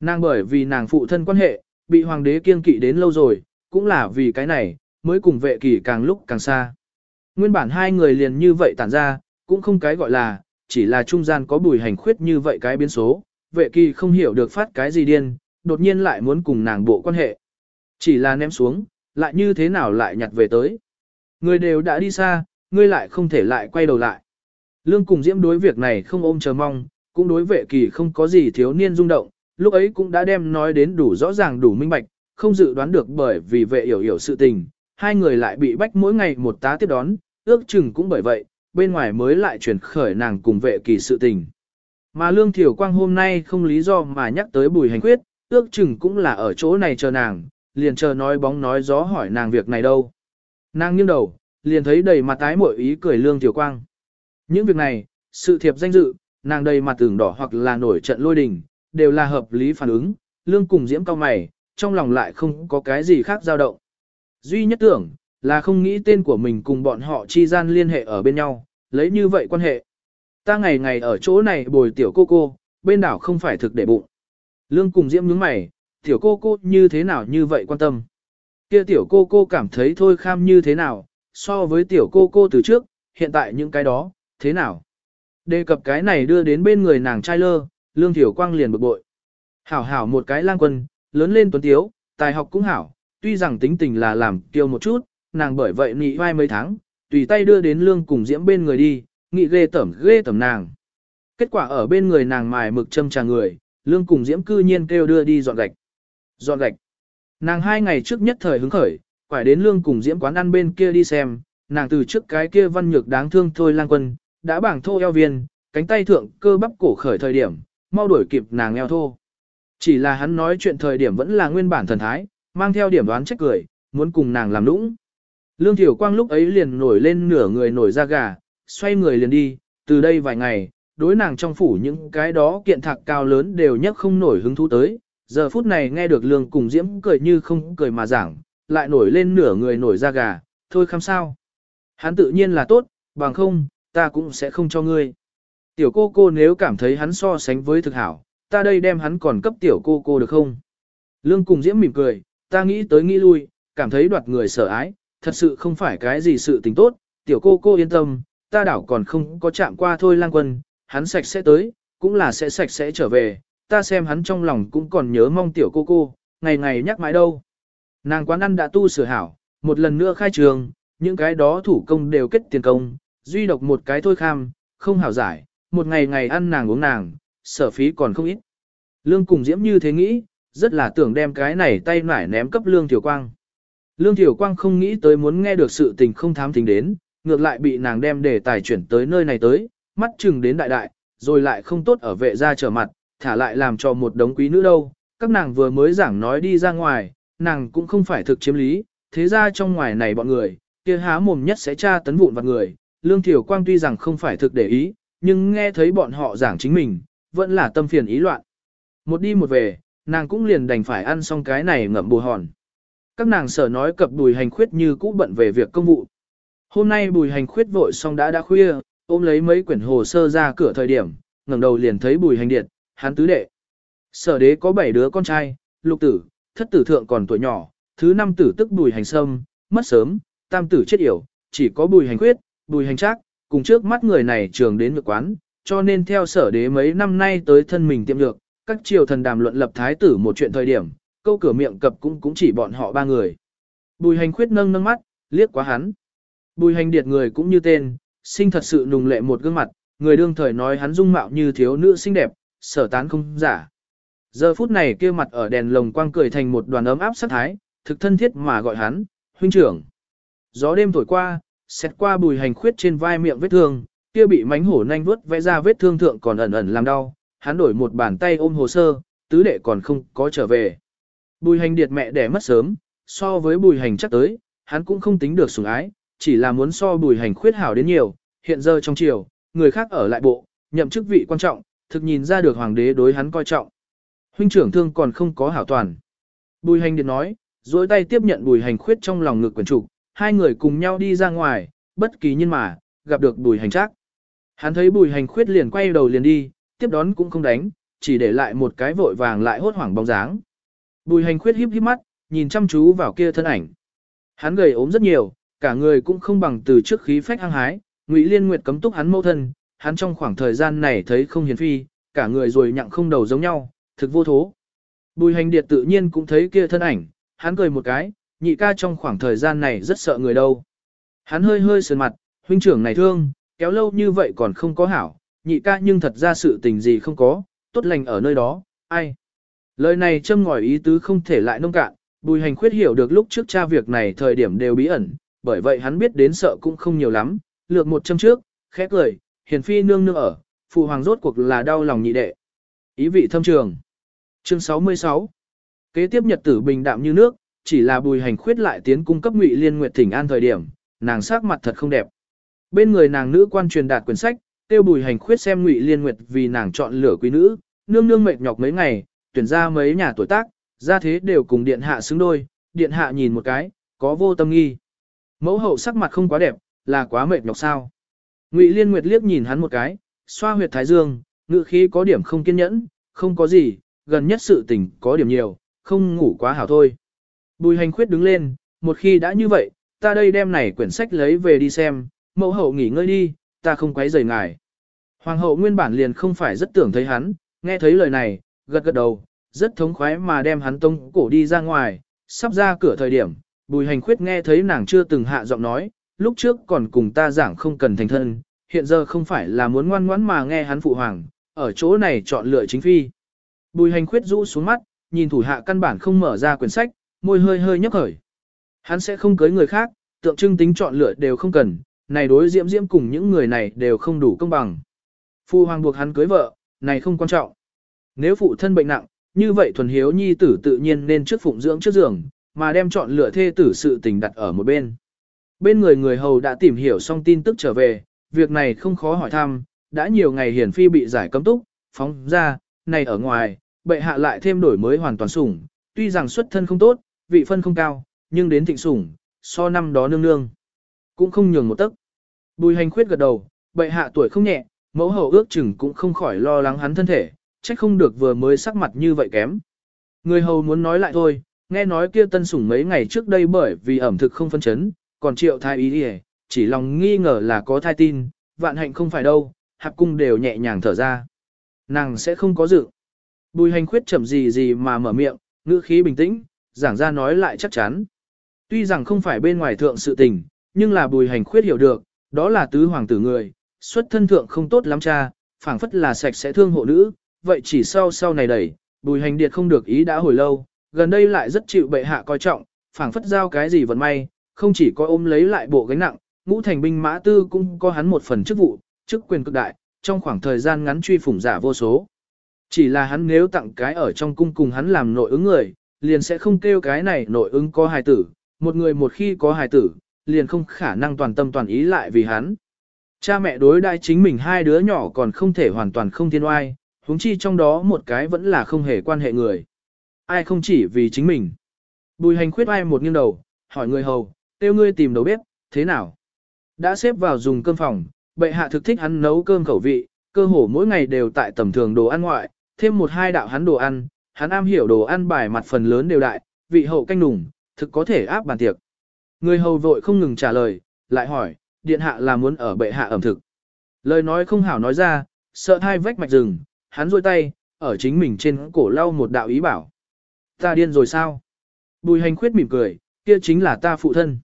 Nàng bởi vì nàng phụ thân quan hệ, bị hoàng đế kiên kỵ đến lâu rồi, cũng là vì cái này, mới cùng vệ kỳ càng lúc càng xa. Nguyên bản hai người liền như vậy tản ra, cũng không cái gọi là, chỉ là trung gian có bùi hành khuyết như vậy cái biến số, vệ kỳ không hiểu được phát cái gì điên, đột nhiên lại muốn cùng nàng bộ quan hệ. Chỉ là ném xuống, lại như thế nào lại nhặt về tới. Người đều đã đi xa, ngươi lại không thể lại quay đầu lại. Lương cùng diễm đối việc này không ôm chờ mong, cũng đối vệ kỳ không có gì thiếu niên rung động, lúc ấy cũng đã đem nói đến đủ rõ ràng đủ minh bạch, không dự đoán được bởi vì vệ hiểu hiểu sự tình, hai người lại bị bách mỗi ngày một tá tiếp đón, ước chừng cũng bởi vậy, bên ngoài mới lại chuyển khởi nàng cùng vệ kỳ sự tình. Mà Lương Thiểu Quang hôm nay không lý do mà nhắc tới bùi hành quyết, ước chừng cũng là ở chỗ này chờ nàng, liền chờ nói bóng nói gió hỏi nàng việc này đâu. Nàng nghiêng đầu, liền thấy đầy mặt tái mội ý cười Lương Thiểu Quang. Những việc này, sự thiệp danh dự, nàng đầy mặt tưởng đỏ hoặc là nổi trận lôi đình, đều là hợp lý phản ứng, Lương cùng diễm cao mày, trong lòng lại không có cái gì khác dao động. Duy nhất tưởng, là không nghĩ tên của mình cùng bọn họ chi gian liên hệ ở bên nhau, lấy như vậy quan hệ. Ta ngày ngày ở chỗ này bồi tiểu cô cô, bên đảo không phải thực để bụng. Lương cùng diễm nhướng mày, tiểu cô cô như thế nào như vậy quan tâm. Kia tiểu cô cô cảm thấy thôi kham như thế nào, so với tiểu cô cô từ trước, hiện tại những cái đó, thế nào. Đề cập cái này đưa đến bên người nàng trai lơ, lương tiểu quang liền bực bội. Hảo hảo một cái lang quân, lớn lên tuấn tiếu, tài học cũng hảo, tuy rằng tính tình là làm kiêu một chút, nàng bởi vậy nị vai mấy tháng, tùy tay đưa đến lương cùng diễm bên người đi, nghị ghê tẩm ghê tẩm nàng. Kết quả ở bên người nàng mài mực châm trà người, lương cùng diễm cư nhiên kêu đưa đi dọn gạch. Dọn gạch. Nàng hai ngày trước nhất thời hứng khởi, phải đến lương cùng diễm quán ăn bên kia đi xem, nàng từ trước cái kia văn nhược đáng thương thôi lang quân, đã bảng thô eo viên, cánh tay thượng cơ bắp cổ khởi thời điểm, mau đuổi kịp nàng eo thô. Chỉ là hắn nói chuyện thời điểm vẫn là nguyên bản thần thái, mang theo điểm đoán trách cười, muốn cùng nàng làm nũng. Lương Thiểu Quang lúc ấy liền nổi lên nửa người nổi da gà, xoay người liền đi, từ đây vài ngày, đối nàng trong phủ những cái đó kiện thạc cao lớn đều nhất không nổi hứng thú tới. Giờ phút này nghe được Lương cùng Diễm cười như không cười mà giảng, lại nổi lên nửa người nổi da gà, thôi khăm sao. Hắn tự nhiên là tốt, bằng không, ta cũng sẽ không cho ngươi. Tiểu cô cô nếu cảm thấy hắn so sánh với thực hảo, ta đây đem hắn còn cấp tiểu cô cô được không? Lương cùng Diễm mỉm cười, ta nghĩ tới nghĩ lui, cảm thấy đoạt người sợ ái, thật sự không phải cái gì sự tình tốt, tiểu cô cô yên tâm, ta đảo còn không có chạm qua thôi lang quân, hắn sạch sẽ tới, cũng là sẽ sạch sẽ trở về, ta xem hắn trong lòng cũng còn nhớ mong tiểu cô cô, ngày ngày nhắc mãi đâu. Nàng quán ăn đã tu sửa hảo, một lần nữa khai trường, những cái đó thủ công đều kết tiền công, duy độc một cái thôi kham, không hảo giải, một ngày ngày ăn nàng uống nàng, sở phí còn không ít. Lương cùng diễm như thế nghĩ, rất là tưởng đem cái này tay nải ném cấp lương tiểu quang. Lương tiểu Quang không nghĩ tới muốn nghe được sự tình không thám tính đến, ngược lại bị nàng đem để tài chuyển tới nơi này tới, mắt chừng đến đại đại, rồi lại không tốt ở vệ gia trở mặt, thả lại làm cho một đống quý nữ đâu. Các nàng vừa mới giảng nói đi ra ngoài, nàng cũng không phải thực chiếm lý, thế ra trong ngoài này bọn người, kia há mồm nhất sẽ tra tấn vụn vặt người. Lương Thiểu Quang tuy rằng không phải thực để ý, nhưng nghe thấy bọn họ giảng chính mình, vẫn là tâm phiền ý loạn. Một đi một về, nàng cũng liền đành phải ăn xong cái này ngậm bù hòn. Các nàng sở nói cập bùi hành khuyết như cũ bận về việc công vụ. Hôm nay bùi hành khuyết vội xong đã đã khuya, ôm lấy mấy quyển hồ sơ ra cửa thời điểm, ngẩng đầu liền thấy bùi hành điện, hắn tứ đệ. Sở đế có bảy đứa con trai, lục tử, thất tử thượng còn tuổi nhỏ, thứ năm tử tức bùi hành sâm, mất sớm, tam tử chết yểu, chỉ có bùi hành khuyết, bùi hành trác, cùng trước mắt người này trường đến ngược quán, cho nên theo sở đế mấy năm nay tới thân mình tiệm được, các triều thần đàm luận lập thái tử một chuyện thời điểm, câu cửa miệng cập cũng cũng chỉ bọn họ ba người. Bùi hành khuyết nâng nâng mắt, liếc quá hắn. Bùi hành điệt người cũng như tên, sinh thật sự nùng lệ một gương mặt, người đương thời nói hắn dung mạo như thiếu nữ xinh đẹp, sở tán không giả. Giờ phút này kia mặt ở đèn lồng quang cười thành một đoàn ấm áp sát thái, thực thân thiết mà gọi hắn, huynh trưởng. Gió đêm thổi qua, xét qua bùi hành khuyết trên vai miệng vết thương, kia bị mánh hổ nhanh vuốt vẽ ra vết thương thượng còn ẩn ẩn làm đau, hắn đổi một bàn tay ôm hồ sơ, tứ đệ còn không có trở về. Bùi hành điệt mẹ đẻ mất sớm, so với bùi hành chắc tới, hắn cũng không tính được sủng ái, chỉ là muốn so bùi hành khuyết hảo đến nhiều, hiện giờ trong triều, người khác ở lại bộ, nhậm chức vị quan trọng, thực nhìn ra được hoàng đế đối hắn coi trọng. Huynh trưởng thương còn không có hảo toàn. Bùi hành điệt nói, duỗi tay tiếp nhận bùi hành khuyết trong lòng ngực quần trục, hai người cùng nhau đi ra ngoài, bất kỳ nhân mà, gặp được bùi hành trác Hắn thấy bùi hành khuyết liền quay đầu liền đi, tiếp đón cũng không đánh, chỉ để lại một cái vội vàng lại hốt hoảng bóng dáng. Bùi hành khuyết híp híp mắt, nhìn chăm chú vào kia thân ảnh. Hắn gầy ốm rất nhiều, cả người cũng không bằng từ trước khí phách hăng hái, Ngụy Liên Nguyệt cấm túc hắn mâu thân, hắn trong khoảng thời gian này thấy không hiền phi, cả người rồi nhặng không đầu giống nhau, thực vô thố. Bùi hành điệt tự nhiên cũng thấy kia thân ảnh, hắn cười một cái, nhị ca trong khoảng thời gian này rất sợ người đâu. Hắn hơi hơi sườn mặt, huynh trưởng này thương, kéo lâu như vậy còn không có hảo, nhị ca nhưng thật ra sự tình gì không có, tốt lành ở nơi đó, ai. Lời này châm ngòi ý tứ không thể lại nông cạn, bùi hành khuyết hiểu được lúc trước cha việc này thời điểm đều bí ẩn, bởi vậy hắn biết đến sợ cũng không nhiều lắm, lược một châm trước, khẽ cười, hiền phi nương nương ở, phụ hoàng rốt cuộc là đau lòng nhị đệ. Ý vị thâm trường. Chương 66 Kế tiếp nhật tử bình đạm như nước, chỉ là bùi hành khuyết lại tiến cung cấp ngụy liên nguyệt thỉnh an thời điểm, nàng sắc mặt thật không đẹp. Bên người nàng nữ quan truyền đạt quyển sách, tiêu bùi hành khuyết xem ngụy liên nguyệt vì nàng chọn lửa quý nữ, nương nương mệt nhọc mấy ngày, tuyển ra mấy nhà tuổi tác, ra thế đều cùng điện hạ xứng đôi, điện hạ nhìn một cái, có vô tâm nghi. Mẫu hậu sắc mặt không quá đẹp, là quá mệt nhọc sao. Ngụy Liên Nguyệt liếc nhìn hắn một cái, xoa huyệt thái dương, ngự khí có điểm không kiên nhẫn, không có gì, gần nhất sự tình có điểm nhiều, không ngủ quá hảo thôi. Bùi hành khuyết đứng lên, một khi đã như vậy, ta đây đem này quyển sách lấy về đi xem, mẫu hậu nghỉ ngơi đi, ta không quấy rầy ngài. Hoàng hậu nguyên bản liền không phải rất tưởng thấy hắn, nghe thấy lời này, gật gật đầu, rất thống khoái mà đem hắn tông cổ đi ra ngoài, sắp ra cửa thời điểm, bùi hành khuyết nghe thấy nàng chưa từng hạ giọng nói, lúc trước còn cùng ta giảng không cần thành thân, hiện giờ không phải là muốn ngoan ngoãn mà nghe hắn phụ hoàng, ở chỗ này chọn lựa chính phi. Bùi hành khuyết rũ xuống mắt, nhìn thủ hạ căn bản không mở ra quyển sách, môi hơi hơi nhấp khởi. Hắn sẽ không cưới người khác, tượng trưng tính chọn lựa đều không cần, này đối diễm diễm cùng những người này đều không đủ công bằng. phu hoàng buộc hắn cưới vợ, này không quan trọng. Nếu phụ thân bệnh nặng, như vậy thuần hiếu nhi tử tự nhiên nên trước phụng dưỡng trước giường, mà đem chọn lựa thê tử sự tình đặt ở một bên. Bên người người hầu đã tìm hiểu xong tin tức trở về, việc này không khó hỏi thăm, đã nhiều ngày hiển phi bị giải cấm túc, phóng ra, này ở ngoài, bệ hạ lại thêm đổi mới hoàn toàn sủng, tuy rằng xuất thân không tốt, vị phân không cao, nhưng đến thịnh sủng, so năm đó nương nương, cũng không nhường một tấc. Bùi hành khuyết gật đầu, bệ hạ tuổi không nhẹ, mẫu hậu ước chừng cũng không khỏi lo lắng hắn thân thể, trách không được vừa mới sắc mặt như vậy kém. Người hầu muốn nói lại thôi, nghe nói kia tân sủng mấy ngày trước đây bởi vì ẩm thực không phân chấn, còn triệu thai ý đi chỉ lòng nghi ngờ là có thai tin, vạn hạnh không phải đâu, hạp cung đều nhẹ nhàng thở ra. Nàng sẽ không có dự. Bùi hành khuyết chậm gì gì mà mở miệng, ngữ khí bình tĩnh, giảng ra nói lại chắc chắn. Tuy rằng không phải bên ngoài thượng sự tình, nhưng là bùi hành khuyết hiểu được, đó là tứ hoàng tử người, xuất thân thượng không tốt lắm cha, phảng phất là sạch sẽ thương hộ nữ, vậy chỉ sau sau này đẩy, bùi hành điệt không được ý đã hồi lâu, gần đây lại rất chịu bệ hạ coi trọng, phảng phất giao cái gì vận may, không chỉ có ôm lấy lại bộ gánh nặng, ngũ thành binh mã tư cũng có hắn một phần chức vụ, chức quyền cực đại, trong khoảng thời gian ngắn truy phủng giả vô số. Chỉ là hắn nếu tặng cái ở trong cung cùng hắn làm nội ứng người, liền sẽ không kêu cái này nội ứng có hài tử, một người một khi có hài tử, liền không khả năng toàn tâm toàn ý lại vì hắn. Cha mẹ đối đãi chính mình hai đứa nhỏ còn không thể hoàn toàn không thiên oai, huống chi trong đó một cái vẫn là không hề quan hệ người. Ai không chỉ vì chính mình. Bùi hành khuyết ai một nghiêng đầu, hỏi người hầu, tiêu ngươi tìm đầu bếp, thế nào? Đã xếp vào dùng cơm phòng, bệ hạ thực thích hắn nấu cơm khẩu vị, cơ hồ mỗi ngày đều tại tầm thường đồ ăn ngoại, thêm một hai đạo hắn đồ ăn, hắn am hiểu đồ ăn bài mặt phần lớn đều đại, vị hậu canh nùng, thực có thể áp bàn tiệc. Người hầu vội không ngừng trả lời, lại hỏi, điện hạ là muốn ở bệ hạ ẩm thực. Lời nói không hảo nói ra, sợ hai vách mạch rừng, hắn rôi tay, ở chính mình trên cổ lau một đạo ý bảo. Ta điên rồi sao? Bùi hành khuyết mỉm cười, kia chính là ta phụ thân.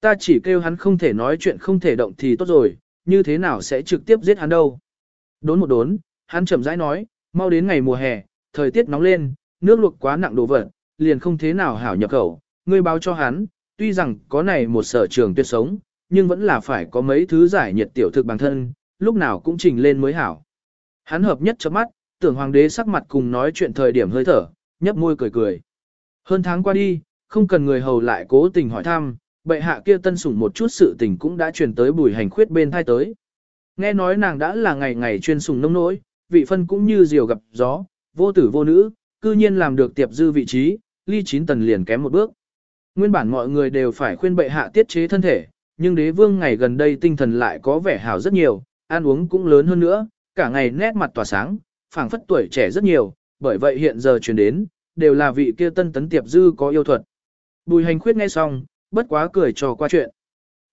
Ta chỉ kêu hắn không thể nói chuyện không thể động thì tốt rồi, như thế nào sẽ trực tiếp giết hắn đâu. Đốn một đốn, hắn chậm rãi nói, mau đến ngày mùa hè, thời tiết nóng lên, nước luộc quá nặng đồ vật, liền không thế nào hảo nhập khẩu, ngươi báo cho hắn, tuy rằng có này một sở trường tuyệt sống, nhưng vẫn là phải có mấy thứ giải nhiệt tiểu thực bằng thân, lúc nào cũng trình lên mới hảo. Hắn hợp nhất chớp mắt, tưởng hoàng đế sắc mặt cùng nói chuyện thời điểm hơi thở, nhấp môi cười cười. Hơn tháng qua đi, không cần người hầu lại cố tình hỏi thăm, bệ hạ kia tân sủng một chút sự tình cũng đã truyền tới bùi hành khuyết bên thai tới. Nghe nói nàng đã là ngày ngày chuyên sủng nông nỗi, vị phân cũng như diều gặp gió, vô tử vô nữ, cư nhiên làm được tiệp dư vị trí, ly chín tần liền kém một bước. Nguyên bản mọi người đều phải khuyên bệ hạ tiết chế thân thể, nhưng đế vương ngày gần đây tinh thần lại có vẻ hảo rất nhiều, ăn uống cũng lớn hơn nữa, cả ngày nét mặt tỏa sáng, phảng phất tuổi trẻ rất nhiều, bởi vậy hiện giờ truyền đến, đều là vị kia tân tấn tiệp dư có yêu thuật. Bùi hành khuyết nghe xong, bất quá cười trò qua chuyện.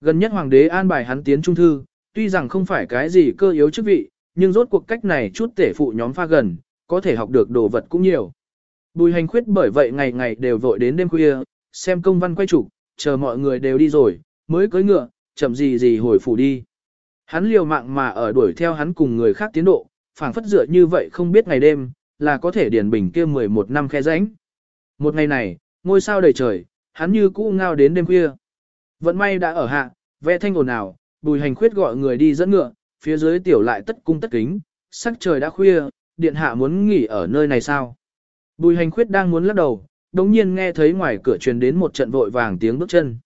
Gần nhất hoàng đế an bài hắn tiến trung thư, tuy rằng không phải cái gì cơ yếu chức vị, nhưng rốt cuộc cách này chút tể phụ nhóm pha gần, có thể học được đồ vật cũng nhiều. Bùi hành khuyết bởi vậy ngày ngày đều vội đến đêm khuya, xem công văn quay trục, chờ mọi người đều đi rồi, mới cưới ngựa, chậm gì gì hồi phủ đi. Hắn liều mạng mà ở đuổi theo hắn cùng người khác tiến độ, phảng phất dựa như vậy không biết ngày đêm, là có thể điền bình kia 11 năm khe ránh. Một ngày này, ngôi sao đầy trời, hắn như cũ ngao đến đêm khuya. Vận may đã ở hạ, vẽ thanh ồn ào, bùi hành khuyết gọi người đi dẫn ngựa, phía dưới tiểu lại tất cung tất kính, sắc trời đã khuya, điện hạ muốn nghỉ ở nơi này sao? Bùi hành khuyết đang muốn lắc đầu, đồng nhiên nghe thấy ngoài cửa truyền đến một trận vội vàng tiếng bước chân.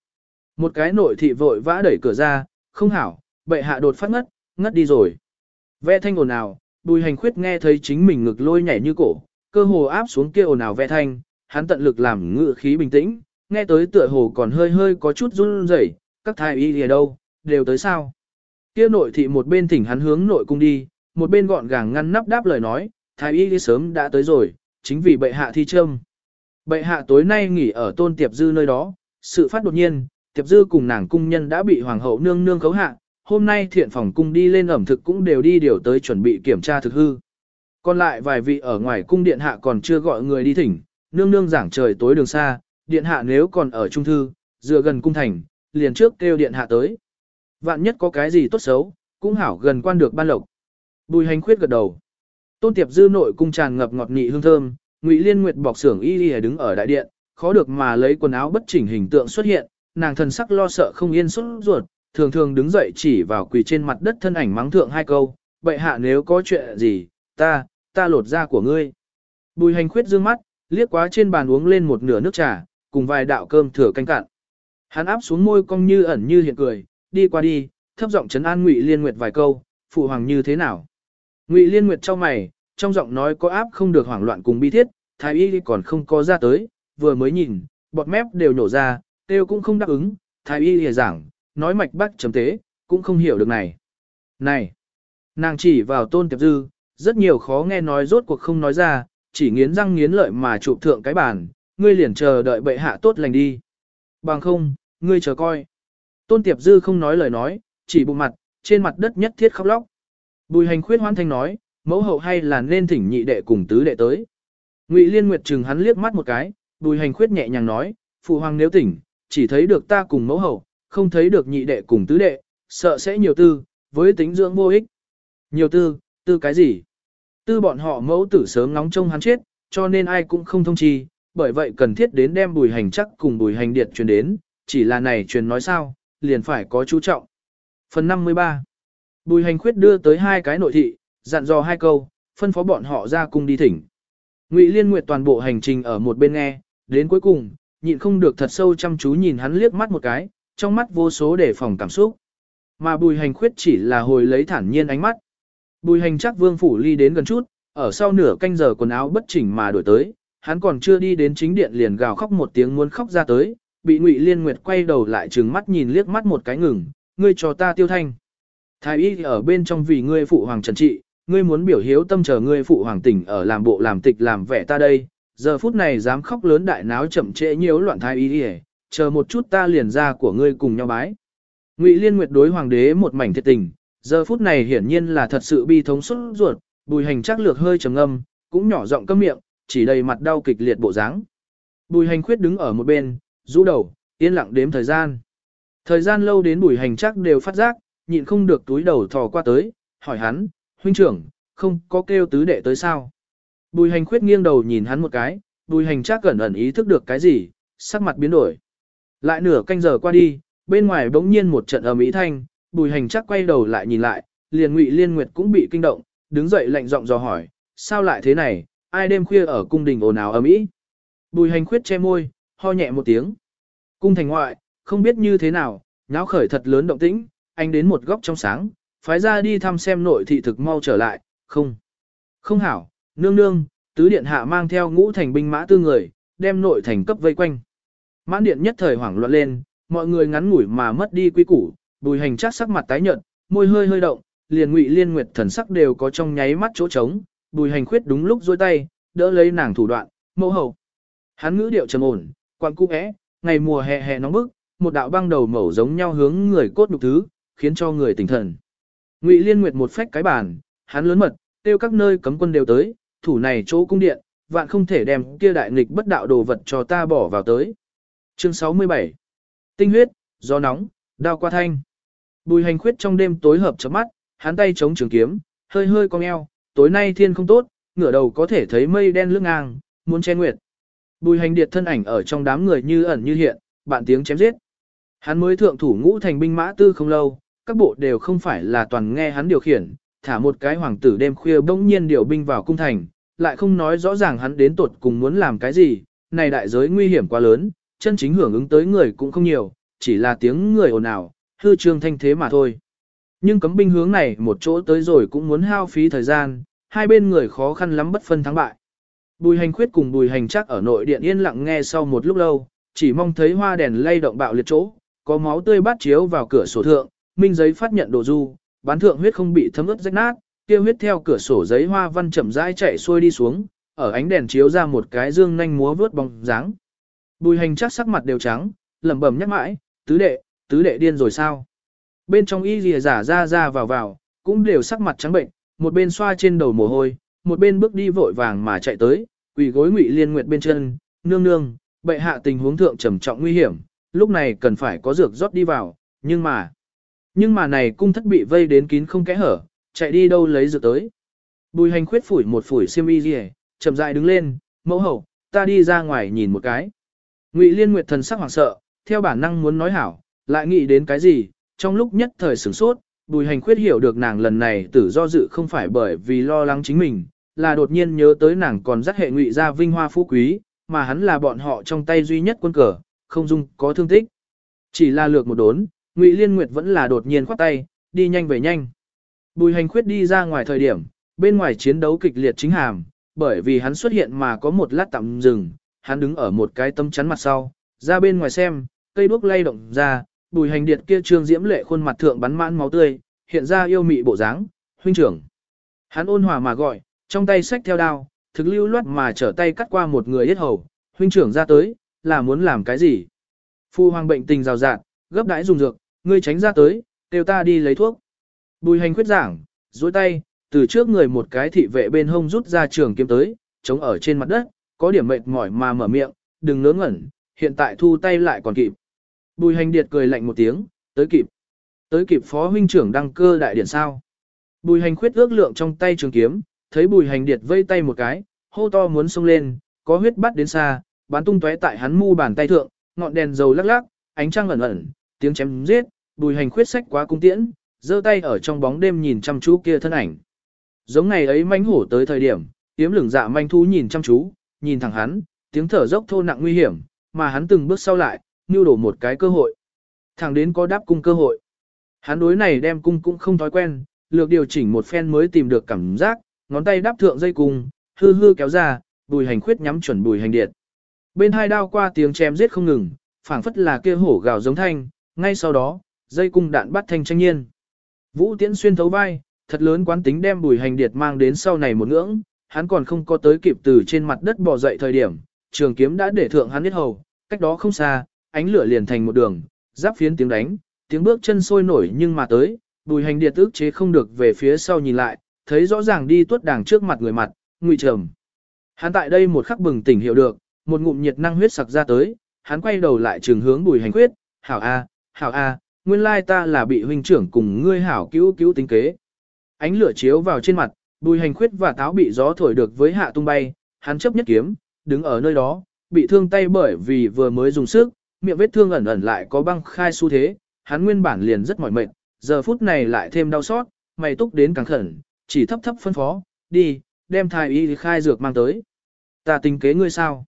Một cái nội thị vội vã đẩy cửa ra, không hảo, bệ hạ đột phát ngất, ngất đi rồi. Vẽ thanh ồn ào, bùi hành khuyết nghe thấy chính mình ngực lôi nhảy như cổ, cơ hồ áp xuống kia ồn ào vẽ thanh, hắn tận lực làm ngự khí bình tĩnh, nghe tới tựa hồ còn hơi hơi có chút run rẩy, các thái y ở đâu, đều tới sao. Kia nội thị một bên thỉnh hắn hướng nội cung đi, một bên gọn gàng ngăn nắp đáp lời nói, thái y sớm đã tới rồi, chính vì bệ hạ thi trâm. Bệ hạ tối nay nghỉ ở tôn tiệp dư nơi đó, sự phát đột nhiên, tiệp dư cùng nàng cung nhân đã bị hoàng hậu nương nương khấu hạ, hôm nay thiện phòng cung đi lên ẩm thực cũng đều đi điều tới chuẩn bị kiểm tra thực hư. Còn lại vài vị ở ngoài cung điện hạ còn chưa gọi người đi thỉnh, nương nương giảng trời tối đường xa, điện hạ nếu còn ở trung thư, dựa gần cung thành, liền trước kêu điện hạ tới. Vạn nhất có cái gì tốt xấu, cũng hảo gần quan được ban lộc. Bùi hành khuyết gật đầu. Tôn tiệp dư nội cung tràn ngập ngọt nị hương thơm, Ngụy Liên Nguyệt bọc xưởng y y đứng ở đại điện, khó được mà lấy quần áo bất chỉnh hình tượng xuất hiện, nàng thần sắc lo sợ không yên xuất ruột, thường thường đứng dậy chỉ vào quỳ trên mặt đất thân ảnh mắng thượng hai câu, bệ hạ nếu có chuyện gì, ta, ta lột da của ngươi. Bùi hành khuyết dương mắt, liếc quá trên bàn uống lên một nửa nước trà, cùng vài đạo cơm thừa canh cạn. Hắn áp xuống môi cong như ẩn như hiện cười, đi qua đi, thấp giọng trấn an Ngụy Liên Nguyệt vài câu, phụ hoàng như thế nào. Ngụy Liên Nguyệt cho mày, trong giọng nói có áp không được hoảng loạn cùng bi thiết, thái y còn không có ra tới, vừa mới nhìn, bọt mép đều nổ ra, tiêu cũng không đáp ứng, thái y lìa giảng, nói mạch bác chấm tế, cũng không hiểu được này. Này, nàng chỉ vào tôn tiệp dư, rất nhiều khó nghe nói rốt cuộc không nói ra, chỉ nghiến răng nghiến lợi mà chụp thượng cái bàn, ngươi liền chờ đợi bệ hạ tốt lành đi. Bằng không, ngươi chờ coi. Tôn tiệp dư không nói lời nói, chỉ bụng mặt, trên mặt đất nhất thiết khóc lóc. Bùi hành khuyết hoan thanh nói, mẫu hậu hay là nên thỉnh nhị đệ cùng tứ đệ tới. Ngụy Liên Nguyệt chừng hắn liếc mắt một cái, Bùi Hành Khuyết nhẹ nhàng nói, phụ hoàng nếu tỉnh, chỉ thấy được ta cùng mẫu hậu, không thấy được nhị đệ cùng tứ đệ, sợ sẽ nhiều tư, với tính dưỡng vô ích. Nhiều tư, tư cái gì? Tư bọn họ mẫu tử sớm ngóng trông hắn chết, cho nên ai cũng không thông chi, bởi vậy cần thiết đến đem Bùi Hành chắc cùng Bùi Hành Điệt truyền đến, chỉ là này truyền nói sao, liền phải có chú trọng. Phần 53 Bùi Hành Khuyết đưa tới hai cái nội thị, dặn dò hai câu, phân phó bọn họ ra cung đi thỉnh. Ngụy Liên Nguyệt toàn bộ hành trình ở một bên nghe, đến cuối cùng, nhịn không được thật sâu chăm chú nhìn hắn liếc mắt một cái, trong mắt vô số đề phòng cảm xúc. Mà Bùi Hành khuyết chỉ là hồi lấy thản nhiên ánh mắt. Bùi Hành chắc Vương phủ ly đến gần chút, ở sau nửa canh giờ quần áo bất chỉnh mà đổi tới, hắn còn chưa đi đến chính điện liền gào khóc một tiếng muốn khóc ra tới, bị Ngụy Liên Nguyệt quay đầu lại trừng mắt nhìn liếc mắt một cái ngừng, ngươi cho ta tiêu thanh. Thái y ở bên trong vì ngươi phụ hoàng trần trị, ngươi muốn biểu hiếu tâm chờ ngươi phụ hoàng tỉnh ở làm bộ làm tịch làm vẻ ta đây, giờ phút này dám khóc lớn đại náo chậm trễ nhiễu loạn thái y hề, chờ một chút ta liền ra của ngươi cùng nhau bái. Ngụy Liên Nguyệt đối hoàng đế một mảnh thiệt tình, giờ phút này hiển nhiên là thật sự bi thống xuất ruột, bùi hành chắc lược hơi trầm âm, cũng nhỏ giọng câm miệng, chỉ đầy mặt đau kịch liệt bộ dáng. Bùi hành khuyết đứng ở một bên, rũ đầu, yên lặng đếm thời gian. Thời gian lâu đến bùi hành chắc đều phát giác, nhịn không được túi đầu thò qua tới, hỏi hắn, huynh trưởng, không có kêu tứ đệ tới sao. Bùi hành khuyết nghiêng đầu nhìn hắn một cái, bùi hành chắc gần ẩn ý thức được cái gì, sắc mặt biến đổi. Lại nửa canh giờ qua đi, bên ngoài bỗng nhiên một trận ầm ĩ thanh, bùi hành chắc quay đầu lại nhìn lại, liền ngụy liên nguyệt cũng bị kinh động, đứng dậy lạnh giọng dò hỏi, sao lại thế này, ai đêm khuya ở cung đình ồn ào ầm ĩ. Bùi hành khuyết che môi, ho nhẹ một tiếng. Cung thành ngoại, không biết như thế nào, nháo khởi thật lớn động tĩnh, anh đến một góc trong sáng, phái ra đi thăm xem nội thị thực mau trở lại, không. Không hảo, nương nương, tứ điện hạ mang theo ngũ thành binh mã tư người, đem nội thành cấp vây quanh. Mãn điện nhất thời hoảng loạn lên, mọi người ngắn ngủi mà mất đi quy củ, bùi hành chắc sắc mặt tái nhợt, môi hơi hơi động, liền ngụy liên nguyệt thần sắc đều có trong nháy mắt chỗ trống, bùi hành khuyết đúng lúc dôi tay, đỡ lấy nàng thủ đoạn, mẫu hậu. Hắn ngữ điệu trầm ổn, quan cung é, ngày mùa hè hè nóng bức, một đạo băng đầu mẩu giống nhau hướng người cốt nhục thứ, khiến cho người tỉnh thần. Ngụy Liên Nguyệt một phách cái bàn, hắn lớn mật, tiêu các nơi cấm quân đều tới, thủ này chỗ cung điện, vạn không thể đem kia đại nghịch bất đạo đồ vật cho ta bỏ vào tới. Chương 67 Tinh huyết, gió nóng, đao qua thanh. Bùi hành khuyết trong đêm tối hợp chớp mắt, hắn tay chống trường kiếm, hơi hơi cong eo, tối nay thiên không tốt, ngửa đầu có thể thấy mây đen lướt ngang, muốn che nguyệt. Bùi hành điệt thân ảnh ở trong đám người như ẩn như hiện, bạn tiếng chém giết. Hắn mới thượng thủ ngũ thành binh mã tư không lâu, các bộ đều không phải là toàn nghe hắn điều khiển, thả một cái hoàng tử đêm khuya bỗng nhiên điều binh vào cung thành, lại không nói rõ ràng hắn đến tuột cùng muốn làm cái gì, này đại giới nguy hiểm quá lớn, chân chính hưởng ứng tới người cũng không nhiều, chỉ là tiếng người ồn ào, hư trương thanh thế mà thôi. Nhưng cấm binh hướng này một chỗ tới rồi cũng muốn hao phí thời gian, hai bên người khó khăn lắm bất phân thắng bại. Bùi hành khuyết cùng bùi hành chắc ở nội điện yên lặng nghe sau một lúc lâu, chỉ mong thấy hoa đèn lay động bạo liệt chỗ, có máu tươi bát chiếu vào cửa sổ thượng, minh giấy phát nhận đồ du, bán thượng huyết không bị thấm ướt rách nát, kia huyết theo cửa sổ giấy hoa văn chậm rãi chạy xuôi đi xuống, ở ánh đèn chiếu ra một cái dương nhanh múa vướt bóng dáng. Bùi hành chắc sắc mặt đều trắng, lẩm bẩm nhắc mãi, tứ đệ, tứ đệ điên rồi sao? Bên trong y lìa giả ra ra vào vào, cũng đều sắc mặt trắng bệnh, một bên xoa trên đầu mồ hôi, một bên bước đi vội vàng mà chạy tới, quỳ gối ngụy liên nguyệt bên chân, nương nương, bệ hạ tình huống thượng trầm trọng nguy hiểm, lúc này cần phải có dược rót đi vào, nhưng mà, nhưng mà này cung thất bị vây đến kín không kẽ hở, chạy đi đâu lấy dược tới. Bùi hành khuyết phủi một phủi xiêm y gì chậm rãi đứng lên, mẫu hậu, ta đi ra ngoài nhìn một cái. Ngụy liên nguyệt thần sắc hoảng sợ, theo bản năng muốn nói hảo, lại nghĩ đến cái gì, trong lúc nhất thời sửng sốt, bùi hành khuyết hiểu được nàng lần này tử do dự không phải bởi vì lo lắng chính mình, là đột nhiên nhớ tới nàng còn dắt hệ ngụy ra vinh hoa phú quý, mà hắn là bọn họ trong tay duy nhất quân cờ, không dung có thương tích. Chỉ là lược một đốn, ngụy liên nguyệt vẫn là đột nhiên khoát tay, đi nhanh về nhanh. Bùi hành khuyết đi ra ngoài thời điểm, bên ngoài chiến đấu kịch liệt chính hàm, bởi vì hắn xuất hiện mà có một lát tạm dừng, hắn đứng ở một cái tâm chắn mặt sau, ra bên ngoài xem, cây đuốc lay động ra, bùi hành điệt kia trương diễm lệ khuôn mặt thượng bắn mãn máu tươi, hiện ra yêu mị bộ dáng, huynh trưởng. Hắn ôn hòa mà gọi, trong tay xách theo đao, thực lưu loát mà trở tay cắt qua một người yết hầu, huynh trưởng ra tới, là muốn làm cái gì? Phu hoàng bệnh tình rào rạt, gấp đãi dùng dược, ngươi tránh ra tới, kêu ta đi lấy thuốc. Bùi hành khuyết giảng, duỗi tay, từ trước người một cái thị vệ bên hông rút ra trường kiếm tới, chống ở trên mặt đất, có điểm mệt mỏi mà mở miệng, đừng ngớ ngẩn, hiện tại thu tay lại còn kịp. Bùi hành điệt cười lạnh một tiếng, tới kịp. Tới kịp phó huynh trưởng đăng cơ đại điển sao. Bùi hành khuyết ước lượng trong tay trường kiếm, thấy bùi hành điệt vây tay một cái, hô to muốn xông lên, có huyết bắt đến xa, bắn tung tóe tại hắn mu bàn tay thượng, ngọn đèn dầu lắc lắc, ánh trăng ẩn ẩn, tiếng chém giết, bùi hành khuyết sách quá cung tiễn, giơ tay ở trong bóng đêm nhìn chăm chú kia thân ảnh. Giống ngày ấy manh hổ tới thời điểm, tiếm lửng dạ manh thú nhìn chăm chú, nhìn thẳng hắn, tiếng thở dốc thô nặng nguy hiểm, mà hắn từng bước sau lại, nưu đổ một cái cơ hội. Thẳng đến có đáp cung cơ hội. Hắn đối này đem cung cũng không thói quen, lược điều chỉnh một phen mới tìm được cảm giác, ngón tay đáp thượng dây cung, hư hư kéo ra, bùi hành khuyết nhắm chuẩn bùi hành điện. Bên hai đao qua tiếng chém giết không ngừng, phảng phất là kia hổ gào giống thanh, ngay sau đó, dây cung đạn bắt thanh tranh nhiên. Vũ tiễn xuyên thấu vai, thật lớn quán tính đem bùi hành điệt mang đến sau này một ngưỡng, hắn còn không có tới kịp từ trên mặt đất bò dậy thời điểm, trường kiếm đã để thượng hắn biết hầu, cách đó không xa, ánh lửa liền thành một đường, giáp phiến tiếng đánh, tiếng bước chân sôi nổi nhưng mà tới, bùi hành điệt ức chế không được về phía sau nhìn lại, thấy rõ ràng đi tuốt đàng trước mặt người mặt, ngụy trầm. Hắn tại đây một khắc bừng tỉnh hiểu được, một ngụm nhiệt năng huyết sặc ra tới, hắn quay đầu lại trường hướng bùi hành quyết, hảo a, hảo a, nguyên lai ta là bị huynh trưởng cùng ngươi hảo cứu cứu tính kế. Ánh lửa chiếu vào trên mặt, bùi hành khuyết và táo bị gió thổi được với hạ tung bay, hắn chấp nhất kiếm, đứng ở nơi đó, bị thương tay bởi vì vừa mới dùng sức, miệng vết thương ẩn ẩn lại có băng khai xu thế, hắn nguyên bản liền rất mỏi mệt, giờ phút này lại thêm đau xót, mày túc đến càng khẩn, chỉ thấp thấp phân phó, đi, đem thái y khai dược mang tới. Ta tính kế ngươi sao?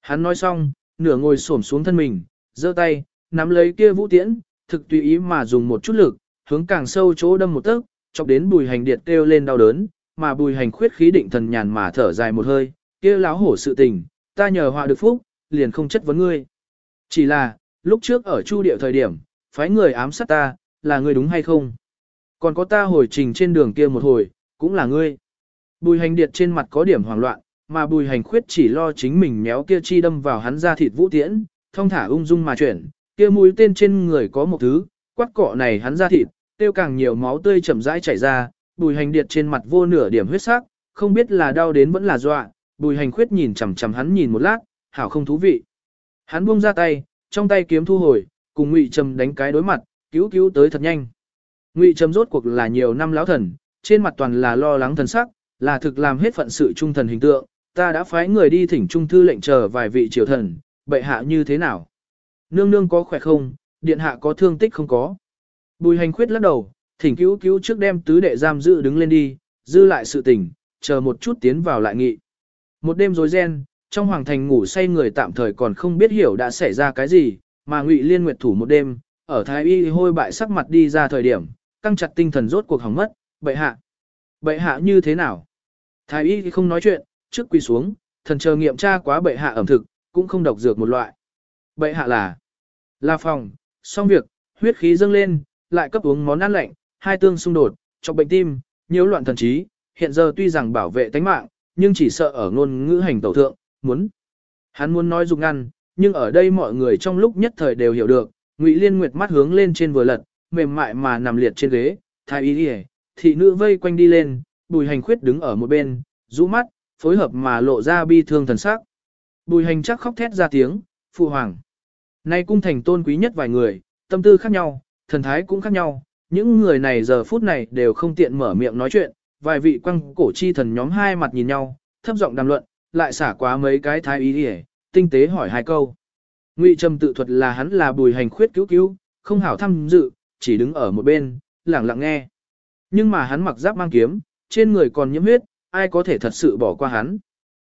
Hắn nói xong, nửa ngồi xổm xuống thân mình, giơ tay, nắm lấy kia vũ tiễn, thực tùy ý mà dùng một chút lực, hướng càng sâu chỗ đâm một tấc, chọc đến bùi hành điệt kêu lên đau đớn, mà bùi hành khuyết khí định thần nhàn mà thở dài một hơi, kia láo hổ sự tình, ta nhờ họa được phúc, liền không chất vấn ngươi. Chỉ là, lúc trước ở chu địa thời điểm, phái người ám sát ta, là ngươi đúng hay không? Còn có ta hồi trình trên đường kia một hồi, cũng là ngươi. Bùi hành điệt trên mặt có điểm hoảng loạn, mà bùi hành khuyết chỉ lo chính mình méo kia chi đâm vào hắn ra thịt vũ tiễn, thông thả ung dung mà chuyển, kia mũi tên trên người có một thứ, quát cọ này hắn ra thịt, tiêu càng nhiều máu tươi chậm rãi chảy ra, bùi hành điệt trên mặt vô nửa điểm huyết sắc, không biết là đau đến vẫn là dọa, bùi hành khuyết nhìn chằm chằm hắn nhìn một lát, hảo không thú vị. Hắn buông ra tay, trong tay kiếm thu hồi, cùng Ngụy Trầm đánh cái đối mặt, cứu cứu tới thật nhanh. Ngụy Trầm rốt cuộc là nhiều năm lão thần, trên mặt toàn là lo lắng thần sắc, là thực làm hết phận sự trung thần hình tượng, ta đã phái người đi thỉnh trung thư lệnh chờ vài vị triều thần, bệ hạ như thế nào? Nương nương có khỏe không, điện hạ có thương tích không có? Bùi hành khuyết lắc đầu, thỉnh cứu cứu trước đem tứ đệ giam giữ đứng lên đi, dư lại sự tình, chờ một chút tiến vào lại nghị. Một đêm rối ren, trong hoàng thành ngủ say người tạm thời còn không biết hiểu đã xảy ra cái gì, mà ngụy liên nguyệt thủ một đêm, ở thái y hôi bại sắc mặt đi ra thời điểm, căng chặt tinh thần rốt cuộc hỏng mất, bệ hạ. Bệ hạ như thế nào? Thái y không nói chuyện, trước quỳ xuống, thần chờ nghiệm tra quá bệ hạ ẩm thực, cũng không độc dược một loại. Bệ hạ là, là phòng, xong việc, huyết khí dâng lên, lại cấp uống món ăn lạnh, hai tương xung đột, cho bệnh tim, nhiễu loạn thần trí, hiện giờ tuy rằng bảo vệ tánh mạng, nhưng chỉ sợ ở ngôn ngữ hành tẩu thượng, muốn. Hắn muốn nói dục ngăn, nhưng ở đây mọi người trong lúc nhất thời đều hiểu được, Ngụy Liên Nguyệt mắt hướng lên trên vừa lật, mềm mại mà nằm liệt trên ghế, thái y đi thị nữ vây quanh đi lên, bùi hành khuyết đứng ở một bên, rũ mắt, phối hợp mà lộ ra bi thương thần sắc. Bùi hành chắc khóc thét ra tiếng, phụ hoàng. Nay cung thành tôn quý nhất vài người, tâm tư khác nhau, thần thái cũng khác nhau, những người này giờ phút này đều không tiện mở miệng nói chuyện, vài vị quăng cổ chi thần nhóm hai mặt nhìn nhau, thấp giọng đàm luận, lại xả quá mấy cái thái ý để, tinh tế hỏi hai câu. Ngụy Trầm tự thuật là hắn là bùi hành khuyết cứu cứu, không hảo tham dự, chỉ đứng ở một bên, lặng lặng nghe. Nhưng mà hắn mặc giáp mang kiếm, trên người còn nhiễm huyết, ai có thể thật sự bỏ qua hắn.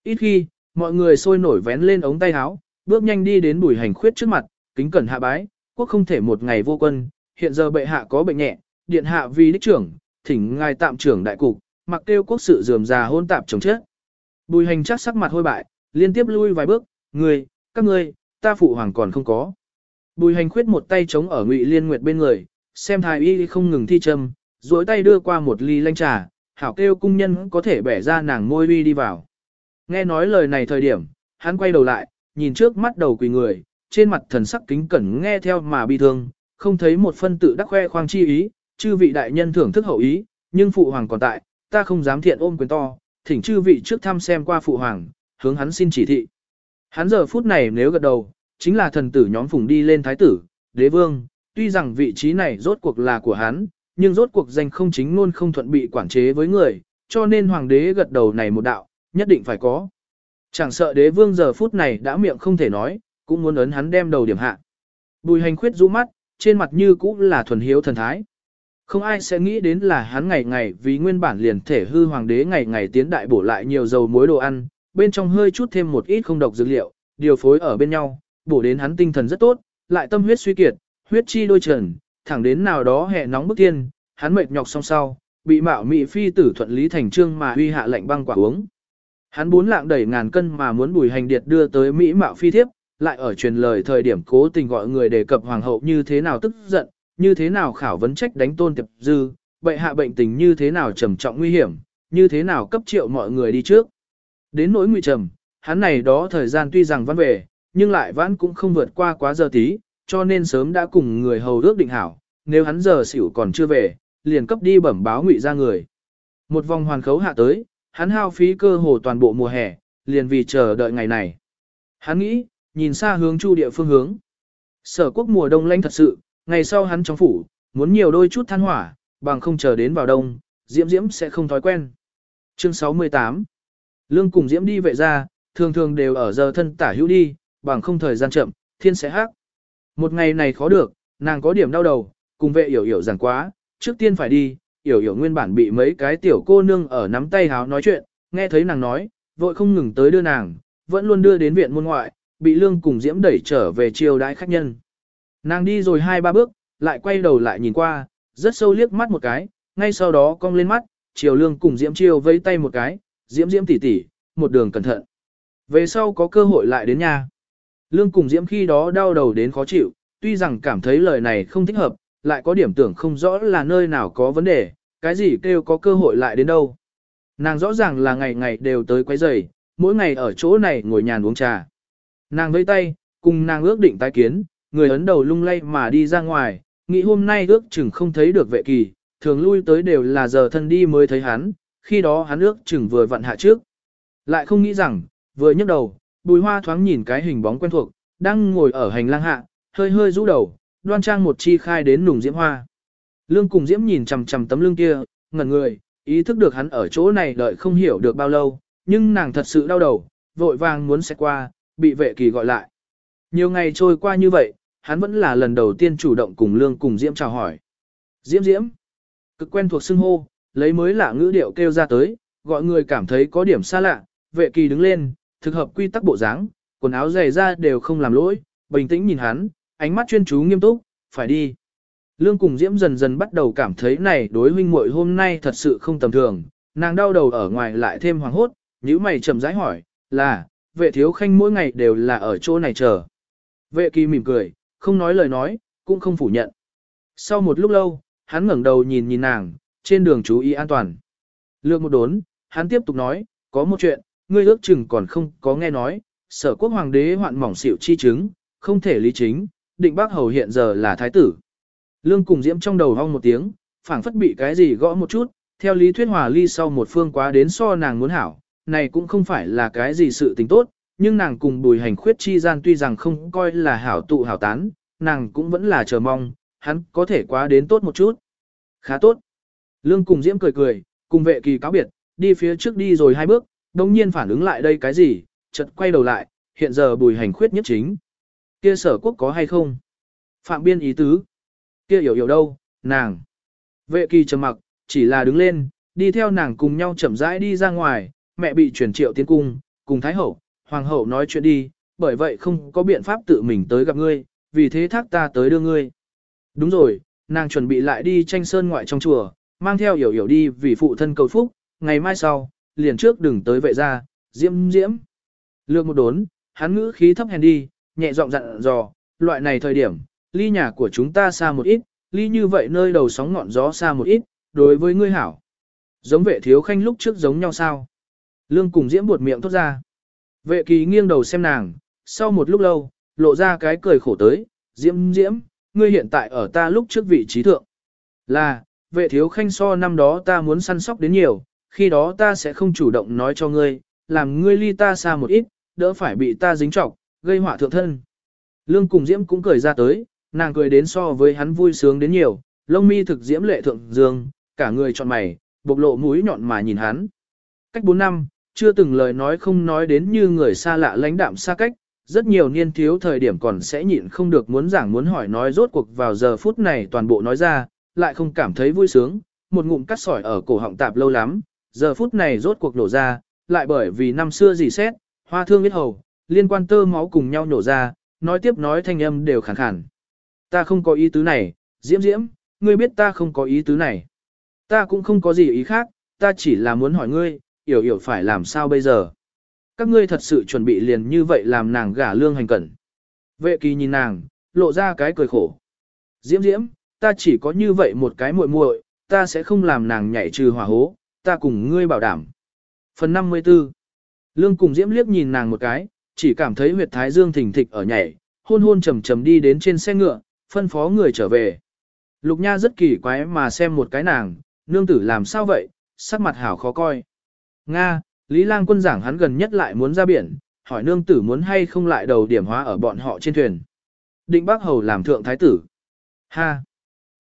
Ít khi, mọi người sôi nổi vén lên ống tay áo, bước nhanh đi đến bùi hành khuyết trước mặt, kính cẩn hạ bái, quốc không thể một ngày vô quân, hiện giờ bệ hạ có bệnh nhẹ, điện hạ vì đích trưởng, thỉnh ngài tạm trưởng đại cục, mặc tiêu quốc sự dườm già hôn tạp chống chết. Bùi hành chắc sắc mặt hôi bại, liên tiếp lui vài bước, người, các ngươi, ta phụ hoàng còn không có. Bùi hành khuyết một tay chống ở ngụy liên nguyệt bên người, xem thái y không ngừng thi châm, duỗi tay đưa qua một ly lanh trà, hảo kêu cung nhân có thể bẻ ra nàng môi uy đi vào. Nghe nói lời này thời điểm, hắn quay đầu lại, nhìn trước mắt đầu quỳ người, trên mặt thần sắc kính cẩn nghe theo mà bi thương, không thấy một phân tự đắc khoe khoang chi ý, chư vị đại nhân thưởng thức hậu ý, nhưng phụ hoàng còn tại, ta không dám thiện ôm quyền to, thỉnh chư vị trước thăm xem qua phụ hoàng, hướng hắn xin chỉ thị. Hắn giờ phút này nếu gật đầu, chính là thần tử nhóm phùng đi lên thái tử, đế vương, tuy rằng vị trí này rốt cuộc là của hắn, nhưng rốt cuộc danh không chính luôn không thuận bị quản chế với người, cho nên hoàng đế gật đầu này một đạo, nhất định phải có. Chẳng sợ đế vương giờ phút này đã miệng không thể nói, cũng muốn ấn hắn đem đầu điểm hạ. Bùi hành khuyết rũ mắt, trên mặt như cũ là thuần hiếu thần thái. Không ai sẽ nghĩ đến là hắn ngày ngày vì nguyên bản liền thể hư hoàng đế ngày ngày tiến đại bổ lại nhiều dầu muối đồ ăn, bên trong hơi chút thêm một ít không độc dược liệu, điều phối ở bên nhau, bổ đến hắn tinh thần rất tốt, lại tâm huyết suy kiệt, huyết chi đôi trần, thẳng đến nào đó hè nóng bức tiên, hắn mệt nhọc song sau, bị mạo mị phi tử thuận lý thành trương mà huy hạ lệnh băng quả uống. Hắn bốn lạng đẩy ngàn cân mà muốn bùi hành điệt đưa tới Mỹ mạo phi thiếp, lại ở truyền lời thời điểm cố tình gọi người đề cập hoàng hậu như thế nào tức giận, như thế nào khảo vấn trách đánh tôn tiệp dư, bệ hạ bệnh tình như thế nào trầm trọng nguy hiểm, như thế nào cấp triệu mọi người đi trước. Đến nỗi nguy trầm, hắn này đó thời gian tuy rằng văn về, nhưng lại vãn cũng không vượt qua quá giờ tí, cho nên sớm đã cùng người hầu ước định hảo, nếu hắn giờ xỉu còn chưa về, liền cấp đi bẩm báo ngụy ra người. Một vòng hoàn khấu hạ tới, hắn hao phí cơ hồ toàn bộ mùa hè, liền vì chờ đợi ngày này. Hắn nghĩ, nhìn xa hướng chu địa phương hướng. Sở quốc mùa đông lạnh thật sự, ngày sau hắn trong phủ, muốn nhiều đôi chút than hỏa, bằng không chờ đến vào đông, Diễm Diễm sẽ không thói quen. Chương 68 Lương cùng Diễm đi vệ ra, thường thường đều ở giờ thân tả hữu đi, bằng không thời gian chậm, thiên sẽ hát. Một ngày này khó được, nàng có điểm đau đầu, cùng vệ hiểu hiểu rằng quá, trước tiên phải đi, Yểu hiểu nguyên bản bị mấy cái tiểu cô nương ở nắm tay háo nói chuyện, nghe thấy nàng nói, vội không ngừng tới đưa nàng, vẫn luôn đưa đến viện môn ngoại, bị lương cùng diễm đẩy trở về chiều đãi khách nhân. Nàng đi rồi hai ba bước, lại quay đầu lại nhìn qua, rất sâu liếc mắt một cái, ngay sau đó cong lên mắt, chiều lương cùng diễm chiều vây tay một cái, diễm diễm tỉ tỉ, một đường cẩn thận. Về sau có cơ hội lại đến nhà. Lương cùng diễm khi đó đau đầu đến khó chịu, tuy rằng cảm thấy lời này không thích hợp, lại có điểm tưởng không rõ là nơi nào có vấn đề, cái gì kêu có cơ hội lại đến đâu. Nàng rõ ràng là ngày ngày đều tới quấy rầy, mỗi ngày ở chỗ này ngồi nhàn uống trà. Nàng vẫy tay, cùng nàng ước định tái kiến, người ấn đầu lung lay mà đi ra ngoài, nghĩ hôm nay ước chừng không thấy được vệ kỳ, thường lui tới đều là giờ thân đi mới thấy hắn, khi đó hắn ước chừng vừa vặn hạ trước. Lại không nghĩ rằng, vừa nhấc đầu, bùi hoa thoáng nhìn cái hình bóng quen thuộc, đang ngồi ở hành lang hạ, hơi hơi rũ đầu, đoan trang một chi khai đến nùng diễm hoa. Lương cùng diễm nhìn chằm chằm tấm lưng kia, ngẩn người, ý thức được hắn ở chỗ này đợi không hiểu được bao lâu, nhưng nàng thật sự đau đầu, vội vàng muốn xét qua, bị vệ kỳ gọi lại. Nhiều ngày trôi qua như vậy, hắn vẫn là lần đầu tiên chủ động cùng Lương cùng Diễm chào hỏi. Diễm Diễm, cực quen thuộc xưng hô, lấy mới lạ ngữ điệu kêu ra tới, gọi người cảm thấy có điểm xa lạ, vệ kỳ đứng lên, thực hợp quy tắc bộ dáng, quần áo dày ra đều không làm lỗi, bình tĩnh nhìn hắn, ánh mắt chuyên chú nghiêm túc, phải đi. Lương cùng Diễm dần dần bắt đầu cảm thấy này đối huynh muội hôm nay thật sự không tầm thường, nàng đau đầu ở ngoài lại thêm hoàng hốt, nhíu mày chậm rãi hỏi, là, vệ thiếu khanh mỗi ngày đều là ở chỗ này chờ. Vệ kỳ mỉm cười, không nói lời nói, cũng không phủ nhận. Sau một lúc lâu, hắn ngẩng đầu nhìn nhìn nàng, trên đường chú ý an toàn. Lương một đốn, hắn tiếp tục nói, có một chuyện, ngươi ước chừng còn không có nghe nói, sở quốc hoàng đế hoạn mỏng xỉu chi chứng, không thể lý chính, định bác hầu hiện giờ là thái tử. Lương cùng diễm trong đầu hong một tiếng, phảng phất bị cái gì gõ một chút, theo lý thuyết hòa ly sau một phương quá đến so nàng muốn hảo, này cũng không phải là cái gì sự tình tốt, nhưng nàng cùng bùi hành khuyết chi gian tuy rằng không coi là hảo tụ hảo tán, nàng cũng vẫn là chờ mong, hắn có thể quá đến tốt một chút. Khá tốt. Lương cùng diễm cười cười, cùng vệ kỳ cáo biệt, đi phía trước đi rồi hai bước, đồng nhiên phản ứng lại đây cái gì, chợt quay đầu lại, hiện giờ bùi hành khuyết nhất chính. Kia sở quốc có hay không? Phạm biên ý tứ. Kia hiểu hiểu đâu, nàng. Vệ kỳ trầm mặc, chỉ là đứng lên, đi theo nàng cùng nhau chậm rãi đi ra ngoài, mẹ bị chuyển triệu tiến cung, cùng thái hậu, hoàng hậu nói chuyện đi, bởi vậy không có biện pháp tự mình tới gặp ngươi, vì thế thác ta tới đưa ngươi. Đúng rồi, nàng chuẩn bị lại đi tranh sơn ngoại trong chùa, mang theo hiểu hiểu đi vì phụ thân cầu phúc, ngày mai sau, liền trước đừng tới vệ ra, diễm diễm. Lược một đốn, hắn ngữ khí thấp hèn đi, nhẹ giọng dặn dò, loại này thời điểm, ly nhà của chúng ta xa một ít, ly như vậy nơi đầu sóng ngọn gió xa một ít, đối với ngươi hảo. Giống vệ thiếu khanh lúc trước giống nhau sao? Lương cùng diễm buột miệng thốt ra. Vệ kỳ nghiêng đầu xem nàng, sau một lúc lâu, lộ ra cái cười khổ tới, diễm diễm, ngươi hiện tại ở ta lúc trước vị trí thượng. Là, vệ thiếu khanh so năm đó ta muốn săn sóc đến nhiều, khi đó ta sẽ không chủ động nói cho ngươi, làm ngươi ly ta xa một ít, đỡ phải bị ta dính trọc, gây họa thượng thân. Lương cùng diễm cũng cười ra tới, nàng cười đến so với hắn vui sướng đến nhiều, lông mi thực diễm lệ thượng dương, cả người trọn mày, bộc lộ mũi nhọn mà nhìn hắn. Cách 4 năm, chưa từng lời nói không nói đến như người xa lạ lãnh đạm xa cách, rất nhiều niên thiếu thời điểm còn sẽ nhịn không được muốn giảng muốn hỏi nói rốt cuộc vào giờ phút này toàn bộ nói ra, lại không cảm thấy vui sướng, một ngụm cắt sỏi ở cổ họng tạp lâu lắm, giờ phút này rốt cuộc nổ ra, lại bởi vì năm xưa gì xét, hoa thương biết hầu, liên quan tơ máu cùng nhau nổ ra, nói tiếp nói thanh âm đều khàn khàn. Ta không có ý tứ này, diễm diễm, ngươi biết ta không có ý tứ này. Ta cũng không có gì ý khác, ta chỉ là muốn hỏi ngươi, hiểu hiểu phải làm sao bây giờ. Các ngươi thật sự chuẩn bị liền như vậy làm nàng gả lương hành cẩn. Vệ kỳ nhìn nàng, lộ ra cái cười khổ. Diễm diễm, ta chỉ có như vậy một cái muội muội, ta sẽ không làm nàng nhảy trừ hỏa hố, ta cùng ngươi bảo đảm. Phần 54 Lương cùng diễm liếc nhìn nàng một cái, chỉ cảm thấy huyệt thái dương thỉnh thịch ở nhảy, hôn hôn trầm trầm đi đến trên xe ngựa, phân phó người trở về. Lục Nha rất kỳ quái mà xem một cái nàng, nương tử làm sao vậy, sắc mặt hảo khó coi. Nga, Lý Lang quân giảng hắn gần nhất lại muốn ra biển, hỏi nương tử muốn hay không lại đầu điểm hóa ở bọn họ trên thuyền. Định bác hầu làm thượng thái tử. Ha!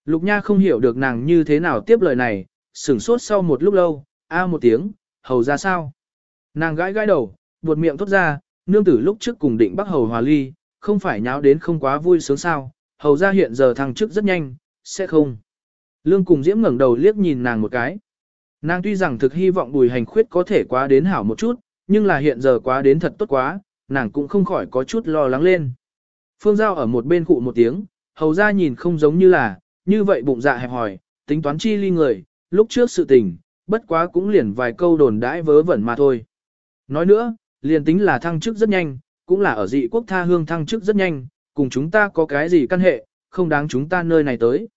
Lục Nha không hiểu được nàng như thế nào tiếp lời này, sửng sốt sau một lúc lâu, a một tiếng, hầu ra sao? Nàng gãi gãi đầu, buột miệng thốt ra, nương tử lúc trước cùng định bác hầu hòa ly, không phải nháo đến không quá vui sướng sao, hầu ra hiện giờ thăng chức rất nhanh, sẽ không. Lương cùng diễm ngẩng đầu liếc nhìn nàng một cái. Nàng tuy rằng thực hy vọng bùi hành khuyết có thể quá đến hảo một chút, nhưng là hiện giờ quá đến thật tốt quá, nàng cũng không khỏi có chút lo lắng lên. Phương Giao ở một bên cụ một tiếng, hầu ra nhìn không giống như là, như vậy bụng dạ hẹp hỏi, tính toán chi ly người, lúc trước sự tình, bất quá cũng liền vài câu đồn đãi vớ vẩn mà thôi. Nói nữa, liền tính là thăng chức rất nhanh, cũng là ở dị quốc tha hương thăng chức rất nhanh, cùng chúng ta có cái gì căn hệ, không đáng chúng ta nơi này tới.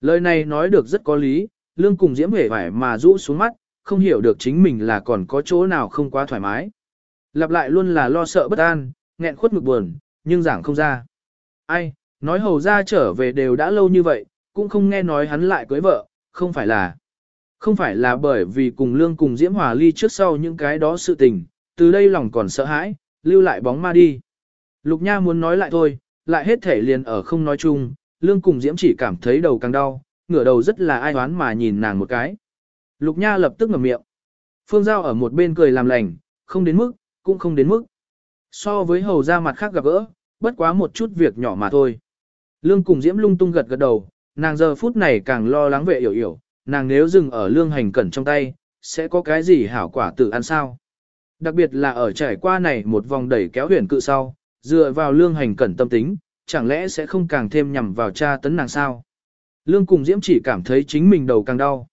Lời này nói được rất có lý, lương cùng diễm hề phải mà rũ xuống mắt, không hiểu được chính mình là còn có chỗ nào không quá thoải mái. Lặp lại luôn là lo sợ bất an, nghẹn khuất ngực buồn, nhưng giảng không ra. Ai, nói hầu ra trở về đều đã lâu như vậy, cũng không nghe nói hắn lại cưới vợ, không phải là. Không phải là bởi vì cùng lương cùng diễm hòa ly trước sau những cái đó sự tình, từ đây lòng còn sợ hãi, lưu lại bóng ma đi. Lục Nha muốn nói lại thôi, lại hết thể liền ở không nói chung, lương cùng diễm chỉ cảm thấy đầu càng đau, ngửa đầu rất là ai oán mà nhìn nàng một cái. Lục Nha lập tức ngậm miệng. Phương Giao ở một bên cười làm lành, không đến mức, cũng không đến mức. So với hầu ra mặt khác gặp gỡ, bất quá một chút việc nhỏ mà thôi. Lương cùng Diễm lung tung gật gật đầu, nàng giờ phút này càng lo lắng vệ hiểu hiểu, nàng nếu dừng ở lương hành cẩn trong tay, sẽ có cái gì hảo quả tự ăn sao. Đặc biệt là ở trải qua này một vòng đẩy kéo huyền cự sau, dựa vào lương hành cẩn tâm tính, chẳng lẽ sẽ không càng thêm nhằm vào cha tấn nàng sao. Lương cùng Diễm chỉ cảm thấy chính mình đầu càng đau.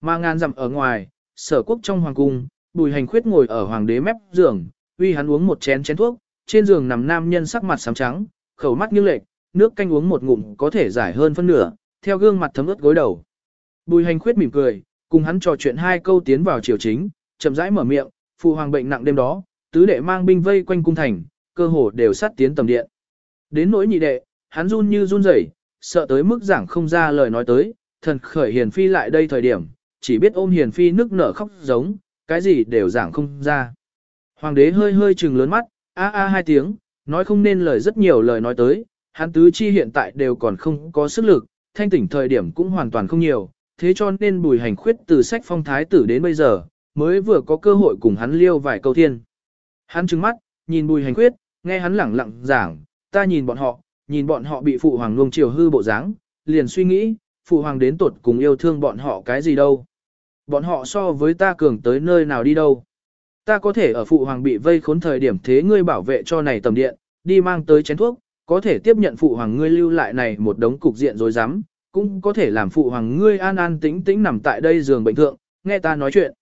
Mà ngàn dặm ở ngoài, sở quốc trong hoàng cung, bùi hành khuyết ngồi ở hoàng đế mép giường, uy hắn uống một chén chén thuốc, trên giường nằm nam nhân sắc mặt xám trắng, khẩu mắt nghiêng lệch, nước canh uống một ngụm có thể giải hơn phân nửa, theo gương mặt thấm ướt gối đầu. Bùi hành khuyết mỉm cười, cùng hắn trò chuyện hai câu tiến vào triều chính, chậm rãi mở miệng, phụ hoàng bệnh nặng đêm đó, tứ đệ mang binh vây quanh cung thành, cơ hồ đều sát tiến tầm điện. Đến nỗi nhị đệ, hắn run như run rẩy, sợ tới mức giảng không ra lời nói tới, thần khởi hiền phi lại đây thời điểm, chỉ biết ôm hiền phi nức nở khóc giống, cái gì đều giảng không ra. Hoàng đế hơi hơi trừng lớn mắt, a a hai tiếng, nói không nên lời rất nhiều lời nói tới, hắn tứ chi hiện tại đều còn không có sức lực, thanh tỉnh thời điểm cũng hoàn toàn không nhiều, thế cho nên bùi hành khuyết từ sách phong thái tử đến bây giờ, mới vừa có cơ hội cùng hắn liêu vài câu thiên. Hắn trừng mắt, nhìn bùi hành khuyết, nghe hắn lẳng lặng giảng, ta nhìn bọn họ, nhìn bọn họ bị phụ hoàng luông chiều hư bộ dáng, liền suy nghĩ, phụ hoàng đến tuột cùng yêu thương bọn họ cái gì đâu. Bọn họ so với ta cường tới nơi nào đi đâu. Ta có thể ở phụ hoàng bị vây khốn thời điểm thế ngươi bảo vệ cho này tầm điện, đi mang tới chén thuốc, có thể tiếp nhận phụ hoàng ngươi lưu lại này một đống cục diện rối rắm, cũng có thể làm phụ hoàng ngươi an an tĩnh tĩnh nằm tại đây giường bệnh thượng, nghe ta nói chuyện.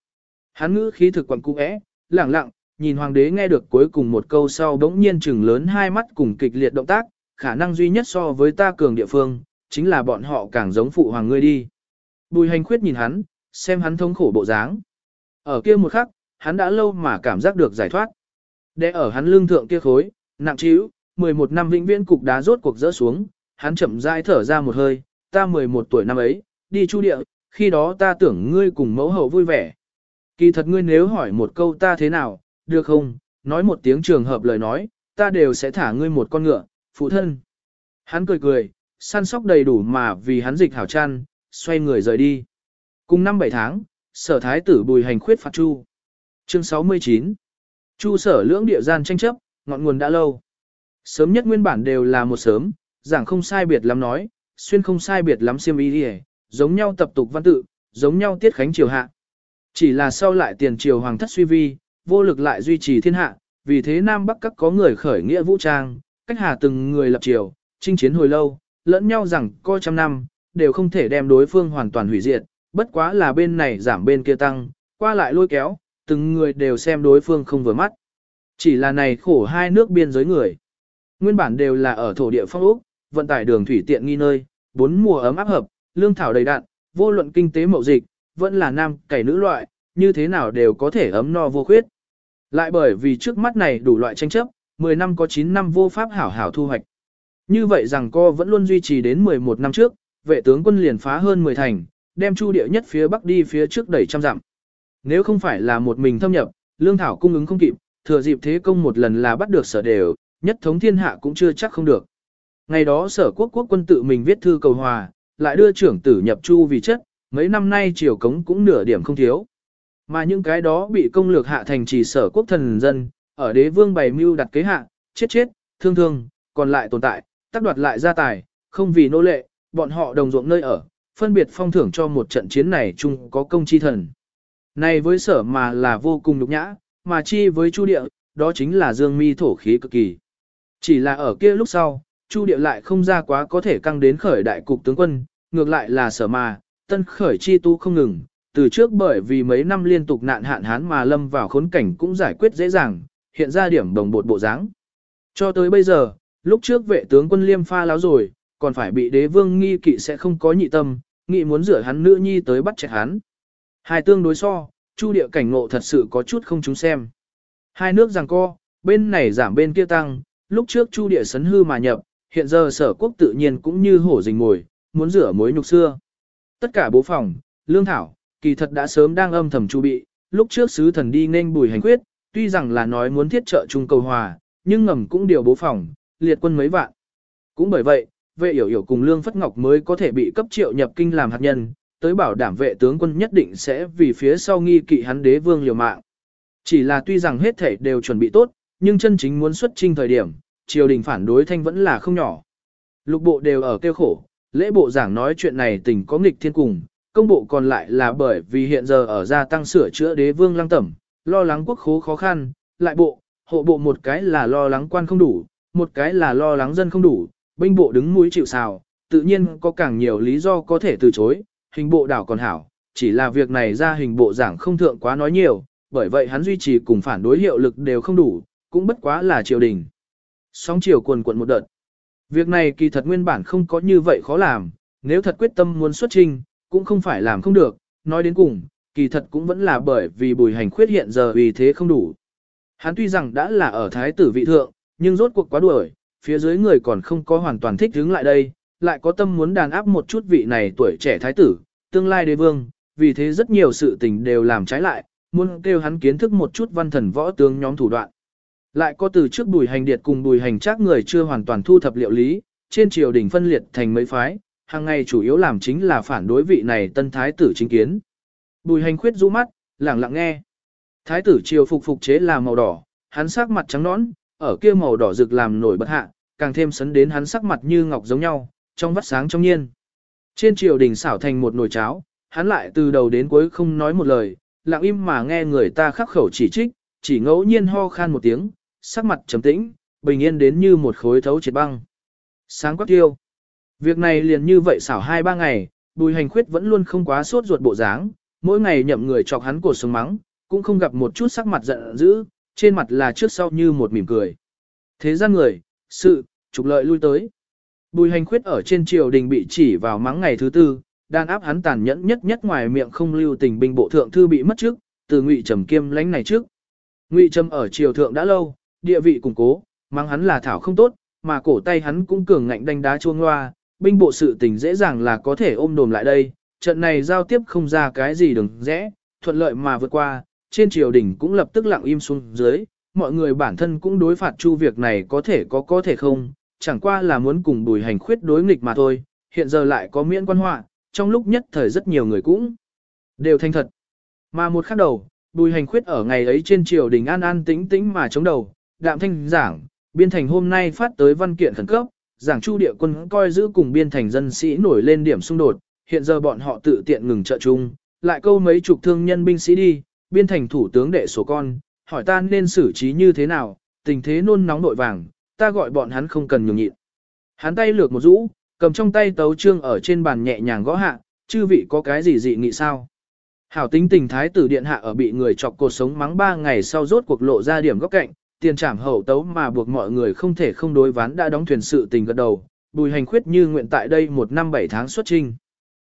Hắn ngữ khí thực quẩn cung é, lẳng lặng, nhìn hoàng đế nghe được cuối cùng một câu sau bỗng nhiên chừng lớn hai mắt cùng kịch liệt động tác, khả năng duy nhất so với ta cường địa phương, chính là bọn họ càng giống phụ hoàng ngươi đi. Bùi hành khuyết nhìn hắn, xem hắn thống khổ bộ dáng. Ở kia một khắc, hắn đã lâu mà cảm giác được giải thoát. Để ở hắn lưng thượng kia khối, nặng trĩu, 11 năm vĩnh viễn cục đá rốt cuộc rỡ xuống, hắn chậm rãi thở ra một hơi, ta 11 tuổi năm ấy, đi chu địa, khi đó ta tưởng ngươi cùng mẫu hậu vui vẻ. Kỳ thật ngươi nếu hỏi một câu ta thế nào, được không, nói một tiếng trường hợp lời nói, ta đều sẽ thả ngươi một con ngựa, phụ thân. Hắn cười cười, săn sóc đầy đủ mà vì hắn dịch hảo chăn, xoay người rời đi. Cùng năm bảy tháng, sở thái tử bùi hành khuyết phạt chu. Chương 69 Chu sở lưỡng địa gian tranh chấp, ngọn nguồn đã lâu. Sớm nhất nguyên bản đều là một sớm, giảng không sai biệt lắm nói, xuyên không sai biệt lắm xiêm ý đi giống nhau tập tục văn tự, giống nhau tiết khánh triều hạ. Chỉ là sau lại tiền triều hoàng thất suy vi, vô lực lại duy trì thiên hạ, vì thế Nam Bắc các có người khởi nghĩa vũ trang, cách hà từng người lập triều, chinh chiến hồi lâu, lẫn nhau rằng coi trăm năm, đều không thể đem đối phương hoàn toàn hủy diệt, bất quá là bên này giảm bên kia tăng, qua lại lôi kéo, từng người đều xem đối phương không vừa mắt. Chỉ là này khổ hai nước biên giới người. Nguyên bản đều là ở thổ địa phong Úc, vận tải đường thủy tiện nghi nơi, bốn mùa ấm áp hợp, lương thảo đầy đạn, vô luận kinh tế mậu dịch, vẫn là nam cày nữ loại, như thế nào đều có thể ấm no vô khuyết. Lại bởi vì trước mắt này đủ loại tranh chấp, 10 năm có 9 năm vô pháp hảo hảo thu hoạch. Như vậy rằng co vẫn luôn duy trì đến 11 năm trước, vệ tướng quân liền phá hơn 10 thành, đem chu địa nhất phía bắc đi phía trước đẩy trăm dặm. Nếu không phải là một mình thâm nhập, lương thảo cung ứng không kịp, thừa dịp thế công một lần là bắt được sở đều, nhất thống thiên hạ cũng chưa chắc không được. Ngày đó sở quốc quốc quân tự mình viết thư cầu hòa, lại đưa trưởng tử nhập chu vì chất, mấy năm nay triều cống cũng nửa điểm không thiếu. Mà những cái đó bị công lược hạ thành chỉ sở quốc thần dân, ở đế vương bày mưu đặt kế hạ, chết chết, thương thương, còn lại tồn tại, tác đoạt lại gia tài, không vì nô lệ, bọn họ đồng ruộng nơi ở, phân biệt phong thưởng cho một trận chiến này chung có công chi thần. Này với sở mà là vô cùng nhục nhã, mà chi với chu địa, đó chính là dương mi thổ khí cực kỳ. Chỉ là ở kia lúc sau, chu địa lại không ra quá có thể căng đến khởi đại cục tướng quân, ngược lại là sở mà, tân khởi chi tu không ngừng, từ trước bởi vì mấy năm liên tục nạn hạn hán mà lâm vào khốn cảnh cũng giải quyết dễ dàng, hiện ra điểm đồng bột bộ dáng. Cho tới bây giờ, lúc trước vệ tướng quân liêm pha láo rồi, còn phải bị đế vương nghi kỵ sẽ không có nhị tâm, nghị muốn rửa hắn nữ nhi tới bắt chạy hắn. Hai tương đối so, chu địa cảnh ngộ thật sự có chút không chúng xem. Hai nước giằng co, bên này giảm bên kia tăng, lúc trước chu địa sấn hư mà nhập, hiện giờ sở quốc tự nhiên cũng như hổ rình ngồi, muốn rửa mối nhục xưa. Tất cả bố phòng, lương thảo, kỳ thật đã sớm đang âm thầm chu bị, lúc trước sứ thần đi nên bùi hành quyết, tuy rằng là nói muốn thiết trợ trung cầu hòa, nhưng ngầm cũng điều bố phòng, liệt quân mấy vạn. Cũng bởi vậy, vệ hiểu hiểu cùng Lương Phất Ngọc mới có thể bị cấp triệu nhập kinh làm hạt nhân, tới bảo đảm vệ tướng quân nhất định sẽ vì phía sau nghi kỵ hắn đế vương liều mạng. Chỉ là tuy rằng hết thể đều chuẩn bị tốt, nhưng chân chính muốn xuất trinh thời điểm, triều đình phản đối thanh vẫn là không nhỏ. Lục bộ đều ở kêu khổ, lễ bộ giảng nói chuyện này tình có nghịch thiên cùng, công bộ còn lại là bởi vì hiện giờ ở gia tăng sửa chữa đế vương lăng tẩm, lo lắng quốc khố khó khăn, lại bộ, hộ bộ một cái là lo lắng quan không đủ, một cái là lo lắng dân không đủ, binh bộ đứng mũi chịu sào, tự nhiên có càng nhiều lý do có thể từ chối, hình bộ đảo còn hảo, chỉ là việc này ra hình bộ giảng không thượng quá nói nhiều, bởi vậy hắn duy trì cùng phản đối hiệu lực đều không đủ, cũng bất quá là triều đình. Sóng chiều quần quận một đợt. Việc này kỳ thật nguyên bản không có như vậy khó làm, nếu thật quyết tâm muốn xuất trình, cũng không phải làm không được, nói đến cùng, kỳ thật cũng vẫn là bởi vì bùi hành khuyết hiện giờ vì thế không đủ. Hắn tuy rằng đã là ở thái tử vị thượng, nhưng rốt cuộc quá đuổi, phía dưới người còn không có hoàn toàn thích hướng lại đây, lại có tâm muốn đàn áp một chút vị này tuổi trẻ thái tử, tương lai đế vương, vì thế rất nhiều sự tình đều làm trái lại, muốn kêu hắn kiến thức một chút văn thần võ tướng nhóm thủ đoạn. Lại có từ trước bùi hành điệt cùng bùi hành chắc người chưa hoàn toàn thu thập liệu lý, trên triều đình phân liệt thành mấy phái, hàng ngày chủ yếu làm chính là phản đối vị này tân thái tử chính kiến. Bùi hành khuyết rũ mắt, lặng lặng nghe. Thái tử triều phục phục chế là màu đỏ, hắn sắc mặt trắng nõn, ở kia màu đỏ rực làm nổi bật hạ, càng thêm sấn đến hắn sắc mặt như ngọc giống nhau, trong vắt sáng trong nhiên. Trên triều đình xảo thành một nồi cháo, hắn lại từ đầu đến cuối không nói một lời, lặng im mà nghe người ta khắc khẩu chỉ trích, chỉ ngẫu nhiên ho khan một tiếng, sắc mặt trầm tĩnh, bình yên đến như một khối thấu triệt băng. Sáng quắc tiêu. Việc này liền như vậy xảo hai ba ngày, bùi hành khuyết vẫn luôn không quá sốt ruột bộ dáng, mỗi ngày nhậm người chọc hắn cổ sống mắng, cũng không gặp một chút sắc mặt giận dữ, trên mặt là trước sau như một mỉm cười. Thế gian người, sự, trục lợi lui tới. Bùi hành khuyết ở trên triều đình bị chỉ vào mắng ngày thứ tư, đàn áp hắn tàn nhẫn nhất nhất ngoài miệng không lưu tình binh bộ thượng thư bị mất trước, từ ngụy trầm kiêm lãnh này trước. Ngụy trầm ở triều thượng đã lâu, địa vị củng cố, mắng hắn là thảo không tốt, mà cổ tay hắn cũng cường ngạnh đánh đá chuông loa, binh bộ sự tình dễ dàng là có thể ôm đồm lại đây, trận này giao tiếp không ra cái gì đừng rẽ, thuận lợi mà vượt qua, trên triều đình cũng lập tức lặng im xuống dưới, mọi người bản thân cũng đối phạt chu việc này có thể có có thể không, chẳng qua là muốn cùng bùi hành khuyết đối nghịch mà thôi, hiện giờ lại có miễn quan họa, trong lúc nhất thời rất nhiều người cũng đều thanh thật. Mà một khắc đầu, bùi hành khuyết ở ngày ấy trên triều đình an an tĩnh tĩnh mà chống đầu, đạm thanh giảng, biên thành hôm nay phát tới văn kiện khẩn cấp, giảng chu địa quân coi giữ cùng biên thành dân sĩ nổi lên điểm xung đột, hiện giờ bọn họ tự tiện ngừng trợ chung, lại câu mấy chục thương nhân binh sĩ đi, biên thành thủ tướng đệ số con, hỏi ta nên xử trí như thế nào, tình thế nôn nóng nội vàng, ta gọi bọn hắn không cần nhường nhịn. Hắn tay lược một rũ, cầm trong tay tấu trương ở trên bàn nhẹ nhàng gõ hạ, chư vị có cái gì dị nghị sao? Hảo tính tình thái tử điện hạ ở bị người chọc cột sống mắng ba ngày sau rốt cuộc lộ ra điểm góc cạnh, tiền trảm hậu tấu mà buộc mọi người không thể không đối ván đã đóng thuyền sự tình gật đầu, bùi hành khuyết như nguyện tại đây một năm bảy tháng xuất trinh.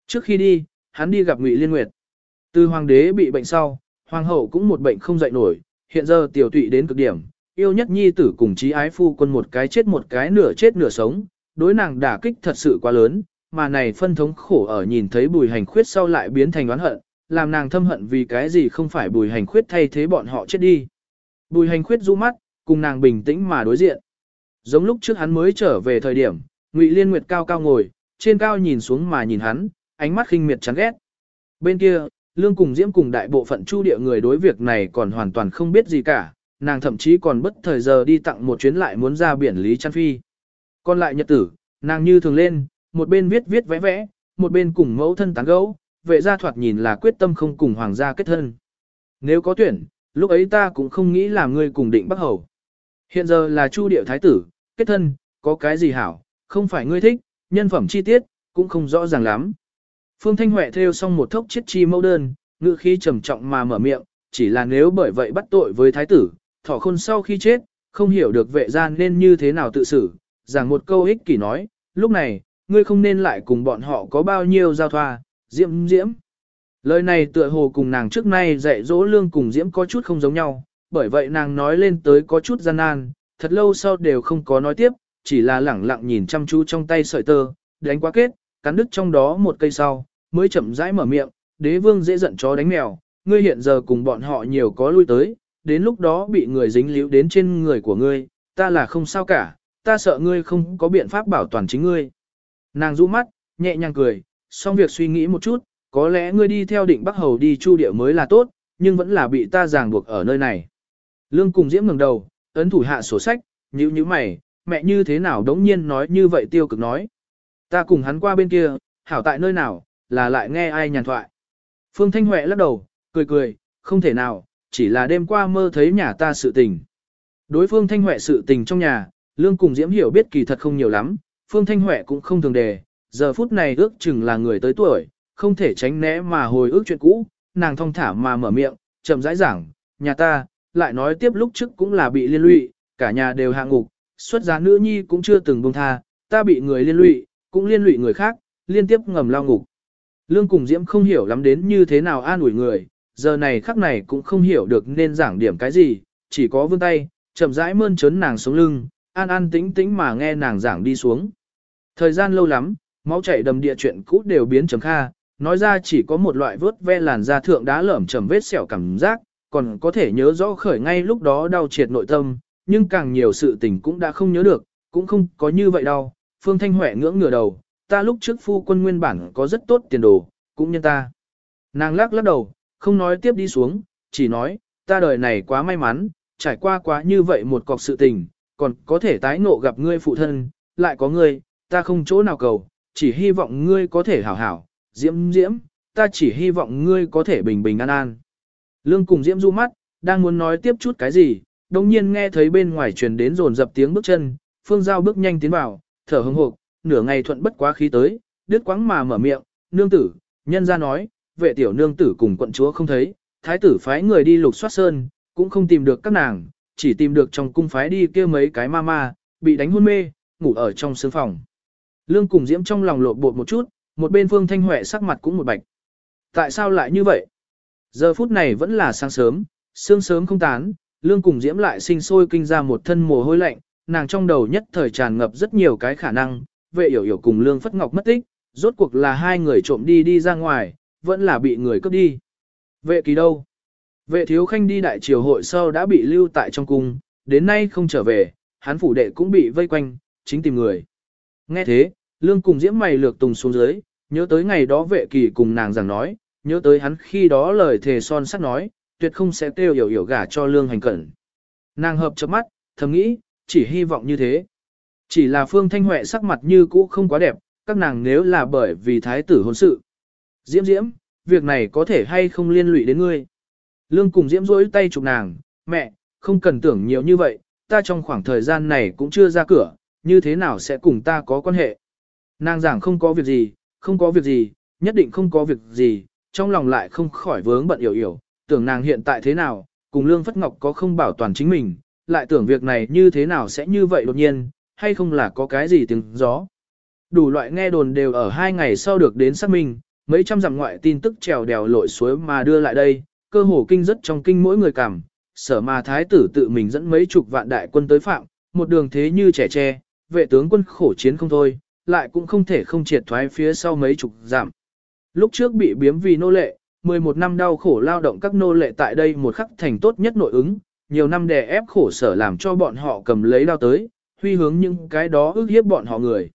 Trước khi đi, hắn đi gặp Ngụy Liên Nguyệt. Từ hoàng đế bị bệnh sau, hoàng hậu cũng một bệnh không dậy nổi, hiện giờ tiểu tụy đến cực điểm, yêu nhất nhi tử cùng trí ái phu quân một cái chết một cái nửa chết nửa sống, đối nàng đả kích thật sự quá lớn, mà này phân thống khổ ở nhìn thấy bùi hành khuyết sau lại biến thành oán hận, làm nàng thâm hận vì cái gì không phải bùi hành khuyết thay thế bọn họ chết đi. Bùi hành khuyết du mắt, cùng nàng bình tĩnh mà đối diện. Giống lúc trước hắn mới trở về thời điểm, Ngụy Liên Nguyệt cao cao ngồi, trên cao nhìn xuống mà nhìn hắn, ánh mắt khinh miệt chán ghét. Bên kia, Lương cùng Diễm cùng đại bộ phận chu địa người đối việc này còn hoàn toàn không biết gì cả, nàng thậm chí còn bất thời giờ đi tặng một chuyến lại muốn ra biển Lý Trăn Phi. Còn lại nhật tử, nàng như thường lên, một bên viết viết vẽ vẽ, một bên cùng mẫu thân tán gẫu, vệ gia thoạt nhìn là quyết tâm không cùng hoàng gia kết thân. nếu có tuyển, lúc ấy ta cũng không nghĩ là ngươi cùng định bắc hầu. Hiện giờ là chu điệu thái tử, kết thân, có cái gì hảo, không phải ngươi thích, nhân phẩm chi tiết, cũng không rõ ràng lắm. Phương Thanh Huệ theo xong một thốc chiết chi mẫu đơn, ngữ khí trầm trọng mà mở miệng, chỉ là nếu bởi vậy bắt tội với thái tử, Thỏ khôn sau khi chết, không hiểu được vệ gian nên như thế nào tự xử, rằng một câu ích kỷ nói, lúc này, ngươi không nên lại cùng bọn họ có bao nhiêu giao thoa, diễm diễm. Lời này tựa hồ cùng nàng trước nay dạy dỗ lương cùng diễm có chút không giống nhau, bởi vậy nàng nói lên tới có chút gian nan, thật lâu sau đều không có nói tiếp, chỉ là lẳng lặng nhìn chăm chú trong tay sợi tơ, đánh quá kết, cắn đứt trong đó một cây sau, mới chậm rãi mở miệng, đế vương dễ giận chó đánh mèo, ngươi hiện giờ cùng bọn họ nhiều có lui tới, đến lúc đó bị người dính líu đến trên người của ngươi, ta là không sao cả, ta sợ ngươi không có biện pháp bảo toàn chính ngươi. Nàng rũ mắt, nhẹ nhàng cười, xong việc suy nghĩ một chút, có lẽ ngươi đi theo định Bắc Hầu đi chu địa mới là tốt, nhưng vẫn là bị ta ràng buộc ở nơi này. Lương cùng diễm ngẩng đầu, ấn thủ hạ sổ sách, nhíu nhíu mày, mẹ như thế nào đống nhiên nói như vậy tiêu cực nói. Ta cùng hắn qua bên kia, hảo tại nơi nào, là lại nghe ai nhàn thoại. Phương Thanh Huệ lắc đầu, cười cười, không thể nào, chỉ là đêm qua mơ thấy nhà ta sự tình. Đối phương Thanh Huệ sự tình trong nhà, Lương cùng Diễm hiểu biết kỳ thật không nhiều lắm, Phương Thanh Huệ cũng không thường đề, giờ phút này ước chừng là người tới tuổi, không thể tránh né mà hồi ức chuyện cũ, nàng thong thả mà mở miệng, chậm rãi giảng, nhà ta, lại nói tiếp lúc trước cũng là bị liên lụy, cả nhà đều hạ ngục, xuất giá nữ nhi cũng chưa từng buông tha, ta bị người liên lụy, cũng liên lụy người khác, liên tiếp ngầm lao ngục. Lương cùng Diễm không hiểu lắm đến như thế nào an ủi người, giờ này khắc này cũng không hiểu được nên giảng điểm cái gì, chỉ có vươn tay, chậm rãi mơn trớn nàng xuống lưng, an an tĩnh tĩnh mà nghe nàng giảng đi xuống. Thời gian lâu lắm, máu chảy đầm địa chuyện cũ đều biến trầm kha, nói ra chỉ có một loại vớt ve làn da thượng đá lởm chầm vết sẹo cảm giác, còn có thể nhớ rõ khởi ngay lúc đó đau triệt nội tâm, nhưng càng nhiều sự tình cũng đã không nhớ được, cũng không có như vậy đâu. Phương Thanh Huệ ngưỡng ngửa đầu, ta lúc trước phu quân nguyên bản có rất tốt tiền đồ, cũng nhân ta. Nàng lắc lắc đầu, không nói tiếp đi xuống, chỉ nói, ta đời này quá may mắn, trải qua quá như vậy một cọc sự tình, còn có thể tái ngộ gặp ngươi phụ thân, lại có ngươi, ta không chỗ nào cầu, chỉ hy vọng ngươi có thể hảo hảo, diễm diễm, ta chỉ hy vọng ngươi có thể bình bình an an. Lương cùng diễm du mắt, đang muốn nói tiếp chút cái gì, đồng nhiên nghe thấy bên ngoài truyền đến rồn dập tiếng bước chân, phương giao bước nhanh tiến vào, thở hững hộp, nửa ngày thuận bất quá khí tới, đứt quãng mà mở miệng, nương tử, nhân ra nói, vệ tiểu nương tử cùng quận chúa không thấy, thái tử phái người đi lục soát sơn, cũng không tìm được các nàng, chỉ tìm được trong cung phái đi kia mấy cái ma ma, bị đánh hôn mê, ngủ ở trong sương phòng. Lương cùng diễm trong lòng lộn bột một chút, một bên phương thanh huệ sắc mặt cũng một bạch. Tại sao lại như vậy? Giờ phút này vẫn là sáng sớm, sương sớm không tán, lương cùng diễm lại sinh sôi kinh ra một thân mồ hôi lạnh, nàng trong đầu nhất thời tràn ngập rất nhiều cái khả năng, vệ hiểu hiểu cùng lương phất ngọc mất tích, rốt cuộc là hai người trộm đi đi ra ngoài, vẫn là bị người cướp đi. Vệ kỳ đâu? Vệ thiếu khanh đi đại triều hội sau đã bị lưu tại trong cung, đến nay không trở về, hắn phủ đệ cũng bị vây quanh, chính tìm người. Nghe thế, lương cùng diễm mày lược tùng xuống dưới, nhớ tới ngày đó vệ kỳ cùng nàng rằng nói, nhớ tới hắn khi đó lời thề son sắt nói, tuyệt không sẽ tiêu hiểu hiểu gả cho lương hành cẩn. Nàng hợp chớp mắt, thầm nghĩ, chỉ hy vọng như thế. Chỉ là phương thanh huệ sắc mặt như cũ không quá đẹp, các nàng nếu là bởi vì thái tử hôn sự. Diễm diễm, việc này có thể hay không liên lụy đến ngươi. Lương cùng diễm rỗi tay chụp nàng, mẹ, không cần tưởng nhiều như vậy, ta trong khoảng thời gian này cũng chưa ra cửa, như thế nào sẽ cùng ta có quan hệ. Nàng giảng không có việc gì, không có việc gì, nhất định không có việc gì, trong lòng lại không khỏi vướng bận hiểu hiểu, tưởng nàng hiện tại thế nào, cùng Lương Phất Ngọc có không bảo toàn chính mình, lại tưởng việc này như thế nào sẽ như vậy đột nhiên, hay không là có cái gì tiếng gió. Đủ loại nghe đồn đều ở hai ngày sau được đến xác minh, mấy trăm dặm ngoại tin tức trèo đèo lội suối mà đưa lại đây, cơ hồ kinh rất trong kinh mỗi người cảm, sở mà thái tử tự mình dẫn mấy chục vạn đại quân tới phạm, một đường thế như trẻ tre, vệ tướng quân khổ chiến không thôi, lại cũng không thể không triệt thoái phía sau mấy chục giảm. Lúc trước bị biếm vì nô lệ, 11 năm đau khổ lao động các nô lệ tại đây một khắc thành tốt nhất nội ứng, nhiều năm đè ép khổ sở làm cho bọn họ cầm lấy đao tới, huy hướng những cái đó ước hiếp bọn họ người.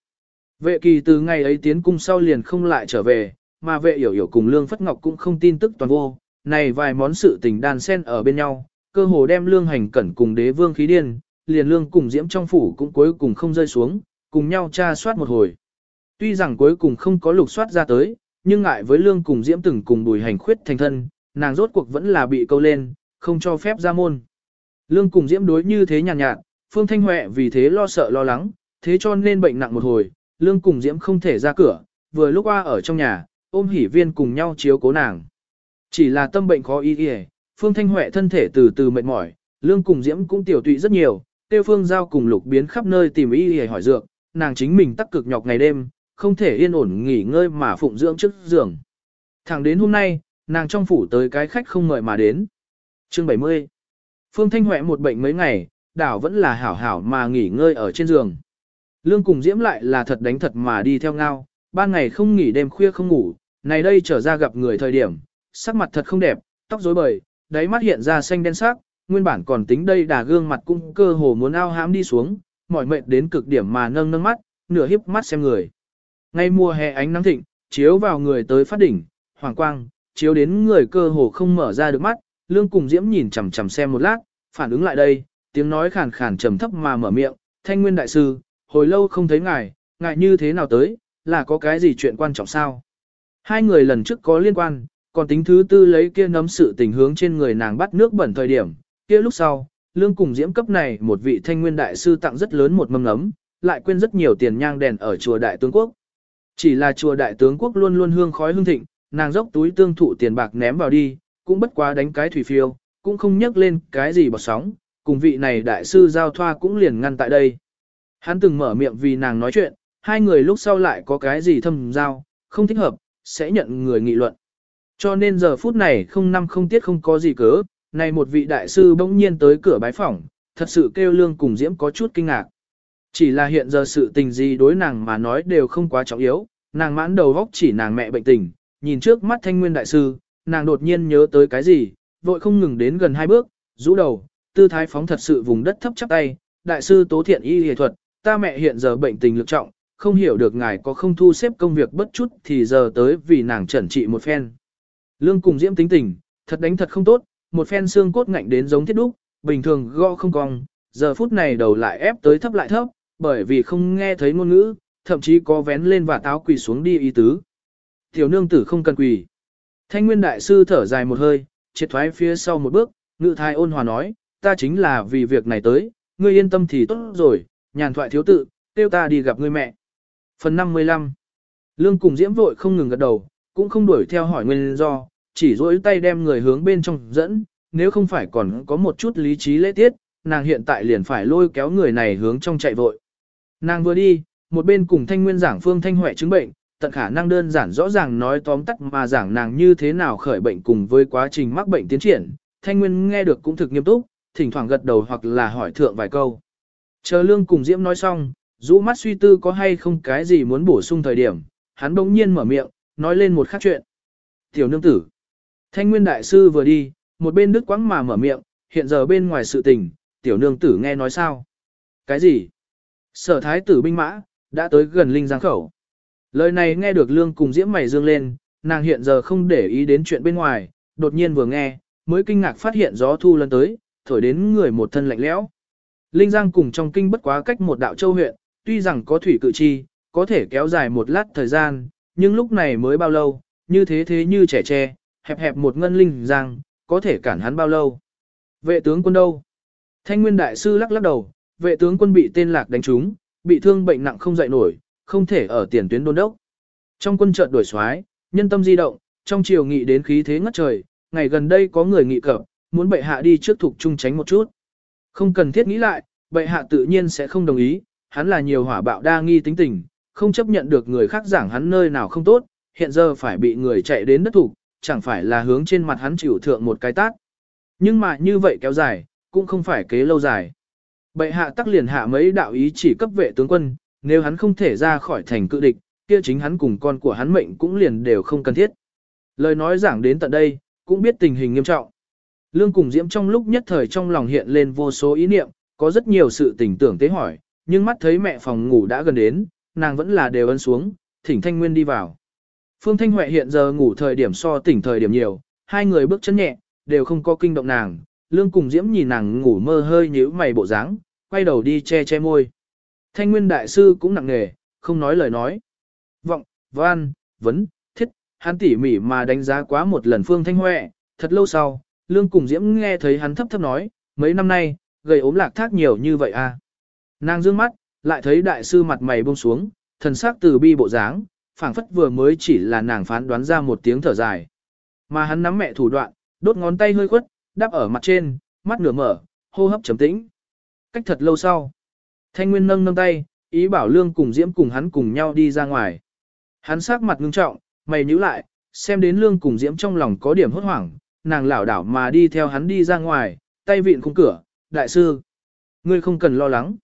Vệ kỳ từ ngày ấy tiến cung sau liền không lại trở về, mà vệ hiểu hiểu cùng Lương Phất Ngọc cũng không tin tức toàn vô, này vài món sự tình đàn sen ở bên nhau, cơ hồ đem Lương Hành Cẩn cùng đế vương khí điên, liền Lương cùng Diễm trong phủ cũng cuối cùng không rơi xuống, cùng nhau tra soát một hồi. Tuy rằng cuối cùng không có lục soát ra tới, nhưng ngại với Lương cùng Diễm từng cùng bùi hành khuyết thành thân, nàng rốt cuộc vẫn là bị câu lên, không cho phép ra môn. Lương cùng diễm đối như thế nhàn nhạt, nhạt, Phương Thanh Huệ vì thế lo sợ lo lắng, thế cho nên bệnh nặng một hồi, Lương cùng diễm không thể ra cửa, vừa lúc qua ở trong nhà, ôm hỉ viên cùng nhau chiếu cố nàng. Chỉ là tâm bệnh khó y y, Phương Thanh Huệ thân thể từ từ mệt mỏi, Lương cùng diễm cũng tiểu tụy rất nhiều, tiêu phương giao cùng lục biến khắp nơi tìm y y hỏi dược, nàng chính mình tắc cực nhọc ngày đêm, không thể yên ổn nghỉ ngơi mà phụng dưỡng trước giường. Thẳng đến hôm nay, nàng trong phủ tới cái khách không mời mà đến. Chương 70 Phương Thanh Huệ một bệnh mấy ngày, đảo vẫn là hảo hảo mà nghỉ ngơi ở trên giường. Lương cùng diễm lại là thật đánh thật mà đi theo ngao, ban ngày không nghỉ đêm khuya không ngủ, này đây trở ra gặp người thời điểm, sắc mặt thật không đẹp, tóc rối bời, đáy mắt hiện ra xanh đen sắc, nguyên bản còn tính đây đà gương mặt cũng cơ hồ muốn ao hãm đi xuống, mỏi mệt đến cực điểm mà nâng nâng mắt, nửa hiếp mắt xem người. Ngay mùa hè ánh nắng thịnh, chiếu vào người tới phát đỉnh, hoàng quang, chiếu đến người cơ hồ không mở ra được mắt, lương cùng diễm nhìn chằm chằm xem một lát, phản ứng lại đây, tiếng nói khàn khàn trầm thấp mà mở miệng, thanh nguyên đại sư, hồi lâu không thấy ngài, ngài như thế nào tới, là có cái gì chuyện quan trọng sao? Hai người lần trước có liên quan, còn tính thứ tư lấy kia nấm sự tình hướng trên người nàng bắt nước bẩn thời điểm, kia lúc sau, lương cùng diễm cấp này một vị thanh nguyên đại sư tặng rất lớn một mâm nấm, lại quên rất nhiều tiền nhang đèn ở chùa đại tướng quốc. Chỉ là chùa đại tướng quốc luôn luôn hương khói hương thịnh, nàng dốc túi tương thụ tiền bạc ném vào đi, cũng bất quá đánh cái thủy phiêu, cũng không nhắc lên cái gì bọt sóng, cùng vị này đại sư giao thoa cũng liền ngăn tại đây. Hắn từng mở miệng vì nàng nói chuyện, hai người lúc sau lại có cái gì thâm giao, không thích hợp, sẽ nhận người nghị luận. Cho nên giờ phút này không năm không tiết không có gì cớ, này một vị đại sư bỗng nhiên tới cửa bái phỏng, thật sự kêu lương cùng diễm có chút kinh ngạc. Chỉ là hiện giờ sự tình gì đối nàng mà nói đều không quá trọng yếu, nàng mãn đầu góc chỉ nàng mẹ bệnh tình, nhìn trước mắt thanh nguyên đại sư, nàng đột nhiên nhớ tới cái gì, vội không ngừng đến gần hai bước, rũ đầu, tư thái phóng thật sự vùng đất thấp chắp tay, đại sư tố thiện y y thuật, ta mẹ hiện giờ bệnh tình lực trọng, không hiểu được ngài có không thu xếp công việc bất chút thì giờ tới vì nàng trẩn trị một phen. Lương cùng diễm tính tình, thật đánh thật không tốt, một phen xương cốt ngạnh đến giống thiết đúc, bình thường gõ không cong, giờ phút này đầu lại ép tới thấp lại thấp, bởi vì không nghe thấy ngôn ngữ, thậm chí có vén lên và táo quỳ xuống đi ý tứ. Tiểu nương tử không cần quỳ. Thanh nguyên đại sư thở dài một hơi, triệt thoái phía sau một bước, ngự thai ôn hòa nói, ta chính là vì việc này tới, ngươi yên tâm thì tốt rồi, nhàn thoại thiếu tự, tiêu ta đi gặp ngươi mẹ. Phần 55 Lương cùng diễm vội không ngừng gật đầu, cũng không đuổi theo hỏi nguyên do, chỉ duỗi tay đem người hướng bên trong dẫn, nếu không phải còn có một chút lý trí lễ tiết, nàng hiện tại liền phải lôi kéo người này hướng trong chạy vội. Nàng vừa đi, một bên cùng thanh nguyên giảng phương thanh huệ chứng bệnh, tận khả năng đơn giản rõ ràng nói tóm tắt mà giảng nàng như thế nào khởi bệnh cùng với quá trình mắc bệnh tiến triển. Thanh nguyên nghe được cũng thực nghiêm túc, thỉnh thoảng gật đầu hoặc là hỏi thượng vài câu. Chờ lương cùng Diễm nói xong, rũ mắt suy tư có hay không cái gì muốn bổ sung thời điểm, hắn bỗng nhiên mở miệng, nói lên một khác chuyện. Tiểu nương tử. Thanh nguyên đại sư vừa đi, một bên đức quãng mà mở miệng, hiện giờ bên ngoài sự tình, tiểu nương tử nghe nói sao. Cái gì? Sở thái tử binh mã, đã tới gần Linh Giang Khẩu. Lời này nghe được lương cùng diễm mày dương lên, nàng hiện giờ không để ý đến chuyện bên ngoài, đột nhiên vừa nghe, mới kinh ngạc phát hiện gió thu lần tới, thổi đến người một thân lạnh lẽo. Linh Giang cùng trong kinh bất quá cách một đạo châu huyện, tuy rằng có thủy cự chi, có thể kéo dài một lát thời gian, nhưng lúc này mới bao lâu, như thế thế như trẻ tre, hẹp hẹp một ngân Linh Giang, có thể cản hắn bao lâu. Vệ tướng quân đâu? Thanh Nguyên Đại Sư lắc lắc đầu, vệ tướng quân bị tên lạc đánh trúng, bị thương bệnh nặng không dậy nổi, không thể ở tiền tuyến đôn đốc. Trong quân trận đổi xoái, nhân tâm di động, trong chiều nghị đến khí thế ngất trời, ngày gần đây có người nghị cập, muốn bệ hạ đi trước thuộc trung tránh một chút. Không cần thiết nghĩ lại, bệ hạ tự nhiên sẽ không đồng ý, hắn là nhiều hỏa bạo đa nghi tính tình, không chấp nhận được người khác giảng hắn nơi nào không tốt, hiện giờ phải bị người chạy đến đất thủ, chẳng phải là hướng trên mặt hắn chịu thượng một cái tát. Nhưng mà như vậy kéo dài, cũng không phải kế lâu dài. Bệ hạ tắc liền hạ mấy đạo ý chỉ cấp vệ tướng quân, nếu hắn không thể ra khỏi thành cự địch, kia chính hắn cùng con của hắn mệnh cũng liền đều không cần thiết. Lời nói giảng đến tận đây, cũng biết tình hình nghiêm trọng. Lương cùng Diễm trong lúc nhất thời trong lòng hiện lên vô số ý niệm, có rất nhiều sự tình tưởng tế hỏi, nhưng mắt thấy mẹ phòng ngủ đã gần đến, nàng vẫn là đều ân xuống, thỉnh Thanh Nguyên đi vào. Phương Thanh Huệ hiện giờ ngủ thời điểm so tỉnh thời điểm nhiều, hai người bước chân nhẹ, đều không có kinh động nàng, Lương cùng Diễm nhìn nàng ngủ mơ hơi nhíu mày bộ dáng, quay đầu đi che che môi. Thanh Nguyên Đại Sư cũng nặng nề, không nói lời nói. Vọng, văn, vấn, thiết, hắn tỉ mỉ mà đánh giá quá một lần Phương Thanh Huệ, thật lâu sau, Lương cùng Diễm nghe thấy hắn thấp thấp nói, mấy năm nay, gầy ốm lạc thác nhiều như vậy à. Nàng dương mắt, lại thấy đại sư mặt mày buông xuống, thần sắc từ bi bộ dáng, phảng phất vừa mới chỉ là nàng phán đoán ra một tiếng thở dài. Mà hắn nắm mẹ thủ đoạn, đốt ngón tay hơi khuất, đắp ở mặt trên, mắt nửa mở, hô hấp trầm tĩnh. Cách thật lâu sau, Thanh Nguyên nâng nâng tay, ý bảo Lương cùng Diễm cùng hắn cùng nhau đi ra ngoài. Hắn sắc mặt ngưng trọng, mày nhíu lại, xem đến Lương cùng Diễm trong lòng có điểm hốt hoảng, nàng lảo đảo mà đi theo hắn đi ra ngoài, tay vịn khung cửa, đại sư. Ngươi không cần lo lắng.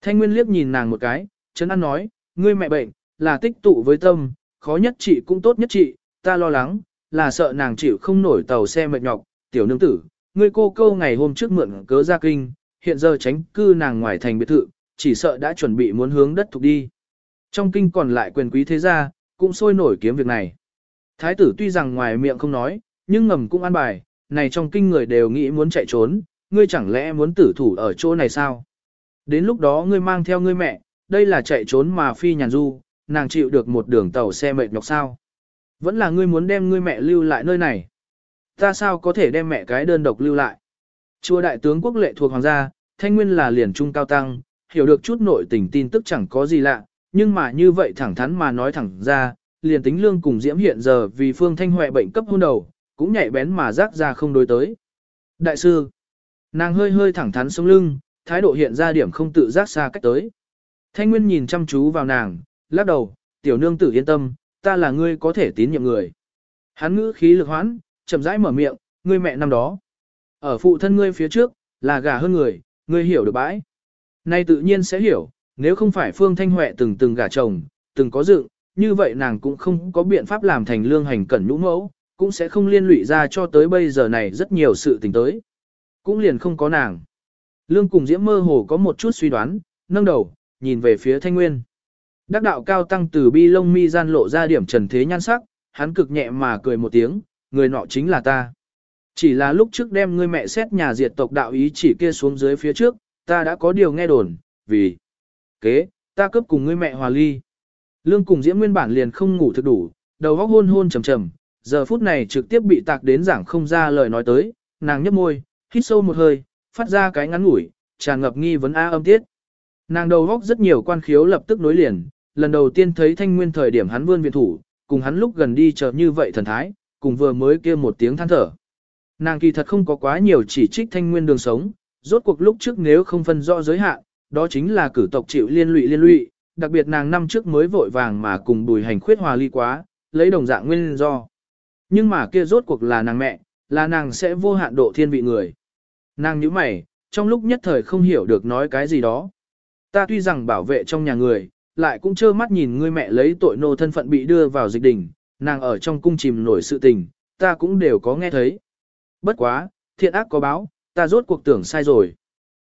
Thanh Nguyên liếc nhìn nàng một cái, chấn an nói, ngươi mẹ bệnh, là tích tụ với tâm, khó nhất trị cũng tốt nhất trị, ta lo lắng, là sợ nàng chịu không nổi tàu xe mệt nhọc, tiểu nương tử, ngươi cô câu ngày hôm trước mượn cớ ra kinh, hiện giờ tránh cư nàng ngoài thành biệt thự, chỉ sợ đã chuẩn bị muốn hướng đất thuộc đi. Trong kinh còn lại quyền quý thế gia, cũng sôi nổi kiếm việc này. Thái tử tuy rằng ngoài miệng không nói, nhưng ngầm cũng an bài, này trong kinh người đều nghĩ muốn chạy trốn, ngươi chẳng lẽ muốn tử thủ ở chỗ này sao? Đến lúc đó ngươi mang theo ngươi mẹ, đây là chạy trốn mà phi nhàn du, nàng chịu được một đường tàu xe mệt nhọc sao? Vẫn là ngươi muốn đem ngươi mẹ lưu lại nơi này. Ta sao có thể đem mẹ cái đơn độc lưu lại? Chùa đại tướng quốc lệ thuộc hoàng gia, thanh nguyên là liền trung cao tăng, hiểu được chút nội tình tin tức chẳng có gì lạ, nhưng mà như vậy thẳng thắn mà nói thẳng ra, liền tính lương cùng diễm hiện giờ vì phương thanh huệ bệnh cấp hôn đầu, cũng nhạy bén mà rác ra không đối tới. Đại sư, nàng hơi hơi thẳng thắn sống lưng, thái độ hiện ra điểm không tự giác xa cách tới. Thanh Nguyên nhìn chăm chú vào nàng, lắc đầu, tiểu nương tử yên tâm, ta là ngươi có thể tín nhiệm người. Hắn ngữ khí lực hoãn, chậm rãi mở miệng, ngươi mẹ năm đó. Ở phụ thân ngươi phía trước, là gà hơn người, ngươi hiểu được bãi. Nay tự nhiên sẽ hiểu, nếu không phải Phương Thanh Huệ từng từng gả chồng, từng có dựng, như vậy nàng cũng không có biện pháp làm thành lương hành cẩn nhũ mẫu, cũng sẽ không liên lụy ra cho tới bây giờ này rất nhiều sự tình tới. Cũng liền không có nàng. Lương cùng Diễm mơ hồ có một chút suy đoán, nâng đầu, nhìn về phía Thanh Nguyên. Đắc đạo cao tăng từ bi lông mi gian lộ ra điểm trần thế nhan sắc, hắn cực nhẹ mà cười một tiếng, người nọ chính là ta. Chỉ là lúc trước đem ngươi mẹ xét nhà diệt tộc đạo ý chỉ kia xuống dưới phía trước, ta đã có điều nghe đồn, vì kế, ta cướp cùng ngươi mẹ hòa ly. Lương cùng Diễm nguyên bản liền không ngủ thực đủ, đầu óc hôn hôn trầm trầm, giờ phút này trực tiếp bị tạc đến giảng không ra lời nói tới, nàng nhấp môi, hít sâu một hơi, phát ra cái ngắn ngủi, tràn ngập nghi vấn a âm tiết. Nàng đầu góc rất nhiều quan khiếu lập tức nối liền, lần đầu tiên thấy thanh nguyên thời điểm hắn vươn viện thủ, cùng hắn lúc gần đi chờ như vậy thần thái, cùng vừa mới kia một tiếng than thở. Nàng kỳ thật không có quá nhiều chỉ trích thanh nguyên đường sống, rốt cuộc lúc trước nếu không phân rõ giới hạn, đó chính là cử tộc chịu liên lụy liên lụy, đặc biệt nàng năm trước mới vội vàng mà cùng bùi hành khuyết hòa ly quá, lấy đồng dạng nguyên do. Nhưng mà kia rốt cuộc là nàng mẹ, là nàng sẽ vô hạn độ thiên vị người. Nàng nhíu mày, trong lúc nhất thời không hiểu được nói cái gì đó. Ta tuy rằng bảo vệ trong nhà người, lại cũng trơ mắt nhìn ngươi mẹ lấy tội nô thân phận bị đưa vào dịch đình, nàng ở trong cung chìm nổi sự tình, ta cũng đều có nghe thấy. Bất quá, thiện ác có báo, ta rốt cuộc tưởng sai rồi.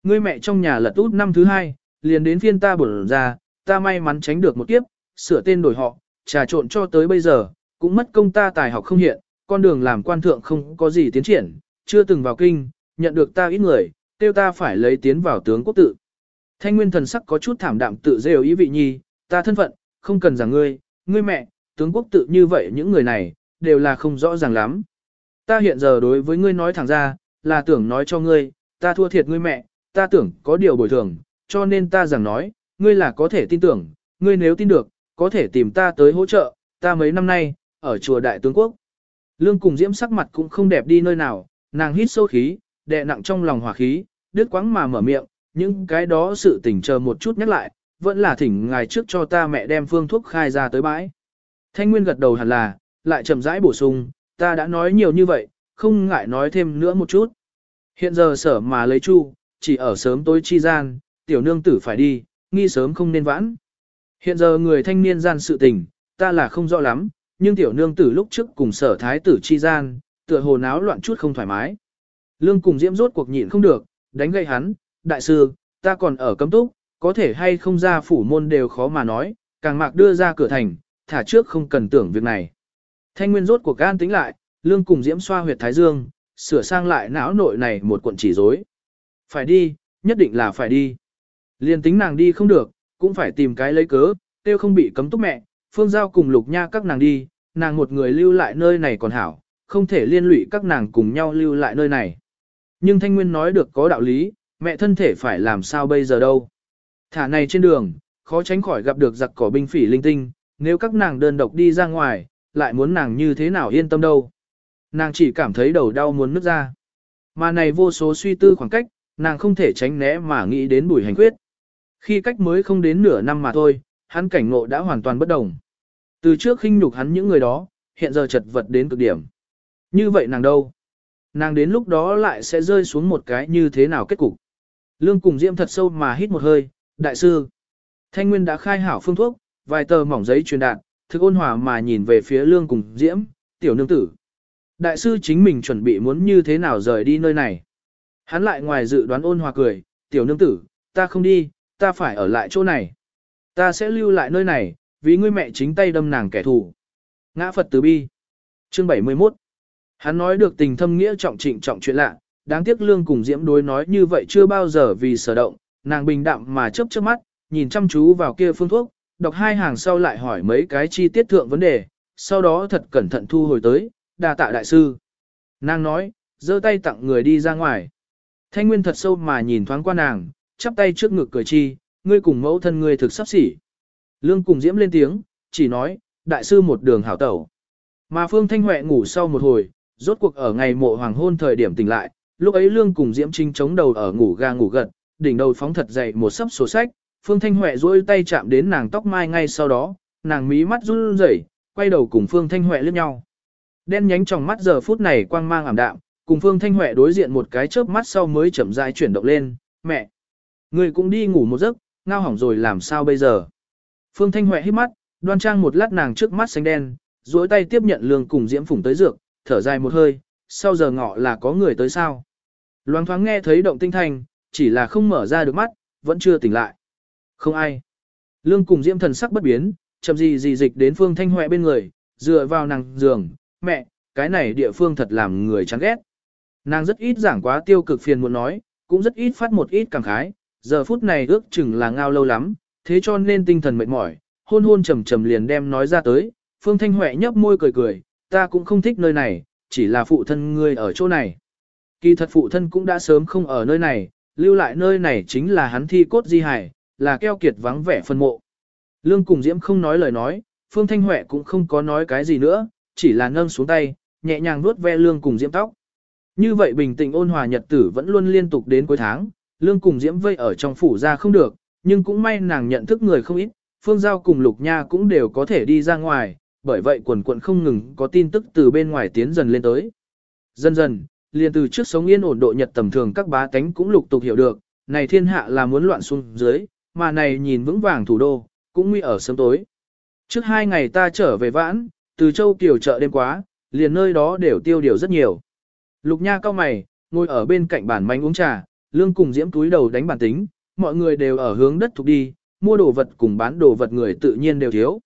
Ngươi mẹ trong nhà lật út năm thứ hai, liền đến phiên ta bổn ra, ta may mắn tránh được một kiếp, sửa tên đổi họ, trà trộn cho tới bây giờ, cũng mất công ta tài học không hiện, con đường làm quan thượng không có gì tiến triển, chưa từng vào kinh, nhận được ta ít người, tiêu ta phải lấy tiến vào tướng quốc tự. Thanh nguyên thần sắc có chút thảm đạm tự rêu ý vị nhi, ta thân phận, không cần rằng ngươi, ngươi mẹ, tướng quốc tự như vậy những người này, đều là không rõ ràng lắm. Ta hiện giờ đối với ngươi nói thẳng ra, là tưởng nói cho ngươi, ta thua thiệt ngươi mẹ, ta tưởng có điều bồi thường, cho nên ta rằng nói, ngươi là có thể tin tưởng, ngươi nếu tin được, có thể tìm ta tới hỗ trợ, ta mấy năm nay, ở chùa Đại Tướng Quốc. Lương cùng diễm sắc mặt cũng không đẹp đi nơi nào, nàng hít sâu khí, đè nặng trong lòng hỏa khí, đứt quãng mà mở miệng, những cái đó sự tình chờ một chút nhắc lại, vẫn là thỉnh ngài trước cho ta mẹ đem phương thuốc khai ra tới bãi. Thanh Nguyên gật đầu hẳn là, lại chậm rãi bổ sung, ta đã nói nhiều như vậy, không ngại nói thêm nữa một chút. Hiện giờ sở mà lấy chu, chỉ ở sớm tối chi gian, tiểu nương tử phải đi, nghi sớm không nên vãn. Hiện giờ người thanh niên gian sự tình, ta là không rõ lắm, nhưng tiểu nương tử lúc trước cùng sở thái tử chi gian, tựa hồ náo loạn chút không thoải mái. Lương cùng diễm rốt cuộc nhịn không được, đánh gây hắn, đại sư, ta còn ở cấm túc, có thể hay không ra phủ môn đều khó mà nói, càng mạc đưa ra cửa thành, thả trước không cần tưởng việc này. Thanh nguyên rốt cuộc gan tính lại, lương cùng diễm xoa huyệt thái dương, sửa sang lại não nội này một cuộn chỉ rối. Phải đi, nhất định là phải đi. Liên tính nàng đi không được, cũng phải tìm cái lấy cớ, tiêu không bị cấm túc mẹ, phương giao cùng lục nha các nàng đi, nàng một người lưu lại nơi này còn hảo, không thể liên lụy các nàng cùng nhau lưu lại nơi này. Nhưng Thanh Nguyên nói được có đạo lý, mẹ thân thể phải làm sao bây giờ đâu. Thả này trên đường, khó tránh khỏi gặp được giặc cỏ binh phỉ linh tinh, nếu các nàng đơn độc đi ra ngoài, lại muốn nàng như thế nào yên tâm đâu. Nàng chỉ cảm thấy đầu đau muốn nứt ra. Mà này vô số suy tư khoảng cách, nàng không thể tránh né mà nghĩ đến bùi hành quyết. Khi cách mới không đến nửa năm mà thôi, hắn cảnh ngộ đã hoàn toàn bất đồng. Từ trước khinh nhục hắn những người đó, hiện giờ chật vật đến cực điểm. Như vậy nàng đâu? Nàng đến lúc đó lại sẽ rơi xuống một cái như thế nào kết cục. Lương cùng Diễm thật sâu mà hít một hơi, đại sư. Thanh Nguyên đã khai hảo phương thuốc, vài tờ mỏng giấy truyền đạt, thực ôn hòa mà nhìn về phía Lương cùng Diễm, tiểu nương tử. Đại sư chính mình chuẩn bị muốn như thế nào rời đi nơi này. Hắn lại ngoài dự đoán ôn hòa cười, tiểu nương tử, ta không đi, ta phải ở lại chỗ này. Ta sẽ lưu lại nơi này, vì ngươi mẹ chính tay đâm nàng kẻ thù. Ngã Phật từ bi. Chương 71. Hắn nói được tình thâm nghĩa trọng trịnh trọng chuyện lạ, đáng tiếc lương cùng diễm đối nói như vậy chưa bao giờ vì sở động, nàng bình đạm mà chớp chớp mắt, nhìn chăm chú vào kia phương thuốc, đọc hai hàng sau lại hỏi mấy cái chi tiết thượng vấn đề, sau đó thật cẩn thận thu hồi tới, đa tạ đại sư. Nàng nói, giơ tay tặng người đi ra ngoài. Thanh Nguyên thật sâu mà nhìn thoáng qua nàng, chắp tay trước ngực cười chi, ngươi cùng mẫu thân ngươi thực sắp xỉ. Lương cùng diễm lên tiếng, chỉ nói, đại sư một đường hảo tẩu. Mà Phương Thanh Huệ ngủ sau một hồi, rốt cuộc ở ngày mộ hoàng hôn thời điểm tỉnh lại, lúc ấy Lương cùng Diễm Trinh chống đầu ở ngủ ga ngủ gật, đỉnh đầu phóng thật dậy một sấp sổ sách, Phương Thanh Huệ duỗi tay chạm đến nàng tóc mai ngay sau đó, nàng mí mắt run rẩy, quay đầu cùng Phương Thanh Huệ liếc nhau. Đen nhánh trong mắt giờ phút này quang mang ảm đạm, cùng Phương Thanh Huệ đối diện một cái chớp mắt sau mới chậm rãi chuyển động lên, "Mẹ, người cũng đi ngủ một giấc, ngao hỏng rồi làm sao bây giờ?" Phương Thanh Huệ hít mắt, đoan trang một lát nàng trước mắt xanh đen, duỗi tay tiếp nhận lương cùng Diễm Phùng tới dược, thở dài một hơi, sau giờ ngọ là có người tới sao. Loáng thoáng nghe thấy động tinh thành, chỉ là không mở ra được mắt, vẫn chưa tỉnh lại. Không ai. Lương cùng Diễm thần sắc bất biến, chậm gì gì dịch đến Phương Thanh Huệ bên người, dựa vào nàng giường, mẹ, cái này địa phương thật làm người chán ghét. Nàng rất ít giảng quá tiêu cực phiền muốn nói, cũng rất ít phát một ít cảm khái, giờ phút này ước chừng là ngao lâu lắm, thế cho nên tinh thần mệt mỏi, hôn hôn trầm trầm liền đem nói ra tới, Phương Thanh Huệ nhấp môi cười cười, ta cũng không thích nơi này, chỉ là phụ thân ngươi ở chỗ này. Kỳ thật phụ thân cũng đã sớm không ở nơi này, lưu lại nơi này chính là hắn thi cốt di hải, là keo kiệt vắng vẻ phân mộ. Lương cùng Diễm không nói lời nói, Phương Thanh Huệ cũng không có nói cái gì nữa, chỉ là nâng xuống tay, nhẹ nhàng nuốt ve Lương cùng Diễm tóc. Như vậy bình tĩnh ôn hòa nhật tử vẫn luôn liên tục đến cuối tháng, Lương cùng Diễm vây ở trong phủ ra không được, nhưng cũng may nàng nhận thức người không ít, Phương Giao cùng Lục Nha cũng đều có thể đi ra ngoài, bởi vậy quần quận không ngừng có tin tức từ bên ngoài tiến dần lên tới. Dần dần, liền từ trước sống yên ổn độ nhật tầm thường các bá tánh cũng lục tục hiểu được, này thiên hạ là muốn loạn xuống dưới, mà này nhìn vững vàng thủ đô, cũng nguy ở sớm tối. Trước hai ngày ta trở về vãn, từ châu kiều chợ đêm quá, liền nơi đó đều tiêu điều rất nhiều. Lục nha cao mày, ngồi ở bên cạnh bàn manh uống trà, lương cùng diễm túi đầu đánh bản tính, mọi người đều ở hướng đất thuộc đi, mua đồ vật cùng bán đồ vật người tự nhiên đều thiếu.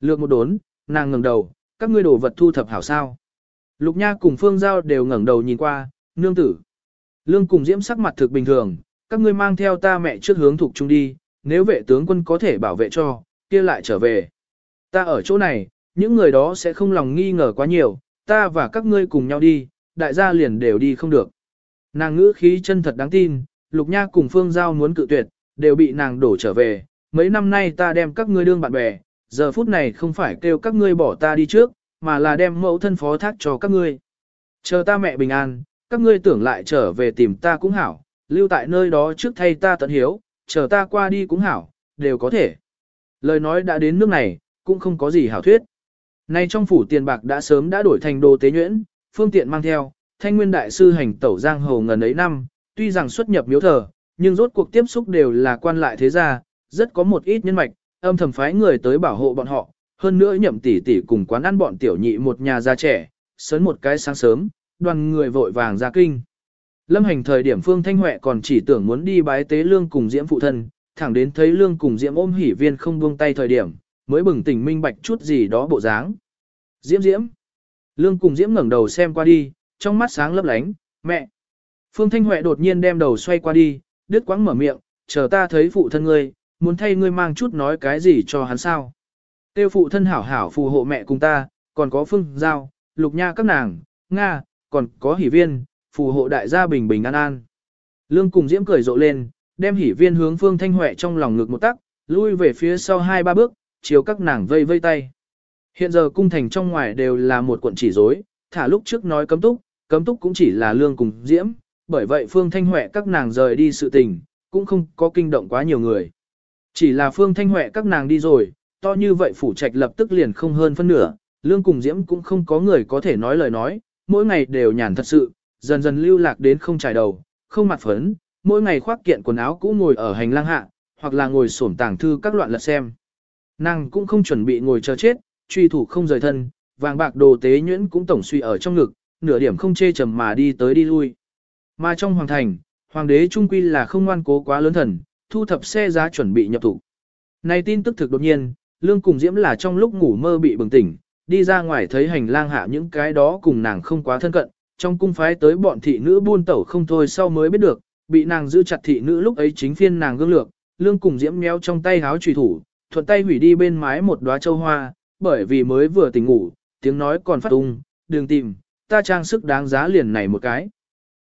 Lược một đốn, nàng ngẩng đầu, các ngươi đồ vật thu thập hảo sao. Lục Nha cùng Phương Giao đều ngẩng đầu nhìn qua, nương tử. Lương cùng diễm sắc mặt thực bình thường, các ngươi mang theo ta mẹ trước hướng thuộc trung đi, nếu vệ tướng quân có thể bảo vệ cho, kia lại trở về. Ta ở chỗ này, những người đó sẽ không lòng nghi ngờ quá nhiều, ta và các ngươi cùng nhau đi, đại gia liền đều đi không được. Nàng ngữ khí chân thật đáng tin, Lục Nha cùng Phương Giao muốn cự tuyệt, đều bị nàng đổ trở về. Mấy năm nay ta đem các ngươi đương bạn bè, giờ phút này không phải kêu các ngươi bỏ ta đi trước, mà là đem mẫu thân phó thác cho các ngươi. Chờ ta mẹ bình an, các ngươi tưởng lại trở về tìm ta cũng hảo, lưu tại nơi đó trước thay ta tận hiếu, chờ ta qua đi cũng hảo, đều có thể. Lời nói đã đến nước này, cũng không có gì hảo thuyết. Nay trong phủ tiền bạc đã sớm đã đổi thành đồ tế nhuyễn, phương tiện mang theo, thanh nguyên đại sư hành tẩu giang hồ ngần ấy năm, tuy rằng xuất nhập miếu thờ, nhưng rốt cuộc tiếp xúc đều là quan lại thế gia, rất có một ít nhân mạch, âm thầm phái người tới bảo hộ bọn họ, hơn nữa nhậm tỷ tỷ cùng quán ăn bọn tiểu nhị một nhà già trẻ, sớm một cái sáng sớm, đoàn người vội vàng ra kinh. Lâm hành thời điểm Phương Thanh Huệ còn chỉ tưởng muốn đi bái tế lương cùng diễm phụ thân, thẳng đến thấy lương cùng diễm ôm hỉ viên không buông tay thời điểm, mới bừng tỉnh minh bạch chút gì đó bộ dáng. Diễm diễm. Lương cùng diễm ngẩng đầu xem qua đi, trong mắt sáng lấp lánh, mẹ. Phương Thanh Huệ đột nhiên đem đầu xoay qua đi, đứt quãng mở miệng, chờ ta thấy phụ thân ngươi, muốn thay ngươi mang chút nói cái gì cho hắn sao. Tiêu phụ thân hảo hảo phù hộ mẹ cùng ta, còn có phương giao, lục nha các nàng, Nga, còn có hỷ viên, phù hộ đại gia bình bình an an. Lương cùng Diễm cười rộ lên, đem hỷ viên hướng Phương Thanh Huệ trong lòng ngực một tắc, lui về phía sau hai ba bước, chiếu các nàng vây vây tay. Hiện giờ cung thành trong ngoài đều là một cuộn chỉ rối, thả lúc trước nói cấm túc, cấm túc cũng chỉ là lương cùng Diễm, bởi vậy Phương Thanh Huệ các nàng rời đi sự tình, cũng không có kinh động quá nhiều người. Chỉ là Phương Thanh Huệ các nàng đi rồi, to như vậy phủ trạch lập tức liền không hơn phân nửa, lương cùng Diễm cũng không có người có thể nói lời nói, mỗi ngày đều nhàn thật sự, dần dần lưu lạc đến không trải đầu, không mặt phấn, mỗi ngày khoác kiện quần áo cũ ngồi ở hành lang hạ, hoặc là ngồi sổm tàng thư các loạn lật xem. Nàng cũng không chuẩn bị ngồi chờ chết, truy thủ không rời thân, vàng bạc đồ tế nhuyễn cũng tổng suy ở trong ngực, nửa điểm không chê trầm mà đi tới đi lui. Mà trong hoàng thành, hoàng đế trung quy là không ngoan cố quá lớn thần, thu thập xe giá chuẩn bị nhập thủ. Này tin tức thực đột nhiên, Lương cùng Diễm là trong lúc ngủ mơ bị bừng tỉnh, đi ra ngoài thấy hành lang hạ những cái đó cùng nàng không quá thân cận, trong cung phái tới bọn thị nữ buôn tẩu không thôi sau mới biết được, bị nàng giữ chặt thị nữ lúc ấy chính phiên nàng gương lược, Lương cùng Diễm méo trong tay háo trùy thủ, thuận tay hủy đi bên mái một đóa châu hoa, bởi vì mới vừa tỉnh ngủ, tiếng nói còn phát tung, đường tìm, ta trang sức đáng giá liền này một cái.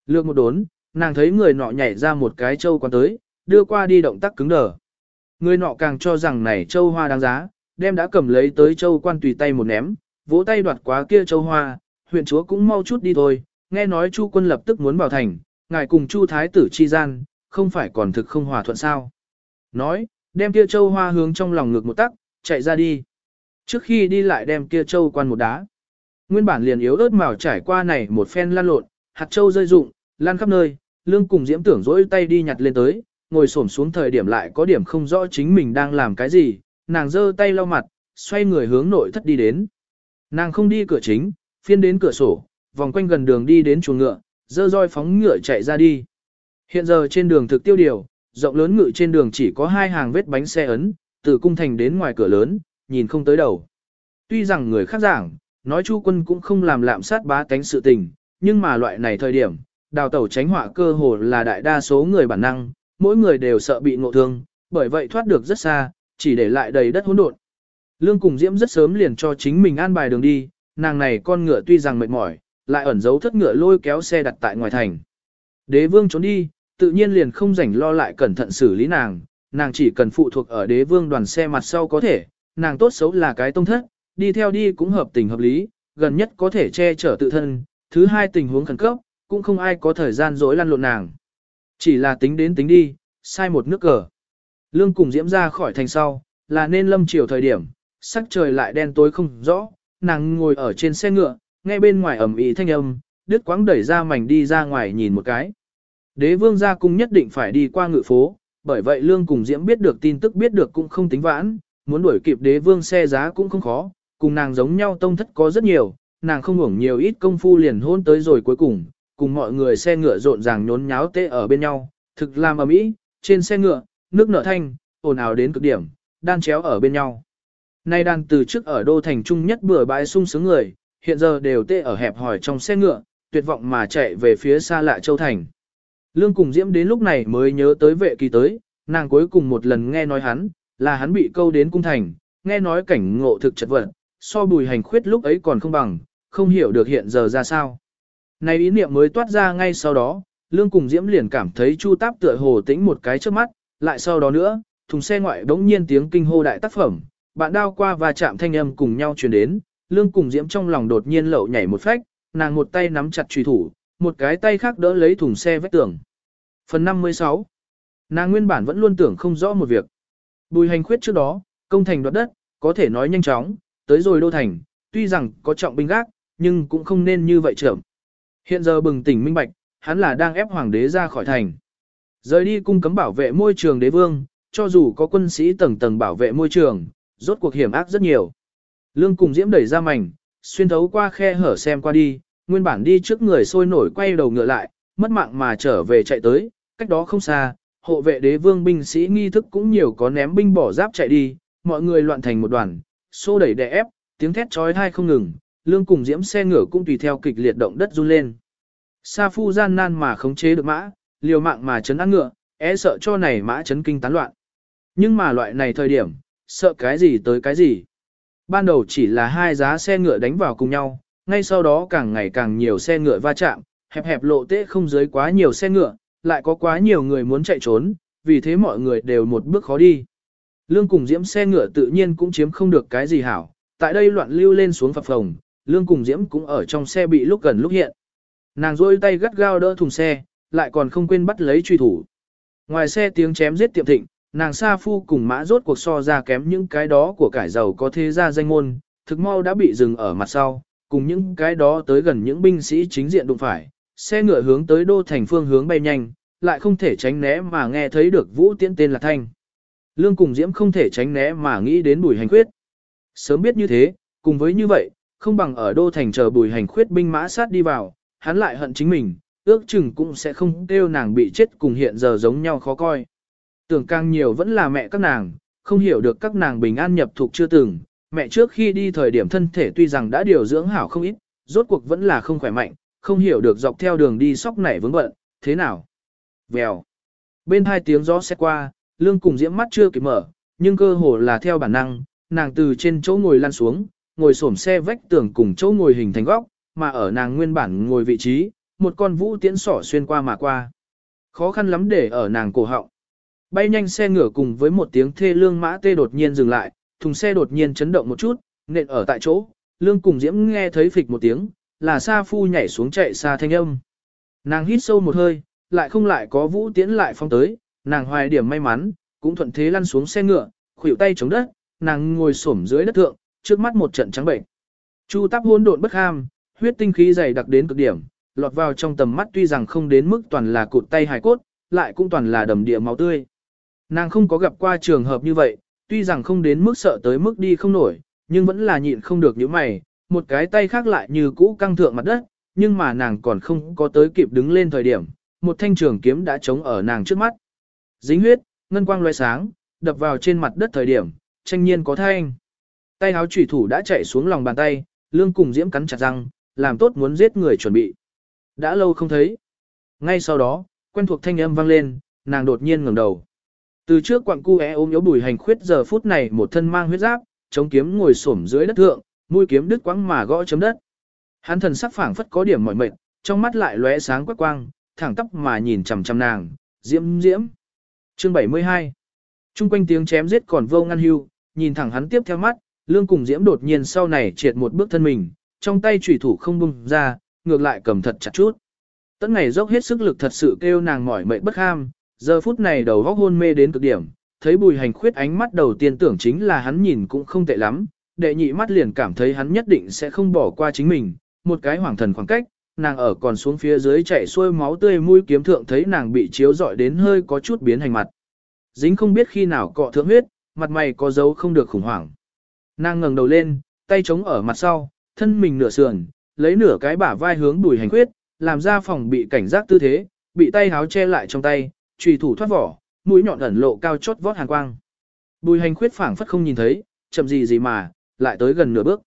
Lược một đốn, nàng thấy người nọ nhảy ra một cái châu quan tới, đưa qua đi động tác cứng đờ. Người nọ càng cho rằng này châu hoa đáng giá, đem đã cầm lấy tới châu quan tùy tay một ném, vỗ tay đoạt quá kia châu hoa, huyện chúa cũng mau chút đi thôi, nghe nói chu quân lập tức muốn vào thành, ngài cùng chu thái tử chi gian, không phải còn thực không hòa thuận sao. Nói, đem kia châu hoa hướng trong lòng ngực một tắc, chạy ra đi. Trước khi đi lại đem kia châu quan một đá. Nguyên bản liền yếu ớt màu trải qua này một phen lan lộn, hạt châu rơi rụng, lan khắp nơi, lương cùng diễm tưởng dỗi tay đi nhặt lên tới, ngồi xổm xuống thời điểm lại có điểm không rõ chính mình đang làm cái gì, nàng giơ tay lau mặt, xoay người hướng nội thất đi đến. Nàng không đi cửa chính, phiên đến cửa sổ, vòng quanh gần đường đi đến chuồng ngựa, dơ roi phóng ngựa chạy ra đi. Hiện giờ trên đường thực tiêu điều, rộng lớn ngự trên đường chỉ có hai hàng vết bánh xe ấn, từ cung thành đến ngoài cửa lớn, nhìn không tới đầu. Tuy rằng người khác giảng, nói chu quân cũng không làm lạm sát bá tánh sự tình, nhưng mà loại này thời điểm, đào tẩu tránh họa cơ hồ là đại đa số người bản năng, mỗi người đều sợ bị ngộ thương, bởi vậy thoát được rất xa, chỉ để lại đầy đất hỗn độn. Lương cùng Diễm rất sớm liền cho chính mình an bài đường đi, nàng này con ngựa tuy rằng mệt mỏi, lại ẩn giấu thất ngựa lôi kéo xe đặt tại ngoài thành. Đế vương trốn đi, tự nhiên liền không rảnh lo lại cẩn thận xử lý nàng, nàng chỉ cần phụ thuộc ở đế vương đoàn xe mặt sau có thể, nàng tốt xấu là cái tông thất, đi theo đi cũng hợp tình hợp lý, gần nhất có thể che chở tự thân, thứ hai tình huống khẩn cấp, cũng không ai có thời gian dối lăn lộn nàng. Chỉ là tính đến tính đi, sai một nước cờ. Lương cùng diễm ra khỏi thành sau, là nên lâm chiều thời điểm, sắc trời lại đen tối không rõ, nàng ngồi ở trên xe ngựa, nghe bên ngoài ẩm ý thanh âm, đứt quãng đẩy ra mảnh đi ra ngoài nhìn một cái. Đế vương gia cung nhất định phải đi qua ngự phố, bởi vậy Lương cùng Diễm biết được tin tức biết được cũng không tính vãn, muốn đuổi kịp đế vương xe giá cũng không khó, cùng nàng giống nhau tông thất có rất nhiều, nàng không hưởng nhiều ít công phu liền hôn tới rồi cuối cùng, cùng mọi người xe ngựa rộn ràng nhốn nháo tê ở bên nhau, thực làm ở mỹ, trên xe ngựa, nước nở thanh, ồn ào đến cực điểm, đan chéo ở bên nhau. Nay đàn từ trước ở đô thành trung nhất bừa bãi sung sướng người, hiện giờ đều tê ở hẹp hỏi trong xe ngựa, tuyệt vọng mà chạy về phía xa lạ châu thành. Lương cùng Diễm đến lúc này mới nhớ tới vệ kỳ tới, nàng cuối cùng một lần nghe nói hắn, là hắn bị câu đến cung thành, nghe nói cảnh ngộ thực chật vật, so bùi hành khuyết lúc ấy còn không bằng, không hiểu được hiện giờ ra sao. Này ý niệm mới toát ra ngay sau đó, Lương cùng Diễm liền cảm thấy Chu Táp tựa hồ tĩnh một cái trước mắt, lại sau đó nữa, thùng xe ngoại bỗng nhiên tiếng kinh hô đại tác phẩm, bạn đao qua và chạm thanh âm cùng nhau truyền đến, Lương cùng Diễm trong lòng đột nhiên lậu nhảy một phách, nàng một tay nắm chặt truy thủ, một cái tay khác đỡ lấy thùng xe vách tường. Phần 56 Nàng nguyên bản vẫn luôn tưởng không rõ một việc. Bùi hành khuyết trước đó, công thành đoạt đất, có thể nói nhanh chóng, tới rồi đô thành, tuy rằng có trọng binh gác, nhưng cũng không nên như vậy trưởng. Hiện giờ bừng tỉnh minh bạch, hắn là đang ép hoàng đế ra khỏi thành. Rời đi cung cấm bảo vệ môi trường đế vương, cho dù có quân sĩ tầng tầng bảo vệ môi trường, rốt cuộc hiểm ác rất nhiều. Lương cùng diễm đẩy ra mảnh, xuyên thấu qua khe hở xem qua đi, nguyên bản đi trước người sôi nổi quay đầu ngựa lại, mất mạng mà trở về chạy tới, cách đó không xa, hộ vệ đế vương binh sĩ nghi thức cũng nhiều có ném binh bỏ giáp chạy đi, mọi người loạn thành một đoàn, xô đẩy đè ép, tiếng thét trói thai không ngừng, lương cùng diễm xe ngựa cũng tùy theo kịch liệt động đất run lên. Sa phu gian nan mà khống chế được mã, liều mạng mà chấn ăn ngựa, e sợ cho này mã chấn kinh tán loạn. Nhưng mà loại này thời điểm, sợ cái gì tới cái gì. Ban đầu chỉ là hai giá xe ngựa đánh vào cùng nhau, ngay sau đó càng ngày càng nhiều xe ngựa va chạm, hẹp hẹp lộ tễ không dưới quá nhiều xe ngựa, lại có quá nhiều người muốn chạy trốn, vì thế mọi người đều một bước khó đi. Lương cùng diễm xe ngựa tự nhiên cũng chiếm không được cái gì hảo, tại đây loạn lưu lên xuống phập phồng, lương cùng diễm cũng ở trong xe bị lúc gần lúc hiện. Nàng rôi tay gắt gao đỡ thùng xe, lại còn không quên bắt lấy truy thủ. Ngoài xe tiếng chém giết tiệm thịnh, nàng sa phu cùng mã rốt cuộc so ra kém những cái đó của cải giàu có thế gia danh môn, thực mau đã bị dừng ở mặt sau, cùng những cái đó tới gần những binh sĩ chính diện đụng phải, xe ngựa hướng tới đô thành phương hướng bay nhanh, lại không thể tránh né mà nghe thấy được vũ tiễn tên là thanh. Lương cùng diễm không thể tránh né mà nghĩ đến bùi hành khuyết. Sớm biết như thế, cùng với như vậy, không bằng ở đô thành chờ bùi hành khuyết binh mã sát đi vào, hắn lại hận chính mình, ước chừng cũng sẽ không kêu nàng bị chết cùng hiện giờ giống nhau khó coi. Tưởng càng nhiều vẫn là mẹ các nàng, không hiểu được các nàng bình an nhập thuộc chưa từng, mẹ trước khi đi thời điểm thân thể tuy rằng đã điều dưỡng hảo không ít, rốt cuộc vẫn là không khỏe mạnh, không hiểu được dọc theo đường đi sóc nảy vướng bận, thế nào. Vèo. Bên hai tiếng gió xét qua, lương cùng diễm mắt chưa kịp mở, nhưng cơ hồ là theo bản năng, nàng từ trên chỗ ngồi lăn xuống, ngồi xổm xe vách tường cùng chỗ ngồi hình thành góc, mà ở nàng nguyên bản ngồi vị trí, một con vũ tiễn sỏ xuyên qua mà qua. Khó khăn lắm để ở nàng cổ họng. Bay nhanh xe ngửa cùng với một tiếng thê lương mã tê đột nhiên dừng lại, thùng xe đột nhiên chấn động một chút, nện ở tại chỗ, lương cùng diễm nghe thấy phịch một tiếng, là Sa Phu nhảy xuống chạy xa thanh âm. Nàng hít sâu một hơi, lại không lại có vũ tiễn lại phong tới, nàng hoài điểm may mắn, cũng thuận thế lăn xuống xe ngựa, khuỷu tay chống đất, nàng ngồi xổm dưới đất thượng, trước mắt một trận trắng bệnh. Chu táp hỗn độn bất ham, huyết tinh khí dày đặc đến cực điểm, lọt vào trong tầm mắt tuy rằng không đến mức toàn là cụt tay hài cốt, lại cũng toàn là đầm địa máu tươi. Nàng không có gặp qua trường hợp như vậy, tuy rằng không đến mức sợ tới mức đi không nổi, nhưng vẫn là nhịn không được những mày, một cái tay khác lại như cũ căng thượng mặt đất, nhưng mà nàng còn không có tới kịp đứng lên thời điểm, một thanh trường kiếm đã chống ở nàng trước mắt. Dính huyết, ngân quang loe sáng, đập vào trên mặt đất thời điểm, tranh nhiên có thanh. Tay háo chủy thủ đã chạy xuống lòng bàn tay, lương cùng diễm cắn chặt răng, làm tốt muốn giết người chuẩn bị. Đã lâu không thấy. Ngay sau đó, quen thuộc thanh âm vang lên, nàng đột nhiên ngẩng đầu. Từ trước quặng cu é ôm yếu bùi hành khuyết giờ phút này một thân mang huyết giáp, chống kiếm ngồi xổm dưới đất thượng, mũi kiếm đứt quãng mà gõ chấm đất. Hắn thần sắc phảng phất có điểm mỏi mệt, trong mắt lại lóe sáng quắc quang, thẳng tắp mà nhìn chằm chằm nàng, diễm diễm. Chương 72 Trung quanh tiếng chém giết còn vô ngăn hưu, nhìn thẳng hắn tiếp theo mắt, lương cùng diễm đột nhiên sau này triệt một bước thân mình, trong tay chủy thủ không bung ra, ngược lại cầm thật chặt chút. Tất ngày dốc hết sức lực thật sự kêu nàng mỏi mệt bất ham, giờ phút này đầu góc hôn mê đến cực điểm, thấy bùi hành khuyết ánh mắt đầu tiên tưởng chính là hắn nhìn cũng không tệ lắm, đệ nhị mắt liền cảm thấy hắn nhất định sẽ không bỏ qua chính mình, một cái hoàng thần khoảng cách, nàng ở còn xuống phía dưới chạy xuôi máu tươi mũi kiếm thượng thấy nàng bị chiếu dọi đến hơi có chút biến hành mặt. Dính không biết khi nào cọ thượng huyết, mặt mày có dấu không được khủng hoảng. Nàng ngẩng đầu lên, tay chống ở mặt sau, thân mình nửa sườn, lấy nửa cái bả vai hướng đùi hành khuyết, làm ra phòng bị cảnh giác tư thế, bị tay háo che lại trong tay, trùy thủ thoát vỏ, mũi nhọn ẩn lộ cao chót vót hàn quang. Bùi hành khuyết phảng phất không nhìn thấy, chậm gì gì mà, lại tới gần nửa bước.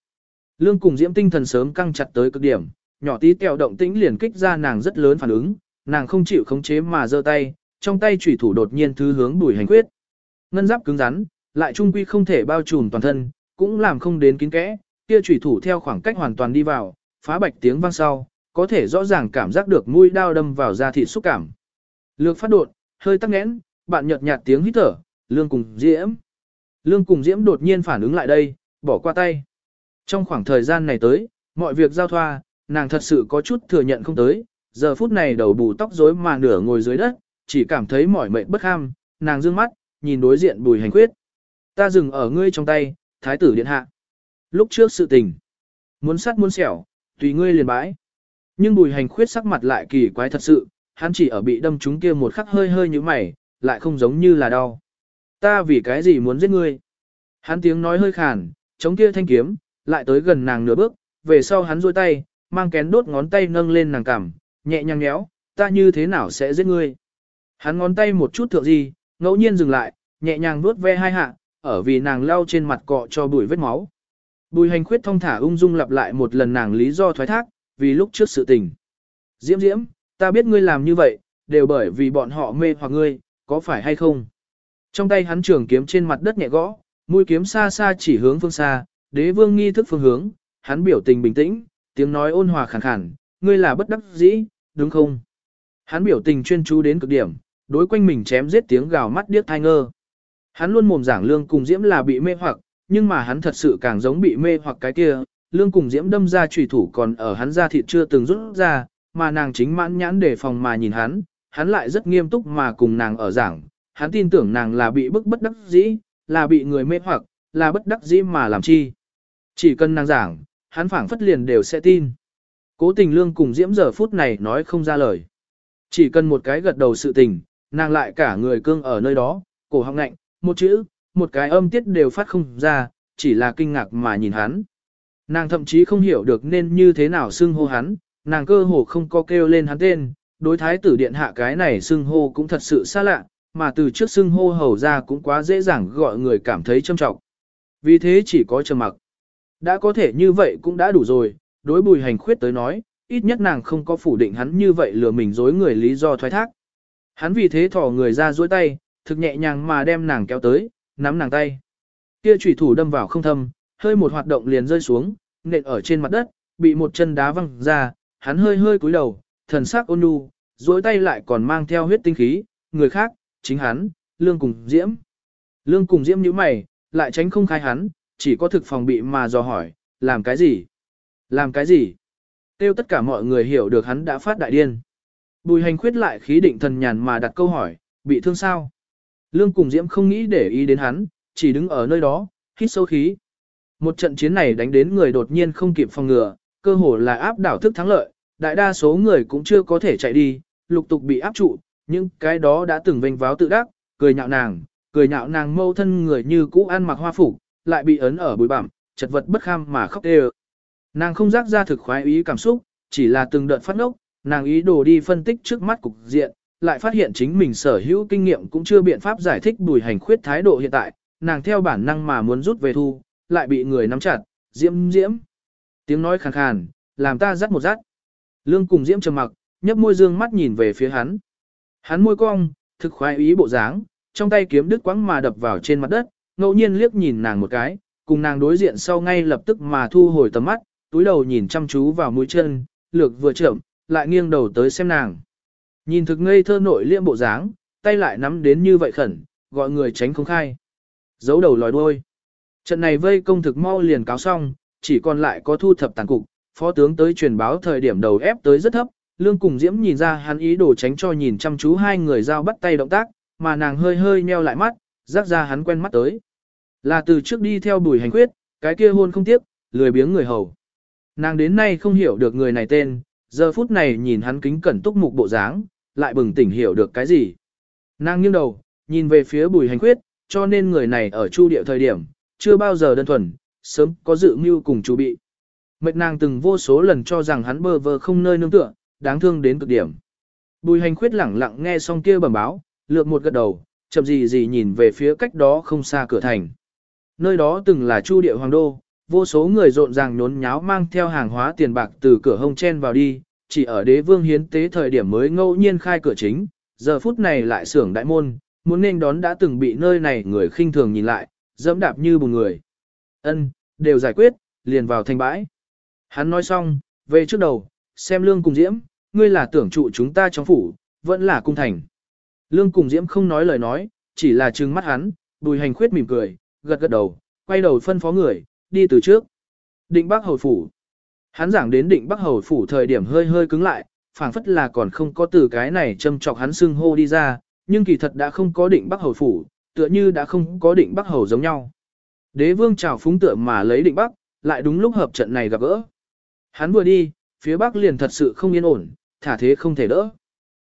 Lương cùng diễm tinh thần sớm căng chặt tới cực điểm, nhỏ tí kẹo động tĩnh liền kích ra nàng rất lớn phản ứng, nàng không chịu khống chế mà giơ tay, trong tay chủy thủ đột nhiên thứ hướng bùi hành khuyết. Ngân giáp cứng rắn, lại trung quy không thể bao trùm toàn thân, cũng làm không đến kín kẽ, kia chủy thủ theo khoảng cách hoàn toàn đi vào, phá bạch tiếng vang sau, có thể rõ ràng cảm giác được mũi đao đâm vào da thịt xúc cảm. Lược phát đột, hơi tắc nghẽn, bạn nhợt nhạt tiếng hít thở, lương cùng diễm. Lương cùng diễm đột nhiên phản ứng lại đây, bỏ qua tay. Trong khoảng thời gian này tới, mọi việc giao thoa, nàng thật sự có chút thừa nhận không tới, giờ phút này đầu bù tóc rối mà nửa ngồi dưới đất, chỉ cảm thấy mỏi mệt bất ham, nàng dương mắt, nhìn đối diện bùi hành khuyết. Ta dừng ở ngươi trong tay, thái tử điện hạ. Lúc trước sự tình, muốn sắt muốn xẻo, tùy ngươi liền bãi. Nhưng bùi hành khuyết sắc mặt lại kỳ quái thật sự, hắn chỉ ở bị đâm trúng kia một khắc hơi hơi như mày, lại không giống như là đau. Ta vì cái gì muốn giết ngươi? Hắn tiếng nói hơi khàn, chống kia thanh kiếm, lại tới gần nàng nửa bước, về sau hắn duỗi tay, mang kén đốt ngón tay nâng lên nàng cằm, nhẹ nhàng nhéo, ta như thế nào sẽ giết ngươi? Hắn ngón tay một chút thượng gì, ngẫu nhiên dừng lại, nhẹ nhàng vuốt ve hai hạ, ở vì nàng lau trên mặt cọ cho bụi vết máu. Bùi hành khuyết thông thả ung dung lặp lại một lần nàng lý do thoái thác, vì lúc trước sự tình. Diễm diễm, ta biết ngươi làm như vậy, đều bởi vì bọn họ mê hoặc ngươi, có phải hay không? Trong tay hắn trường kiếm trên mặt đất nhẹ gõ, mũi kiếm xa xa chỉ hướng phương xa, đế vương nghi thức phương hướng, hắn biểu tình bình tĩnh, tiếng nói ôn hòa khàn khàn, ngươi là bất đắc dĩ, đúng không? Hắn biểu tình chuyên chú đến cực điểm, đối quanh mình chém giết tiếng gào mắt điếc thai ngơ. Hắn luôn mồm giảng lương cùng diễm là bị mê hoặc, nhưng mà hắn thật sự càng giống bị mê hoặc cái kia, lương cùng diễm đâm ra trùy thủ còn ở hắn ra thịt chưa từng rút ra, mà nàng chính mãn nhãn để phòng mà nhìn hắn, hắn lại rất nghiêm túc mà cùng nàng ở giảng, hắn tin tưởng nàng là bị bức bất đắc dĩ, là bị người mê hoặc, là bất đắc dĩ mà làm chi. Chỉ cần nàng giảng, hắn phảng phất liền đều sẽ tin. Cố tình lương cùng diễm giờ phút này nói không ra lời. Chỉ cần một cái gật đầu sự tình, nàng lại cả người cương ở nơi đó, cổ họng ngạnh, một chữ, một cái âm tiết đều phát không ra, chỉ là kinh ngạc mà nhìn hắn. Nàng thậm chí không hiểu được nên như thế nào xưng hô hắn, nàng cơ hồ không có kêu lên hắn tên, đối thái tử điện hạ cái này xưng hô cũng thật sự xa lạ, mà từ trước xưng hô hầu ra cũng quá dễ dàng gọi người cảm thấy trâm trọng. Vì thế chỉ có trầm mặc. Đã có thể như vậy cũng đã đủ rồi, đối bùi hành khuyết tới nói, ít nhất nàng không có phủ định hắn như vậy lừa mình dối người lý do thoái thác. Hắn vì thế thỏ người ra dối tay, thực nhẹ nhàng mà đem nàng kéo tới, nắm nàng tay. Kia chủy thủ đâm vào không thâm, hơi một hoạt động liền rơi xuống, nện ở trên mặt đất, bị một chân đá văng ra, hắn hơi hơi cúi đầu, thần sắc ôn nhu, duỗi tay lại còn mang theo huyết tinh khí, người khác, chính hắn, lương cùng diễm. Lương cùng diễm như mày, lại tránh không khai hắn, chỉ có thực phòng bị mà dò hỏi, làm cái gì? Làm cái gì? Tiêu tất cả mọi người hiểu được hắn đã phát đại điên. Bùi hành khuyết lại khí định thần nhàn mà đặt câu hỏi, bị thương sao? Lương cùng diễm không nghĩ để ý đến hắn, chỉ đứng ở nơi đó, hít sâu khí. Một trận chiến này đánh đến người đột nhiên không kịp phòng ngừa, cơ hồ là áp đảo thức thắng lợi, đại đa số người cũng chưa có thể chạy đi, lục tục bị áp trụ, nhưng cái đó đã từng vênh váo tự đắc, cười nhạo nàng, cười nhạo nàng mâu thân người như cũ ăn mặc hoa phục, lại bị ấn ở bụi bặm, chật vật bất kham mà khóc đê Nàng không rác ra thực khoái ý cảm xúc, chỉ là từng đợt phát ngốc, nàng ý đồ đi phân tích trước mắt cục diện, lại phát hiện chính mình sở hữu kinh nghiệm cũng chưa biện pháp giải thích bùi hành khuyết thái độ hiện tại, nàng theo bản năng mà muốn rút về thu, lại bị người nắm chặt, diễm diễm. Tiếng nói khàn khàn, làm ta rắt một rắt. Lương cùng diễm trầm mặc, nhấp môi dương mắt nhìn về phía hắn. Hắn môi cong, thực khoái ý bộ dáng, trong tay kiếm đứt quãng mà đập vào trên mặt đất, ngẫu nhiên liếc nhìn nàng một cái, cùng nàng đối diện sau ngay lập tức mà thu hồi tầm mắt, túi đầu nhìn chăm chú vào mũi chân, lược vừa chậm, lại nghiêng đầu tới xem nàng. Nhìn thực ngây thơ nội liễm bộ dáng, tay lại nắm đến như vậy khẩn, gọi người tránh không khai. Giấu đầu lòi đuôi. Trận này vây công thực mau liền cáo xong, chỉ còn lại có thu thập tàn cục, phó tướng tới truyền báo thời điểm đầu ép tới rất thấp, lương cùng diễm nhìn ra hắn ý đồ tránh cho nhìn chăm chú hai người giao bắt tay động tác, mà nàng hơi hơi nheo lại mắt, rắc ra hắn quen mắt tới. Là từ trước đi theo bùi hành quyết, cái kia hôn không tiếp, lười biếng người hầu. Nàng đến nay không hiểu được người này tên, giờ phút này nhìn hắn kính cẩn túc mục bộ dáng, lại bừng tỉnh hiểu được cái gì. Nàng nghiêng đầu, nhìn về phía bùi hành quyết, cho nên người này ở chu địa thời điểm, chưa bao giờ đơn thuần, sớm có dự mưu cùng chu bị. Mệt nàng từng vô số lần cho rằng hắn bơ vơ không nơi nương tựa, đáng thương đến cực điểm. Bùi hành khuyết lẳng lặng nghe xong kia bẩm báo, lượt một gật đầu, chậm gì gì nhìn về phía cách đó không xa cửa thành. Nơi đó từng là chu địa hoàng đô, vô số người rộn ràng nhốn nháo mang theo hàng hóa tiền bạc từ cửa hông chen vào đi, chỉ ở đế vương hiến tế thời điểm mới ngẫu nhiên khai cửa chính, giờ phút này lại xưởng đại môn, muốn nên đón đã từng bị nơi này người khinh thường nhìn lại, dẫm đạp như một người. Ân, đều giải quyết, liền vào thành bãi. Hắn nói xong, về trước đầu, xem lương cùng diễm, ngươi là tưởng trụ chúng ta trong phủ, vẫn là cung thành. Lương cùng diễm không nói lời nói, chỉ là trừng mắt hắn, bùi hành khuyết mỉm cười, gật gật đầu, quay đầu phân phó người, đi từ trước. Định Bắc Hầu Phủ Hắn giảng đến định Bắc Hầu Phủ thời điểm hơi hơi cứng lại, phảng phất là còn không có từ cái này châm chọc hắn xưng hô đi ra, nhưng kỳ thật đã không có định Bắc Hầu Phủ, tựa như đã không có định Bắc Hầu giống nhau. Đế vương chào phúng tựa mà lấy định Bắc, lại đúng lúc hợp trận này gặp gỡ. Hắn vừa đi, phía Bắc liền thật sự không yên ổn, thả thế không thể đỡ.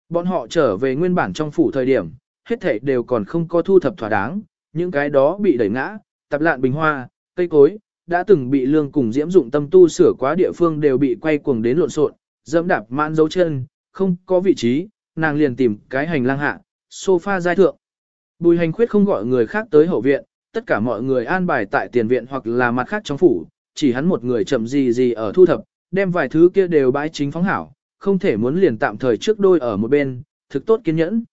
Bọn họ trở về nguyên bản trong phủ thời điểm, hết thảy đều còn không có thu thập thỏa đáng, những cái đó bị đẩy ngã, tập lạn bình hoa, cây cối, đã từng bị lương cùng diễm dụng tâm tu sửa quá địa phương đều bị quay cuồng đến lộn xộn, dẫm đạp mãn dấu chân, không có vị trí, nàng liền tìm cái hành lang hạ, sofa giai thượng. Bùi hành khuyết không gọi người khác tới hậu viện, tất cả mọi người an bài tại tiền viện hoặc là mặt khác trong phủ, chỉ hắn một người chậm gì gì ở thu thập, đem vài thứ kia đều bãi chính phóng hảo, không thể muốn liền tạm thời trước đôi ở một bên, thực tốt kiên nhẫn.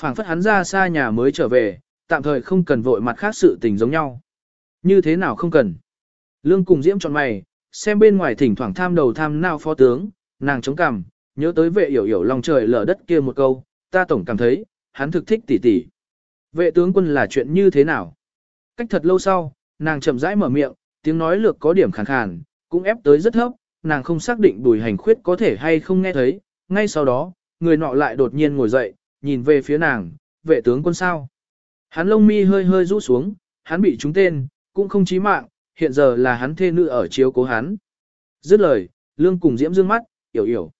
phảng phất hắn ra xa nhà mới trở về, tạm thời không cần vội mặt khác sự tình giống nhau. Như thế nào không cần? Lương cùng diễm chọn mày, Xem bên ngoài thỉnh thoảng tham đầu tham nào phó tướng, nàng chống cằm, nhớ tới vệ hiểu hiểu lòng trời lở đất kia một câu, ta tổng cảm thấy, hắn thực thích tỷ tỷ. Vệ tướng quân là chuyện như thế nào? Cách thật lâu sau, nàng chậm rãi mở miệng, tiếng nói lược có điểm khàn khàn, cũng ép tới rất thấp, nàng không xác định bùi hành khuyết có thể hay không nghe thấy. Ngay sau đó, người nọ lại đột nhiên ngồi dậy, nhìn về phía nàng, vệ tướng quân sao. Hắn lông mi hơi hơi rũ xuống, hắn bị trúng tên, cũng không chí mạng, hiện giờ là hắn thê nữ ở chiếu cố hắn. Dứt lời, lương cùng diễm dương mắt, hiểu hiểu.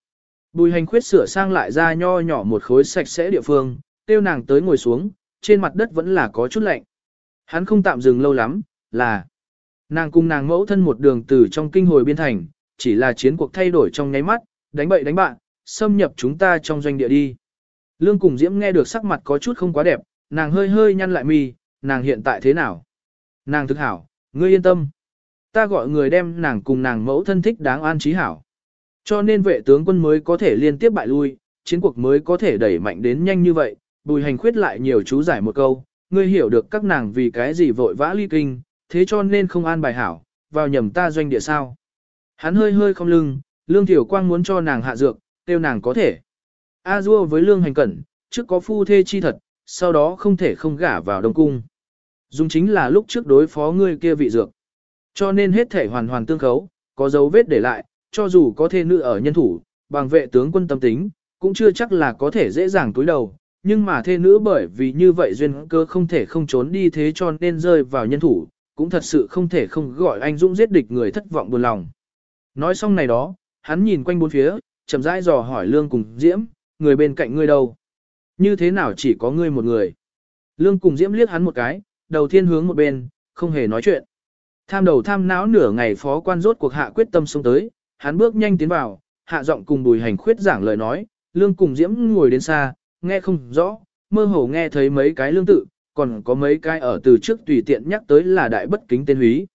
Bùi hành khuyết sửa sang lại ra nho nhỏ một khối sạch sẽ địa phương, tiêu nàng tới ngồi xuống, trên mặt đất vẫn là có chút lạnh. Hắn không tạm dừng lâu lắm, là nàng cùng nàng mẫu thân một đường từ trong kinh hồi biên thành, chỉ là chiến cuộc thay đổi trong nháy mắt, đánh bậy đánh bạn, xâm nhập chúng ta trong doanh địa đi. Lương cùng Diễm nghe được sắc mặt có chút không quá đẹp, nàng hơi hơi nhăn lại mi, nàng hiện tại thế nào? Nàng thực hảo, ngươi yên tâm. Ta gọi người đem nàng cùng nàng mẫu thân thích đáng an trí hảo. Cho nên vệ tướng quân mới có thể liên tiếp bại lui, chiến cuộc mới có thể đẩy mạnh đến nhanh như vậy, bùi hành khuyết lại nhiều chú giải một câu, ngươi hiểu được các nàng vì cái gì vội vã ly kinh, thế cho nên không an bài hảo, vào nhầm ta doanh địa sao. Hắn hơi hơi không lưng, lương tiểu quang muốn cho nàng hạ dược, tiêu nàng có thể. A dua với lương hành cẩn, trước có phu thê chi thật, sau đó không thể không gả vào đông cung. Dùng chính là lúc trước đối phó ngươi kia vị dược. Cho nên hết thể hoàn hoàn tương khấu, có dấu vết để lại, cho dù có thê nữ ở nhân thủ, bằng vệ tướng quân tâm tính, cũng chưa chắc là có thể dễ dàng túi đầu. Nhưng mà thê nữ bởi vì như vậy duyên cơ không thể không trốn đi thế cho nên rơi vào nhân thủ, cũng thật sự không thể không gọi anh Dũng giết địch người thất vọng buồn lòng. Nói xong này đó, hắn nhìn quanh bốn phía, chậm rãi dò hỏi Lương cùng Diễm, người bên cạnh ngươi đâu? Như thế nào chỉ có ngươi một người? Lương cùng Diễm liếc hắn một cái, đầu tiên hướng một bên, không hề nói chuyện. Tham đầu tham não nửa ngày phó quan rốt cuộc hạ quyết tâm xuống tới, hắn bước nhanh tiến vào, hạ giọng cùng bùi hành khuyết giảng lời nói, lương cùng diễm ngồi đến xa, nghe không rõ, mơ hồ nghe thấy mấy cái lương tự, còn có mấy cái ở từ trước tùy tiện nhắc tới là đại bất kính tên húy.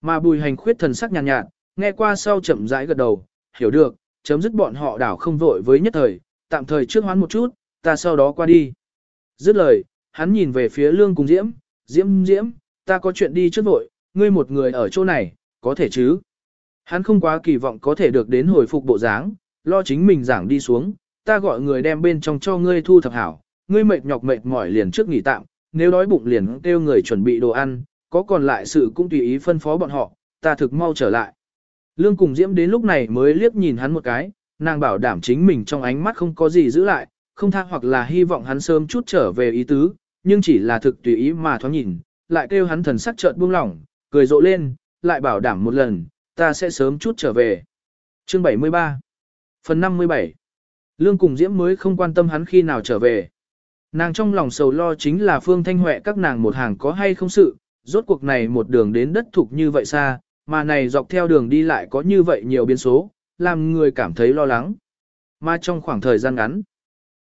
Mà bùi hành khuyết thần sắc nhàn nhạt, nhạt, nghe qua sau chậm rãi gật đầu, hiểu được, chấm dứt bọn họ đảo không vội với nhất thời, tạm thời trước hoán một chút, ta sau đó qua đi. Dứt lời, hắn nhìn về phía lương cùng diễm, diễm diễm, ta có chuyện đi trước vội, ngươi một người ở chỗ này, có thể chứ? Hắn không quá kỳ vọng có thể được đến hồi phục bộ dáng, lo chính mình giảng đi xuống, ta gọi người đem bên trong cho ngươi thu thập hảo, ngươi mệt nhọc mệt mỏi liền trước nghỉ tạm, nếu đói bụng liền kêu người chuẩn bị đồ ăn, có còn lại sự cũng tùy ý phân phó bọn họ, ta thực mau trở lại. Lương cùng Diễm đến lúc này mới liếc nhìn hắn một cái, nàng bảo đảm chính mình trong ánh mắt không có gì giữ lại, không tha hoặc là hy vọng hắn sớm chút trở về ý tứ, nhưng chỉ là thực tùy ý mà thoáng nhìn, lại kêu hắn thần sắc chợt buông lỏng, cười rộ lên, lại bảo đảm một lần, ta sẽ sớm chút trở về. Chương 73 Phần 57 Lương cùng Diễm mới không quan tâm hắn khi nào trở về. Nàng trong lòng sầu lo chính là Phương Thanh Huệ các nàng một hàng có hay không sự, rốt cuộc này một đường đến đất thục như vậy xa, mà này dọc theo đường đi lại có như vậy nhiều biến số, làm người cảm thấy lo lắng. Mà trong khoảng thời gian ngắn,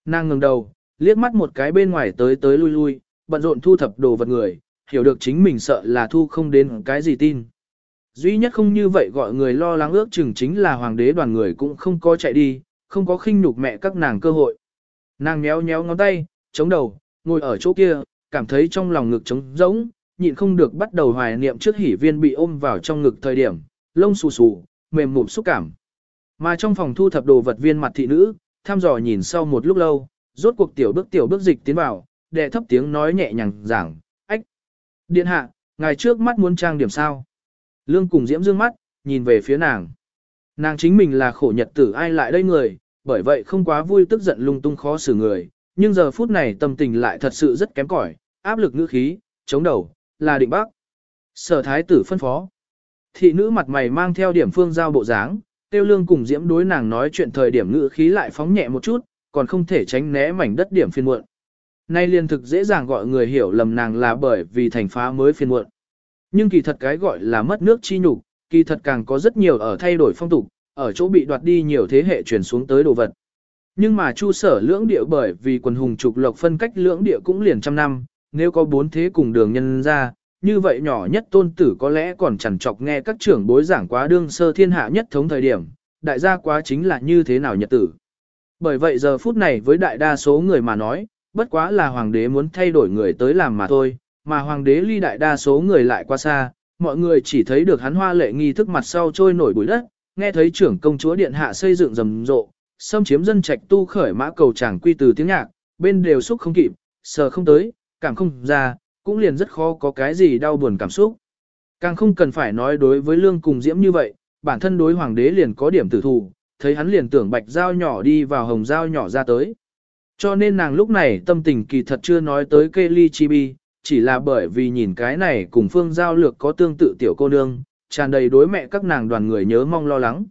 nàng ngừng đầu, liếc mắt một cái bên ngoài tới tới lui lui, bận rộn thu thập đồ vật người, hiểu được chính mình sợ là thu không đến cái gì tin. Duy nhất không như vậy gọi người lo lắng ước chừng chính là hoàng đế đoàn người cũng không có chạy đi, không có khinh nhục mẹ các nàng cơ hội. Nàng méo méo ngón tay, chống đầu, ngồi ở chỗ kia, cảm thấy trong lòng ngực trống rỗng, nhịn không được bắt đầu hoài niệm trước hỉ viên bị ôm vào trong ngực thời điểm, lông xù xù, mềm mụm xúc cảm. Mà trong phòng thu thập đồ vật viên mặt thị nữ, thăm dò nhìn sau một lúc lâu, rốt cuộc tiểu bước tiểu bước dịch tiến vào, đệ thấp tiếng nói nhẹ nhàng giảng, ách. Điện hạ, ngài trước mắt muốn trang điểm sao? Lương cùng diễm dương mắt, nhìn về phía nàng. Nàng chính mình là khổ nhật tử ai lại đây người, bởi vậy không quá vui tức giận lung tung khó xử người, nhưng giờ phút này tâm tình lại thật sự rất kém cỏi, áp lực ngữ khí, chống đầu, là định bác. Sở thái tử phân phó. Thị nữ mặt mày mang theo điểm phương giao bộ dáng, tiêu lương cùng diễm đối nàng nói chuyện thời điểm ngữ khí lại phóng nhẹ một chút, còn không thể tránh né mảnh đất điểm phiên muộn. Nay liên thực dễ dàng gọi người hiểu lầm nàng là bởi vì thành phá mới phiên muộn. Nhưng kỳ thật cái gọi là mất nước chi nhục, kỳ thật càng có rất nhiều ở thay đổi phong tục, ở chỗ bị đoạt đi nhiều thế hệ truyền xuống tới đồ vật. Nhưng mà chu sở lưỡng địa bởi vì quần hùng trục lộc phân cách lưỡng địa cũng liền trăm năm, nếu có bốn thế cùng đường nhân ra, như vậy nhỏ nhất tôn tử có lẽ còn chẳng chọc nghe các trưởng bối giảng quá đương sơ thiên hạ nhất thống thời điểm, đại gia quá chính là như thế nào nhật tử. Bởi vậy giờ phút này với đại đa số người mà nói, bất quá là hoàng đế muốn thay đổi người tới làm mà thôi, mà hoàng đế ly đại đa số người lại qua xa, mọi người chỉ thấy được hắn hoa lệ nghi thức mặt sau trôi nổi bụi đất, nghe thấy trưởng công chúa điện hạ xây dựng rầm rộ, xâm chiếm dân trạch tu khởi mã cầu chàng quy từ tiếng nhạc, bên đều xúc không kịp, sờ không tới, cảm không ra, cũng liền rất khó có cái gì đau buồn cảm xúc. Càng không cần phải nói đối với lương cùng diễm như vậy, bản thân đối hoàng đế liền có điểm tử thù, thấy hắn liền tưởng bạch dao nhỏ đi vào hồng dao nhỏ ra tới. Cho nên nàng lúc này tâm tình kỳ thật chưa nói tới Kelly Chibi, chỉ là bởi vì nhìn cái này cùng phương giao lược có tương tự tiểu cô nương, tràn đầy đối mẹ các nàng đoàn người nhớ mong lo lắng.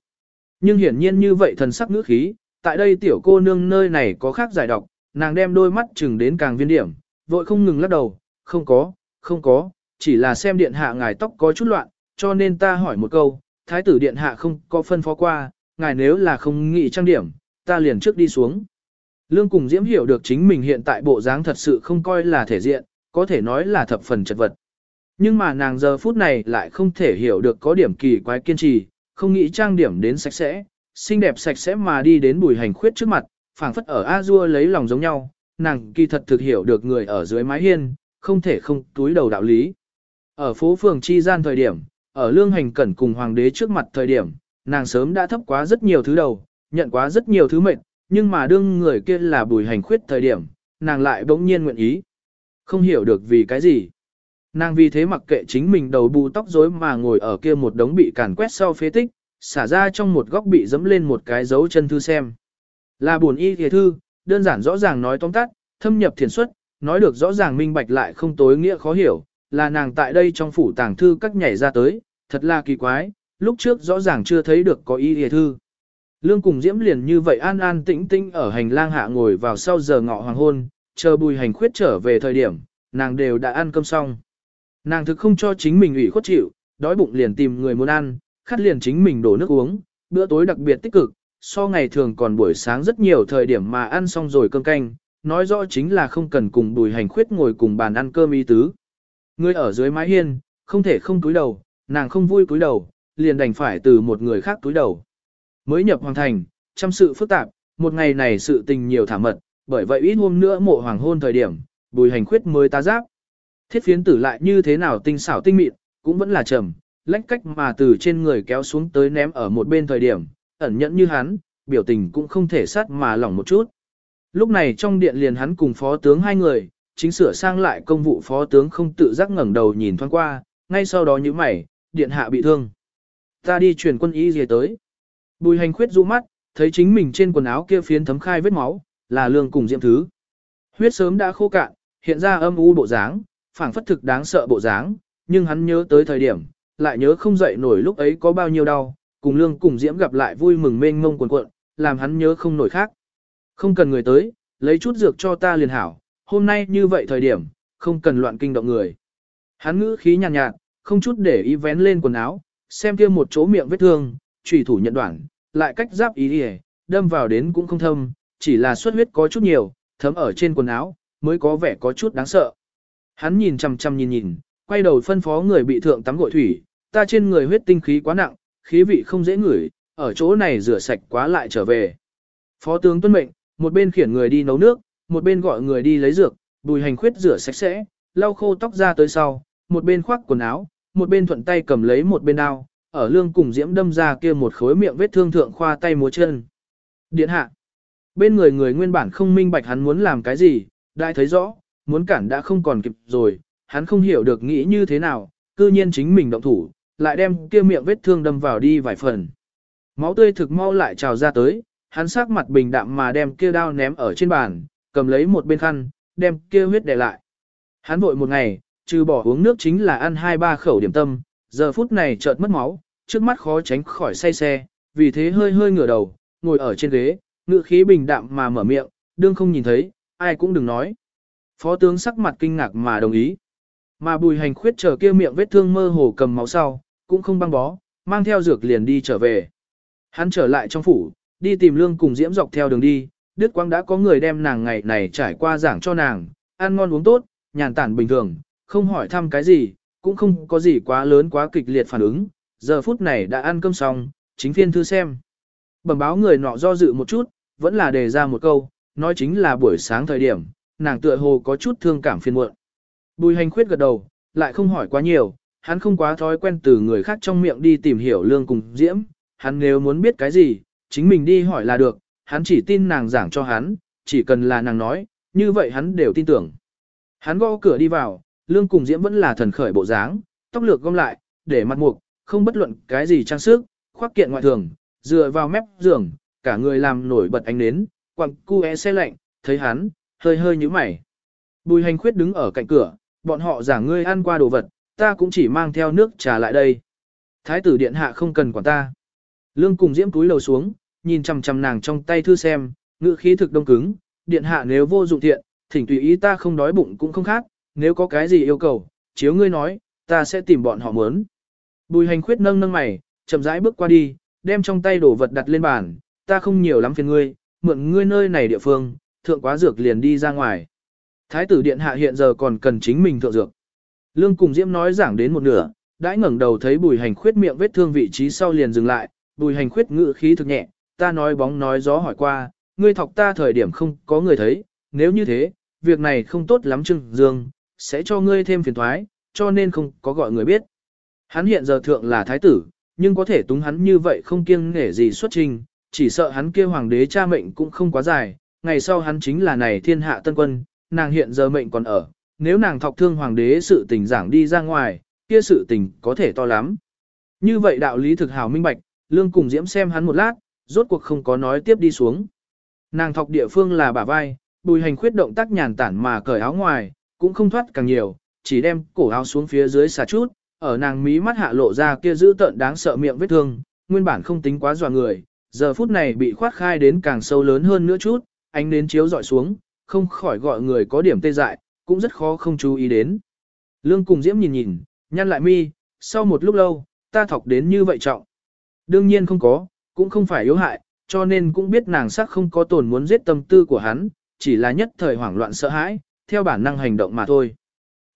Nhưng hiển nhiên như vậy thần sắc ngữ khí, tại đây tiểu cô nương nơi này có khác giải độc, nàng đem đôi mắt chừng đến càng viên điểm, vội không ngừng lắc đầu, không có, không có, chỉ là xem điện hạ ngài tóc có chút loạn, cho nên ta hỏi một câu, thái tử điện hạ không có phân phó qua, ngài nếu là không nghĩ trang điểm, ta liền trước đi xuống. Lương cùng Diễm hiểu được chính mình hiện tại bộ dáng thật sự không coi là thể diện, có thể nói là thập phần chật vật. Nhưng mà nàng giờ phút này lại không thể hiểu được có điểm kỳ quái kiên trì, không nghĩ trang điểm đến sạch sẽ, xinh đẹp sạch sẽ mà đi đến bùi hành khuyết trước mặt, phảng phất ở A-dua lấy lòng giống nhau, nàng kỳ thật thực hiểu được người ở dưới mái hiên, không thể không túi đầu đạo lý. Ở phố phường chi gian thời điểm, ở lương hành cẩn cùng hoàng đế trước mặt thời điểm, nàng sớm đã thấp quá rất nhiều thứ đầu, nhận quá rất nhiều thứ mệt, nhưng mà đương người kia là bùi hành khuyết thời điểm, nàng lại bỗng nhiên nguyện ý. Không hiểu được vì cái gì. Nàng vì thế mặc kệ chính mình đầu bù tóc rối mà ngồi ở kia một đống bị càn quét sau phế tích, xả ra trong một góc bị dẫm lên một cái dấu chân thư xem. Là buồn y thề thư, đơn giản rõ ràng nói tóm tắt, thâm nhập thiền xuất, nói được rõ ràng minh bạch lại không tối nghĩa khó hiểu, là nàng tại đây trong phủ tàng thư các nhảy ra tới, thật là kỳ quái, lúc trước rõ ràng chưa thấy được có y hề thư. Lương cùng Diễm liền như vậy an an tĩnh tĩnh ở hành lang hạ ngồi vào sau giờ ngọ hoàng hôn, chờ bùi hành khuyết trở về thời điểm, nàng đều đã ăn cơm xong. Nàng thực không cho chính mình ủy khuất chịu, đói bụng liền tìm người muốn ăn, khát liền chính mình đổ nước uống, bữa tối đặc biệt tích cực, so ngày thường còn buổi sáng rất nhiều thời điểm mà ăn xong rồi cơm canh, nói rõ chính là không cần cùng bùi hành khuyết ngồi cùng bàn ăn cơm y tứ. Người ở dưới mái hiên, không thể không túi đầu, nàng không vui túi đầu, liền đành phải từ một người khác túi đầu. Mới nhập hoàng thành, trăm sự phức tạp, một ngày này sự tình nhiều thả mật, bởi vậy ít hôm nữa mộ hoàng hôn thời điểm, bùi hành khuyết mới tá giáp. Thiết phiến tử lại như thế nào tinh xảo tinh mịn, cũng vẫn là trầm, lách cách mà từ trên người kéo xuống tới ném ở một bên thời điểm, ẩn nhẫn như hắn, biểu tình cũng không thể sát mà lỏng một chút. Lúc này trong điện liền hắn cùng phó tướng hai người, chính sửa sang lại công vụ phó tướng không tự giác ngẩng đầu nhìn thoáng qua, ngay sau đó như mày, điện hạ bị thương. Ta đi truyền quân y gì tới. Bùi hành khuyết rũ mắt, thấy chính mình trên quần áo kia phiến thấm khai vết máu, là lương cùng diệm thứ. Huyết sớm đã khô cạn, hiện ra âm u bộ dáng, phảng phất thực đáng sợ bộ dáng, nhưng hắn nhớ tới thời điểm, lại nhớ không dậy nổi lúc ấy có bao nhiêu đau, cùng lương cùng diễm gặp lại vui mừng mênh mông quần cuộn, làm hắn nhớ không nổi khác. Không cần người tới, lấy chút dược cho ta liền hảo, hôm nay như vậy thời điểm, không cần loạn kinh động người. Hắn ngữ khí nhàn nhạt, nhạt, không chút để ý vén lên quần áo, xem kia một chỗ miệng vết thương, trùy thủ nhận đoạn, lại cách giáp ý đi đâm vào đến cũng không thâm, chỉ là xuất huyết có chút nhiều, thấm ở trên quần áo, mới có vẻ có chút đáng sợ. Hắn nhìn chằm chằm nhìn nhìn, quay đầu phân phó người bị thượng tắm gội thủy, ta trên người huyết tinh khí quá nặng, khí vị không dễ ngửi, ở chỗ này rửa sạch quá lại trở về. Phó tướng tuân mệnh, một bên khiển người đi nấu nước, một bên gọi người đi lấy dược, bùi hành khuyết rửa sạch sẽ, lau khô tóc ra tới sau, một bên khoác quần áo, một bên thuận tay cầm lấy một bên đao, ở lương cùng diễm đâm ra kia một khối miệng vết thương thượng khoa tay múa chân. Điện hạ. Bên người người nguyên bản không minh bạch hắn muốn làm cái gì, đại thấy rõ, muốn cản đã không còn kịp rồi, hắn không hiểu được nghĩ như thế nào, cư nhiên chính mình động thủ, lại đem kia miệng vết thương đâm vào đi vài phần. Máu tươi thực mau lại trào ra tới, hắn sắc mặt bình đạm mà đem kia đao ném ở trên bàn, cầm lấy một bên khăn, đem kia huyết để lại. Hắn vội một ngày, trừ bỏ uống nước chính là ăn hai ba khẩu điểm tâm, giờ phút này chợt mất máu, trước mắt khó tránh khỏi say xe, vì thế hơi hơi ngửa đầu, ngồi ở trên ghế, ngựa khí bình đạm mà mở miệng, đương không nhìn thấy, ai cũng đừng nói. Phó tướng sắc mặt kinh ngạc mà đồng ý. Mà bùi hành khuyết chờ kia miệng vết thương mơ hồ cầm máu sau, cũng không băng bó, mang theo dược liền đi trở về. Hắn trở lại trong phủ, đi tìm lương cùng diễm dọc theo đường đi, Đức Quang đã có người đem nàng ngày này trải qua giảng cho nàng, ăn ngon uống tốt, nhàn tản bình thường, không hỏi thăm cái gì, cũng không có gì quá lớn quá kịch liệt phản ứng, giờ phút này đã ăn cơm xong, chính phiên thư xem. Bẩm báo người nọ do dự một chút, vẫn là đề ra một câu, nói chính là buổi sáng thời điểm, nàng tựa hồ có chút thương cảm phiền muộn. Bùi hành khuyết gật đầu, lại không hỏi quá nhiều, hắn không quá thói quen từ người khác trong miệng đi tìm hiểu lương cùng diễm, hắn nếu muốn biết cái gì, chính mình đi hỏi là được, hắn chỉ tin nàng giảng cho hắn, chỉ cần là nàng nói, như vậy hắn đều tin tưởng. Hắn gõ cửa đi vào, lương cùng diễm vẫn là thần khởi bộ dáng, tóc lược gom lại, để mặt mục, không bất luận cái gì trang sức, khoác kiện ngoại thường, dựa vào mép giường, cả người làm nổi bật ánh nến, quặng cu é xe lạnh, thấy hắn, hơi hơi như mày. Bùi hành khuyết đứng ở cạnh cửa, bọn họ giả ngươi ăn qua đồ vật, ta cũng chỉ mang theo nước trà lại đây. Thái tử điện hạ không cần quản ta. Lương cùng diễm túi lầu xuống, nhìn chằm chằm nàng trong tay thư xem, ngữ khí thực đông cứng, điện hạ nếu vô dụng thiện, thỉnh tùy ý ta không đói bụng cũng không khác, nếu có cái gì yêu cầu, chiếu ngươi nói, ta sẽ tìm bọn họ muốn. Bùi hành khuyết nâng nâng mày, chậm rãi bước qua đi, đem trong tay đồ vật đặt lên bàn, ta không nhiều lắm phiền ngươi, mượn ngươi nơi này địa phương, thượng quá dược liền đi ra ngoài. Thái tử điện hạ hiện giờ còn cần chính mình thượng dược. Lương cùng Diễm nói giảng đến một nửa, đãi ngẩng đầu thấy bùi hành khuyết miệng vết thương vị trí sau liền dừng lại, bùi hành khuyết ngự khí thực nhẹ, ta nói bóng nói gió hỏi qua, ngươi thọc ta thời điểm không có người thấy, nếu như thế, việc này không tốt lắm Trương Dương, sẽ cho ngươi thêm phiền thoái, cho nên không có gọi người biết. Hắn hiện giờ thượng là thái tử, nhưng có thể túng hắn như vậy không kiêng nể gì xuất trình, chỉ sợ hắn kia hoàng đế cha mệnh cũng không quá dài, ngày sau hắn chính là này thiên hạ tân quân, nàng hiện giờ mệnh còn ở, nếu nàng thọc thương hoàng đế sự tình giảng đi ra ngoài, kia sự tình có thể to lắm. Như vậy đạo lý thực hào minh bạch, lương cùng diễm xem hắn một lát, rốt cuộc không có nói tiếp đi xuống. Nàng thọc địa phương là bả vai, bùi hành khuyết động tác nhàn tản mà cởi áo ngoài, cũng không thoát càng nhiều, chỉ đem cổ áo xuống phía dưới xả chút, ở nàng mí mắt hạ lộ ra kia giữ tợn đáng sợ miệng vết thương, nguyên bản không tính quá dọa người, giờ phút này bị khoát khai đến càng sâu lớn hơn nữa chút, ánh nến chiếu dọi xuống, không khỏi gọi người có điểm tê dại, cũng rất khó không chú ý đến. Lương cùng Diễm nhìn nhìn, nhăn lại mi, sau một lúc lâu, ta thọc đến như vậy trọng. Đương nhiên không có, cũng không phải yếu hại, cho nên cũng biết nàng sắc không có tổn muốn giết tâm tư của hắn, chỉ là nhất thời hoảng loạn sợ hãi, theo bản năng hành động mà thôi.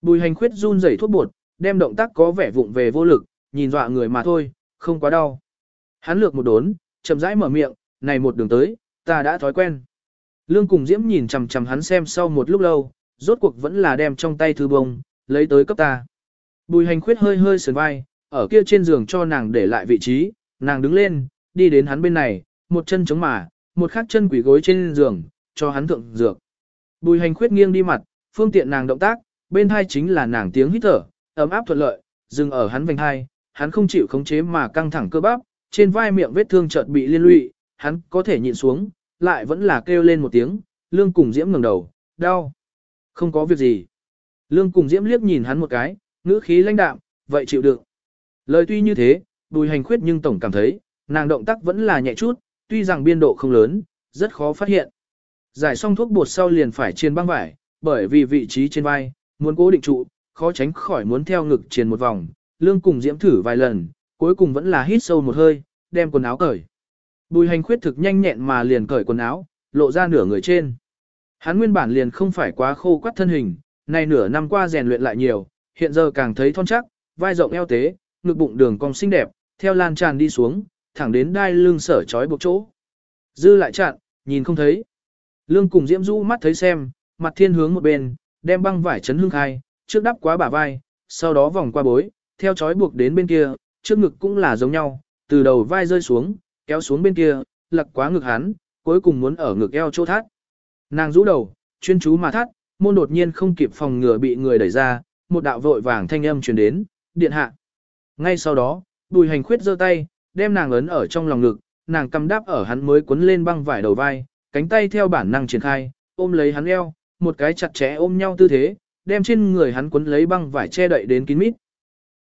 Bùi hành khuyết run rẩy thuốc bột, đem động tác có vẻ vụng về vô lực, nhìn dọa người mà thôi, không quá đau. Hắn lược một đốn, chậm rãi mở miệng, này một đường tới, ta đã thói quen. Lương cùng Diễm nhìn chằm chằm hắn xem sau một lúc lâu, rốt cuộc vẫn là đem trong tay thư bông, lấy tới cấp ta. Bùi hành khuyết hơi hơi sườn vai, ở kia trên giường cho nàng để lại vị trí, nàng đứng lên, đi đến hắn bên này, một chân chống mà, một khác chân quỷ gối trên giường, cho hắn thượng dược. Bùi hành khuyết nghiêng đi mặt, phương tiện nàng động tác, bên hai chính là nàng tiếng hít thở, ấm áp thuận lợi, dừng ở hắn vành hai, hắn không chịu khống chế mà căng thẳng cơ bắp, trên vai miệng vết thương chợt bị liên lụy, hắn có thể nhịn xuống, lại vẫn là kêu lên một tiếng, lương cùng diễm ngẩng đầu, đau. Không có việc gì. Lương cùng diễm liếc nhìn hắn một cái, ngữ khí lãnh đạm, vậy chịu đựng. Lời tuy như thế, bùi hành khuyết nhưng tổng cảm thấy, nàng động tác vẫn là nhẹ chút, tuy rằng biên độ không lớn, rất khó phát hiện. Giải xong thuốc bột sau liền phải chiên băng vải, bởi vì vị trí trên vai, muốn cố định trụ, khó tránh khỏi muốn theo ngực chiên một vòng, lương cùng diễm thử vài lần, cuối cùng vẫn là hít sâu một hơi, đem quần áo cởi. Bùi hành khuyết thực nhanh nhẹn mà liền cởi quần áo, lộ ra nửa người trên. Hắn nguyên bản liền không phải quá khô quắt thân hình, này nửa năm qua rèn luyện lại nhiều, hiện giờ càng thấy thon chắc, vai rộng eo tế, ngực bụng đường cong xinh đẹp, theo lan tràn đi xuống, thẳng đến đai lưng sở chói buộc chỗ. Dư lại chặn, nhìn không thấy. Lương cùng Diễm Du mắt thấy xem, mặt thiên hướng một bên, đem băng vải chấn hương khai, trước đắp quá bả vai, sau đó vòng qua bối, theo chói buộc đến bên kia, trước ngực cũng là giống nhau, từ đầu vai rơi xuống, kéo xuống bên kia, lật quá ngực hắn, cuối cùng muốn ở ngực eo chỗ thắt. Nàng rũ đầu, chuyên chú mà thắt, môn đột nhiên không kịp phòng ngừa bị người đẩy ra, một đạo vội vàng thanh âm truyền đến, điện hạ. Ngay sau đó, bùi hành khuyết giơ tay, đem nàng ấn ở trong lòng ngực, nàng cầm đáp ở hắn mới cuốn lên băng vải đầu vai, cánh tay theo bản năng triển khai, ôm lấy hắn eo, một cái chặt chẽ ôm nhau tư thế, đem trên người hắn cuốn lấy băng vải che đậy đến kín mít.